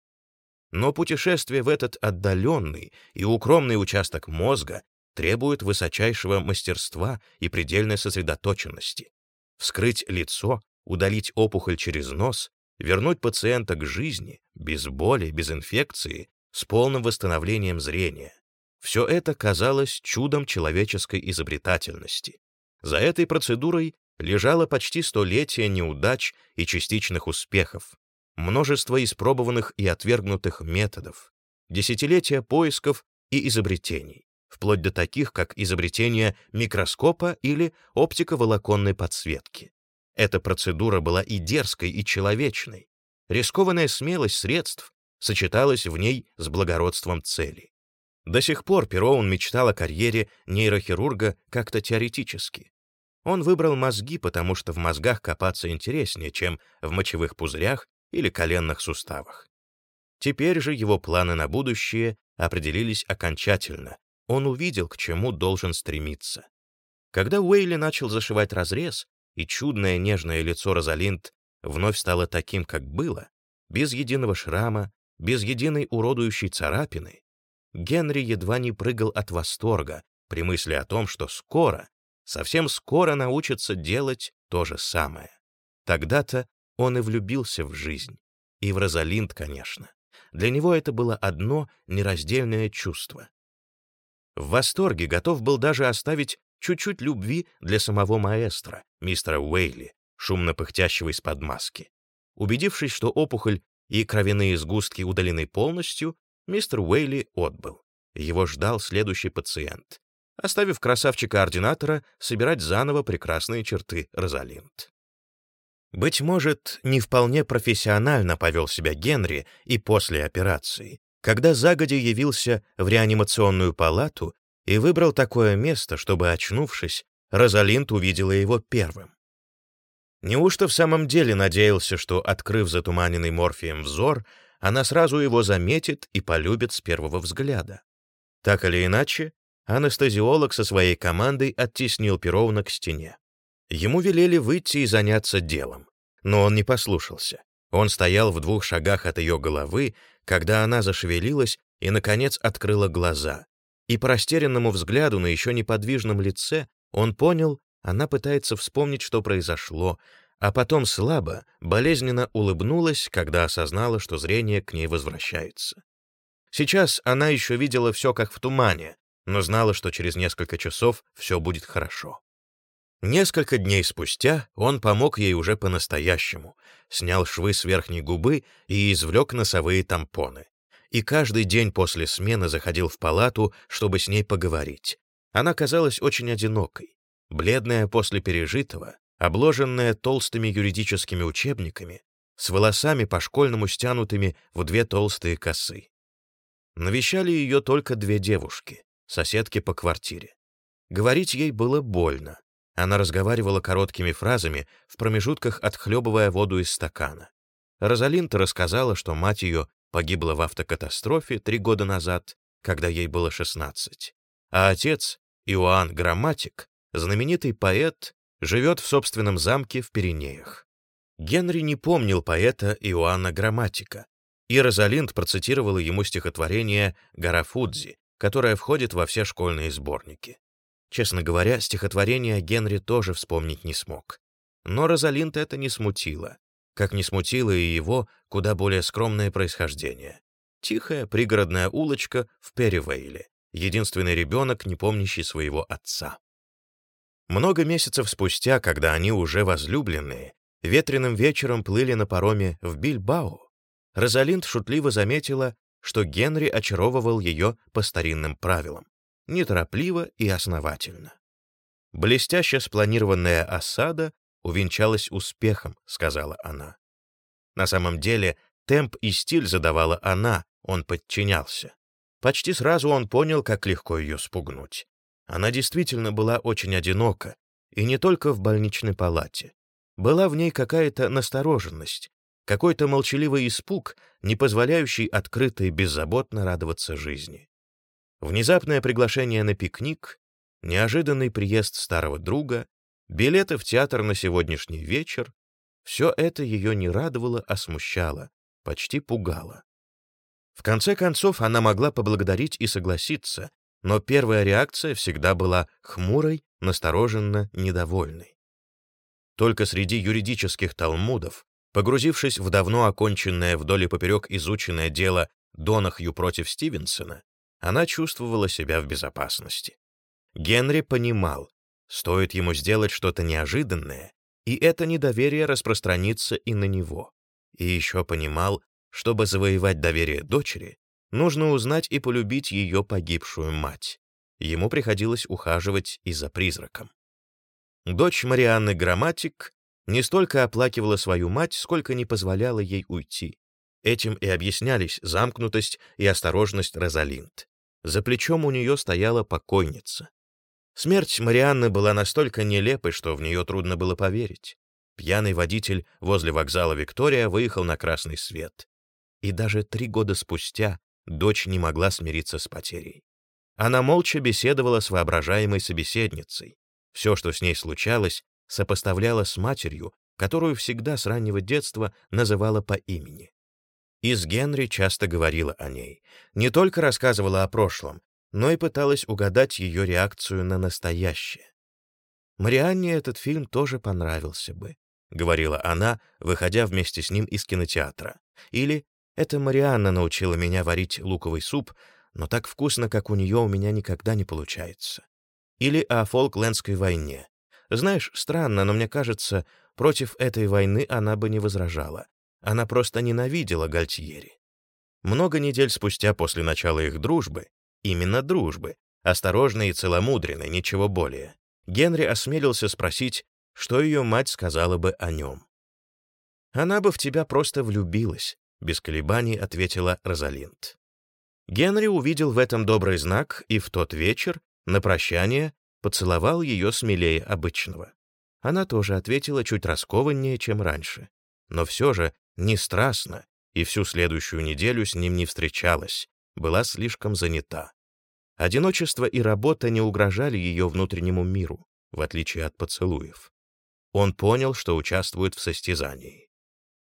A: Но путешествие в этот отдаленный и укромный участок мозга требует высочайшего мастерства и предельной сосредоточенности. Вскрыть лицо, удалить опухоль через нос, вернуть пациента к жизни, без боли, без инфекции, с полным восстановлением зрения. Все это казалось чудом человеческой изобретательности. За этой процедурой лежало почти столетие неудач и частичных успехов, множество испробованных и отвергнутых методов, десятилетия поисков и изобретений, вплоть до таких, как изобретение микроскопа или оптиковолоконной подсветки. Эта процедура была и дерзкой, и человечной. Рискованная смелость средств сочеталась в ней с благородством цели. До сих пор Пероун мечтал о карьере нейрохирурга как-то теоретически. Он выбрал мозги, потому что в мозгах копаться интереснее, чем в мочевых пузырях или коленных суставах. Теперь же его планы на будущее определились окончательно. Он увидел, к чему должен стремиться. Когда Уэйли начал зашивать разрез, и чудное нежное лицо Розалинд вновь стало таким, как было, без единого шрама, без единой уродующей царапины, Генри едва не прыгал от восторга при мысли о том, что скоро, совсем скоро научится делать то же самое. Тогда-то он и влюбился в жизнь. И в Розалинд, конечно. Для него это было одно нераздельное чувство. В восторге готов был даже оставить чуть-чуть любви для самого маэстро, мистера Уэйли, шумно пыхтящего из-под маски. Убедившись, что опухоль и кровяные сгустки удалены полностью, мистер Уэйли отбыл. Его ждал следующий пациент, оставив красавчика-ординатора собирать заново прекрасные черты Розалинд. Быть может, не вполне профессионально повел себя Генри и после операции, когда загодя явился в реанимационную палату и выбрал такое место, чтобы, очнувшись, Розалинд увидела его первым. Неужто в самом деле надеялся, что, открыв затуманенный морфием взор, она сразу его заметит и полюбит с первого взгляда? Так или иначе, анестезиолог со своей командой оттеснил Перовна к стене. Ему велели выйти и заняться делом, но он не послушался. Он стоял в двух шагах от ее головы, когда она зашевелилась и, наконец, открыла глаза, и по растерянному взгляду на еще неподвижном лице он понял, она пытается вспомнить, что произошло, а потом слабо, болезненно улыбнулась, когда осознала, что зрение к ней возвращается. Сейчас она еще видела все как в тумане, но знала, что через несколько часов все будет хорошо. Несколько дней спустя он помог ей уже по-настоящему, снял швы с верхней губы и извлек носовые тампоны и каждый день после смены заходил в палату, чтобы с ней поговорить. Она казалась очень одинокой, бледная после пережитого, обложенная толстыми юридическими учебниками, с волосами по-школьному стянутыми в две толстые косы. Навещали ее только две девушки, соседки по квартире. Говорить ей было больно. Она разговаривала короткими фразами, в промежутках отхлебывая воду из стакана. Розалинта рассказала, что мать ее погибла в автокатастрофе три года назад, когда ей было 16. А отец, Иоанн Грамматик, знаменитый поэт, живет в собственном замке в Пиренеях. Генри не помнил поэта Иоанна Грамматика, и Розалинд процитировала ему стихотворение «Гарафудзи», которое входит во все школьные сборники. Честно говоря, стихотворение Генри тоже вспомнить не смог. Но Розалинд это не смутило как не смутило и его куда более скромное происхождение. Тихая пригородная улочка в Перривейле, единственный ребенок, не помнящий своего отца. Много месяцев спустя, когда они уже возлюбленные, ветреным вечером плыли на пароме в Бильбао, Розалинд шутливо заметила, что Генри очаровывал ее по старинным правилам, неторопливо и основательно. Блестяще спланированная осада увенчалась успехом», — сказала она. На самом деле, темп и стиль задавала она, он подчинялся. Почти сразу он понял, как легко ее спугнуть. Она действительно была очень одинока, и не только в больничной палате. Была в ней какая-то настороженность, какой-то молчаливый испуг, не позволяющий открыто и беззаботно радоваться жизни. Внезапное приглашение на пикник, неожиданный приезд старого друга, билеты в театр на сегодняшний вечер — все это ее не радовало, а смущало, почти пугало. В конце концов, она могла поблагодарить и согласиться, но первая реакция всегда была хмурой, настороженно недовольной. Только среди юридических талмудов, погрузившись в давно оконченное вдоль и поперек изученное дело Донахью против Стивенсона, она чувствовала себя в безопасности. Генри понимал, Стоит ему сделать что-то неожиданное, и это недоверие распространится и на него. И еще понимал, чтобы завоевать доверие дочери, нужно узнать и полюбить ее погибшую мать. Ему приходилось ухаживать и за призраком. Дочь Марианны Грамматик не столько оплакивала свою мать, сколько не позволяла ей уйти. Этим и объяснялись замкнутость и осторожность Розалинд. За плечом у нее стояла покойница. Смерть Марианны была настолько нелепой, что в нее трудно было поверить. Пьяный водитель возле вокзала Виктория выехал на красный свет. И даже три года спустя дочь не могла смириться с потерей. Она молча беседовала с воображаемой собеседницей. Все, что с ней случалось, сопоставляла с матерью, которую всегда с раннего детства называла по имени. Из Генри часто говорила о ней, не только рассказывала о прошлом, но и пыталась угадать ее реакцию на настоящее. Марианне этот фильм тоже понравился бы. — говорила она, выходя вместе с ним из кинотеатра. Или «Это Марианна научила меня варить луковый суп, но так вкусно, как у нее, у меня никогда не получается». Или о Фолклендской войне. Знаешь, странно, но мне кажется, против этой войны она бы не возражала. Она просто ненавидела Гальтьери. Много недель спустя после начала их дружбы, именно дружбы, осторожной и целомудренной, ничего более, Генри осмелился спросить, что ее мать сказала бы о нем. «Она бы в тебя просто влюбилась», — без колебаний ответила Розалинд. Генри увидел в этом добрый знак и в тот вечер, на прощание, поцеловал ее смелее обычного. Она тоже ответила чуть раскованнее, чем раньше, но все же не страстно, и всю следующую неделю с ним не встречалась, была слишком занята. Одиночество и работа не угрожали ее внутреннему миру, в отличие от поцелуев. Он понял, что участвует в состязании.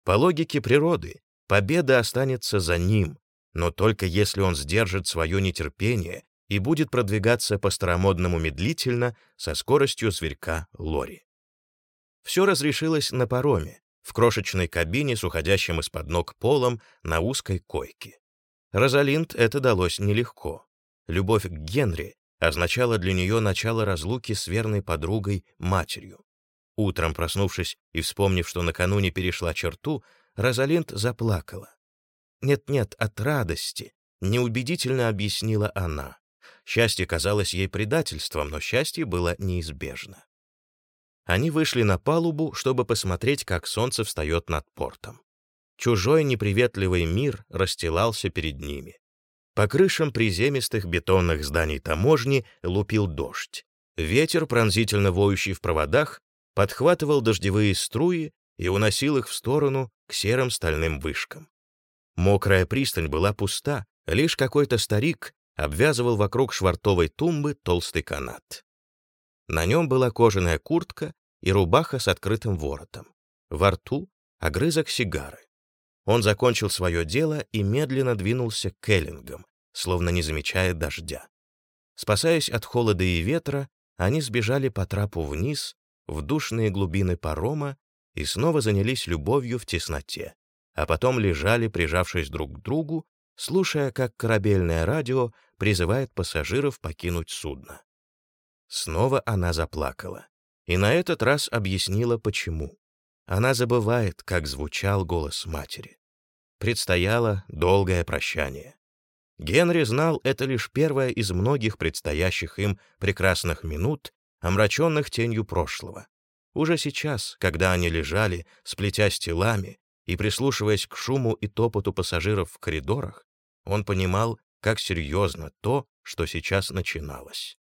A: По логике природы, победа останется за ним, но только если он сдержит свое нетерпение и будет продвигаться по-старомодному медлительно со скоростью зверька Лори. Все разрешилось на пароме, в крошечной кабине с уходящим из-под ног полом на узкой койке. Розалинд это далось нелегко. Любовь к Генри означала для нее начало разлуки с верной подругой, матерью. Утром, проснувшись и вспомнив, что накануне перешла черту, Розалинд заплакала. «Нет-нет, от радости», — неубедительно объяснила она. Счастье казалось ей предательством, но счастье было неизбежно. Они вышли на палубу, чтобы посмотреть, как солнце встает над портом. Чужой неприветливый мир расстилался перед ними. По крышам приземистых бетонных зданий таможни лупил дождь. Ветер, пронзительно воющий в проводах, подхватывал дождевые струи и уносил их в сторону к серым стальным вышкам. Мокрая пристань была пуста, лишь какой-то старик обвязывал вокруг швартовой тумбы толстый канат. На нем была кожаная куртка и рубаха с открытым воротом. Во рту — огрызок сигары. Он закончил свое дело и медленно двинулся к Эллингам, словно не замечая дождя. Спасаясь от холода и ветра, они сбежали по трапу вниз в душные глубины парома и снова занялись любовью в тесноте, а потом лежали, прижавшись друг к другу, слушая, как корабельное радио призывает пассажиров покинуть судно. Снова она заплакала, и на этот раз объяснила, почему. Она забывает, как звучал голос матери. Предстояло долгое прощание. Генри знал это лишь первое из многих предстоящих им прекрасных минут, омраченных тенью прошлого. Уже сейчас, когда они лежали, сплетясь телами и прислушиваясь к шуму и топоту пассажиров в коридорах, он понимал, как серьезно то, что сейчас начиналось.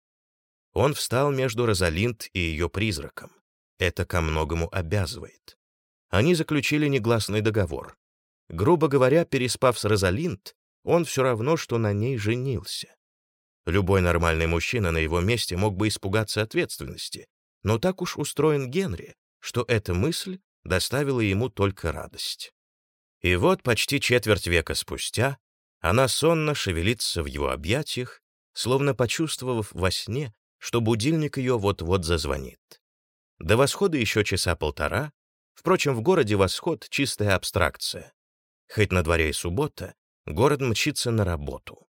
A: Он встал между Розалинд и ее призраком. Это ко многому обязывает. Они заключили негласный договор. Грубо говоря, переспав с Розалинд, он все равно, что на ней женился. Любой нормальный мужчина на его месте мог бы испугаться ответственности, но так уж устроен Генри, что эта мысль доставила ему только радость. И вот почти четверть века спустя она сонно шевелится в его объятиях, словно почувствовав во сне, что будильник ее вот-вот зазвонит. До восхода еще часа полтора, впрочем, в городе восход — чистая абстракция. Хоть на дворе и суббота, город мчится на работу.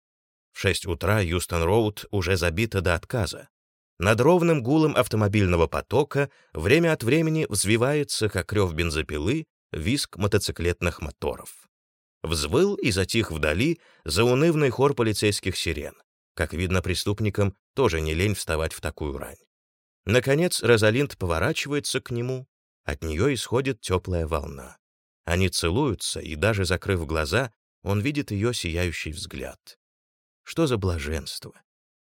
A: В 6 утра Юстон-Роуд уже забита до отказа. Над ровным гулом автомобильного потока время от времени взвивается, как рев бензопилы, визг мотоциклетных моторов. Взвыл и затих вдали заунывный хор полицейских сирен. Как видно, преступникам тоже не лень вставать в такую рань. Наконец Розалинд поворачивается к нему, От нее исходит теплая волна. Они целуются, и даже закрыв глаза, он видит ее сияющий взгляд. Что за блаженство!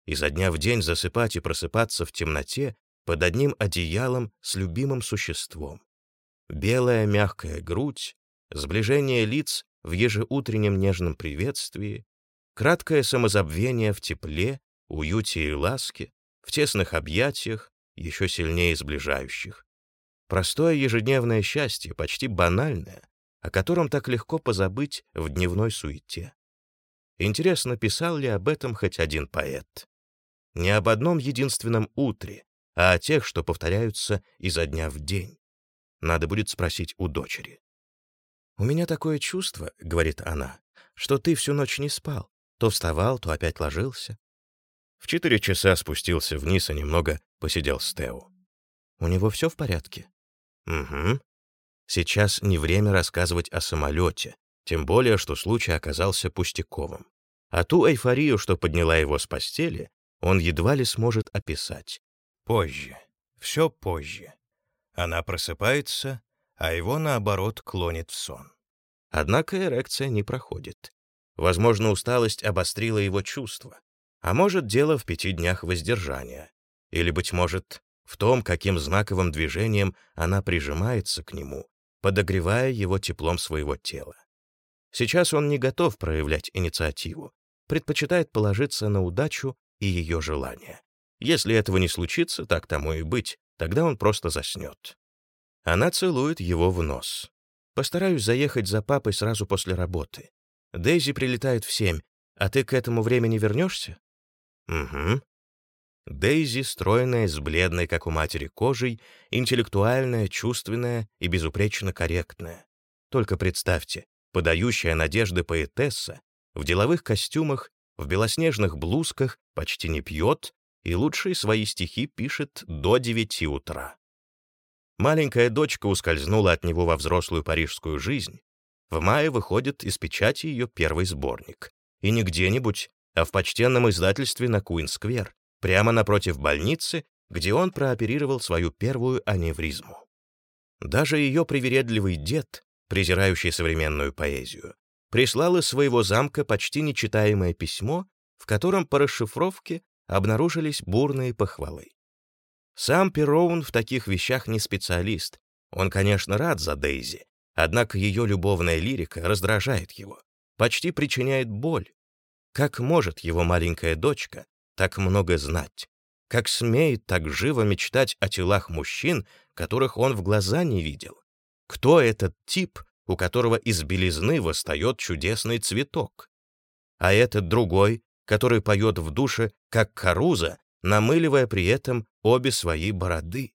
A: Изо дня в день засыпать и просыпаться в темноте под одним одеялом с любимым существом. Белая мягкая грудь, сближение лиц в ежеутреннем нежном приветствии, краткое самозабвение в тепле, уюте и ласке, в тесных объятиях, еще сильнее сближающих. Простое ежедневное счастье, почти банальное, о котором так легко позабыть в дневной суете. Интересно, писал ли об этом хоть один поэт? Не об одном единственном утре, а о тех, что повторяются изо дня в день. Надо будет спросить у дочери. «У меня такое чувство, — говорит она, — что ты всю ночь не спал. То вставал, то опять ложился». В четыре часа спустился вниз и немного посидел с Тео. «У него все в порядке?» «Угу. Сейчас не время рассказывать о самолете, тем более, что случай оказался пустяковым. А ту эйфорию, что подняла его с постели, он едва ли сможет описать. Позже. Все позже. Она просыпается, а его, наоборот, клонит в сон. Однако эрекция не проходит. Возможно, усталость обострила его чувства. А может, дело в пяти днях воздержания. Или, быть может, в том, каким знаковым движением она прижимается к нему, подогревая его теплом своего тела. Сейчас он не готов проявлять инициативу, предпочитает положиться на удачу и ее желание. Если этого не случится, так тому и быть, тогда он просто заснет. Она целует его в нос. Постараюсь заехать за папой сразу после работы. Дейзи прилетает в семь, а ты к этому времени вернешься? Угу. Дейзи, стройная, с бледной, как у матери, кожей, интеллектуальная, чувственная и безупречно корректная. Только представьте, подающая надежды поэтесса, в деловых костюмах, в белоснежных блузках, почти не пьет и лучшие свои стихи пишет до девяти утра. Маленькая дочка ускользнула от него во взрослую парижскую жизнь. В мае выходит из печати ее первый сборник. И не где-нибудь, а в почтенном издательстве на Куин-сквер, прямо напротив больницы, где он прооперировал свою первую аневризму. Даже ее привередливый дед, презирающий современную поэзию, прислал из своего замка почти нечитаемое письмо, в котором по расшифровке обнаружились бурные похвалы. Сам Пероун в таких вещах не специалист. Он, конечно, рад за Дейзи, однако ее любовная лирика раздражает его, почти причиняет боль. Как может его маленькая дочка так много знать? Как смеет так живо мечтать о телах мужчин, которых он в глаза не видел? Кто этот тип, у которого из белизны восстает чудесный цветок? А этот другой, который поет в душе, как каруза, намыливая при этом обе свои бороды.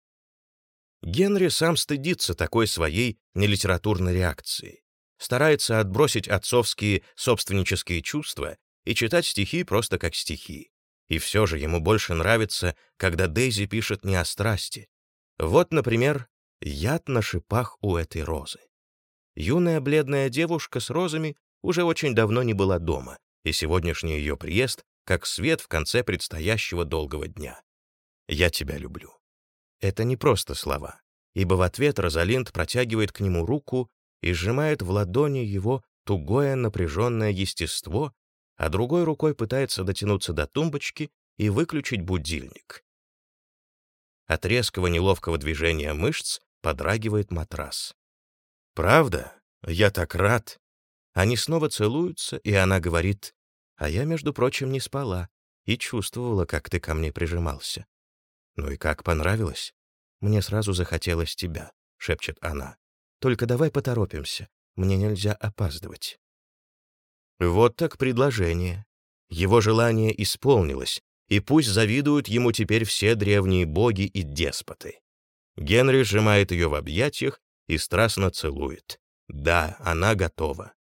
A: Генри сам стыдится такой своей нелитературной реакции, старается отбросить отцовские собственнические чувства и читать стихи просто как стихи. И все же ему больше нравится, когда Дейзи пишет не о страсти. Вот, например, «Яд на шипах у этой розы». Юная бледная девушка с розами уже очень давно не была дома, и сегодняшний ее приезд как свет в конце предстоящего долгого дня. «Я тебя люблю». Это не просто слова, ибо в ответ Розалинд протягивает к нему руку и сжимает в ладони его тугое напряженное естество, а другой рукой пытается дотянуться до тумбочки и выключить будильник. От резкого неловкого движения мышц подрагивает матрас. «Правда? Я так рад!» Они снова целуются, и она говорит, «А я, между прочим, не спала и чувствовала, как ты ко мне прижимался». «Ну и как, понравилось?» «Мне сразу захотелось тебя», — шепчет она. «Только давай поторопимся, мне нельзя опаздывать». Вот так предложение. Его желание исполнилось, и пусть завидуют ему теперь все древние боги и деспоты. Генри сжимает ее в объятиях и страстно целует. Да, она готова.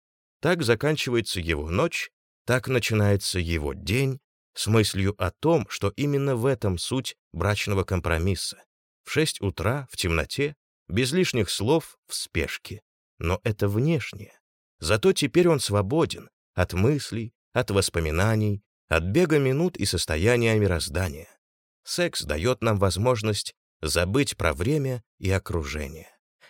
A: Так заканчивается его ночь, так начинается его день, с мыслью о том, что именно в этом суть брачного компромисса. В шесть утра, в темноте, без лишних слов, в спешке. Но это внешнее. Зато теперь он свободен от мыслей, от воспоминаний, от бега минут и состояния мироздания. Секс дает нам возможность забыть про время и окружение.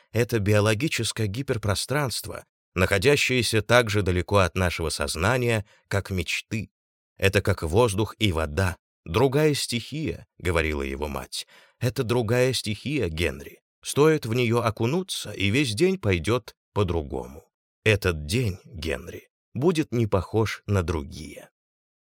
A: — это биологическое гиперпространство, находящееся так же далеко от нашего сознания, как мечты. Это как воздух и вода, другая стихия, — говорила его мать. Это другая стихия, Генри. Стоит в нее окунуться, и весь день пойдет по-другому. Этот день, Генри, будет не похож на другие.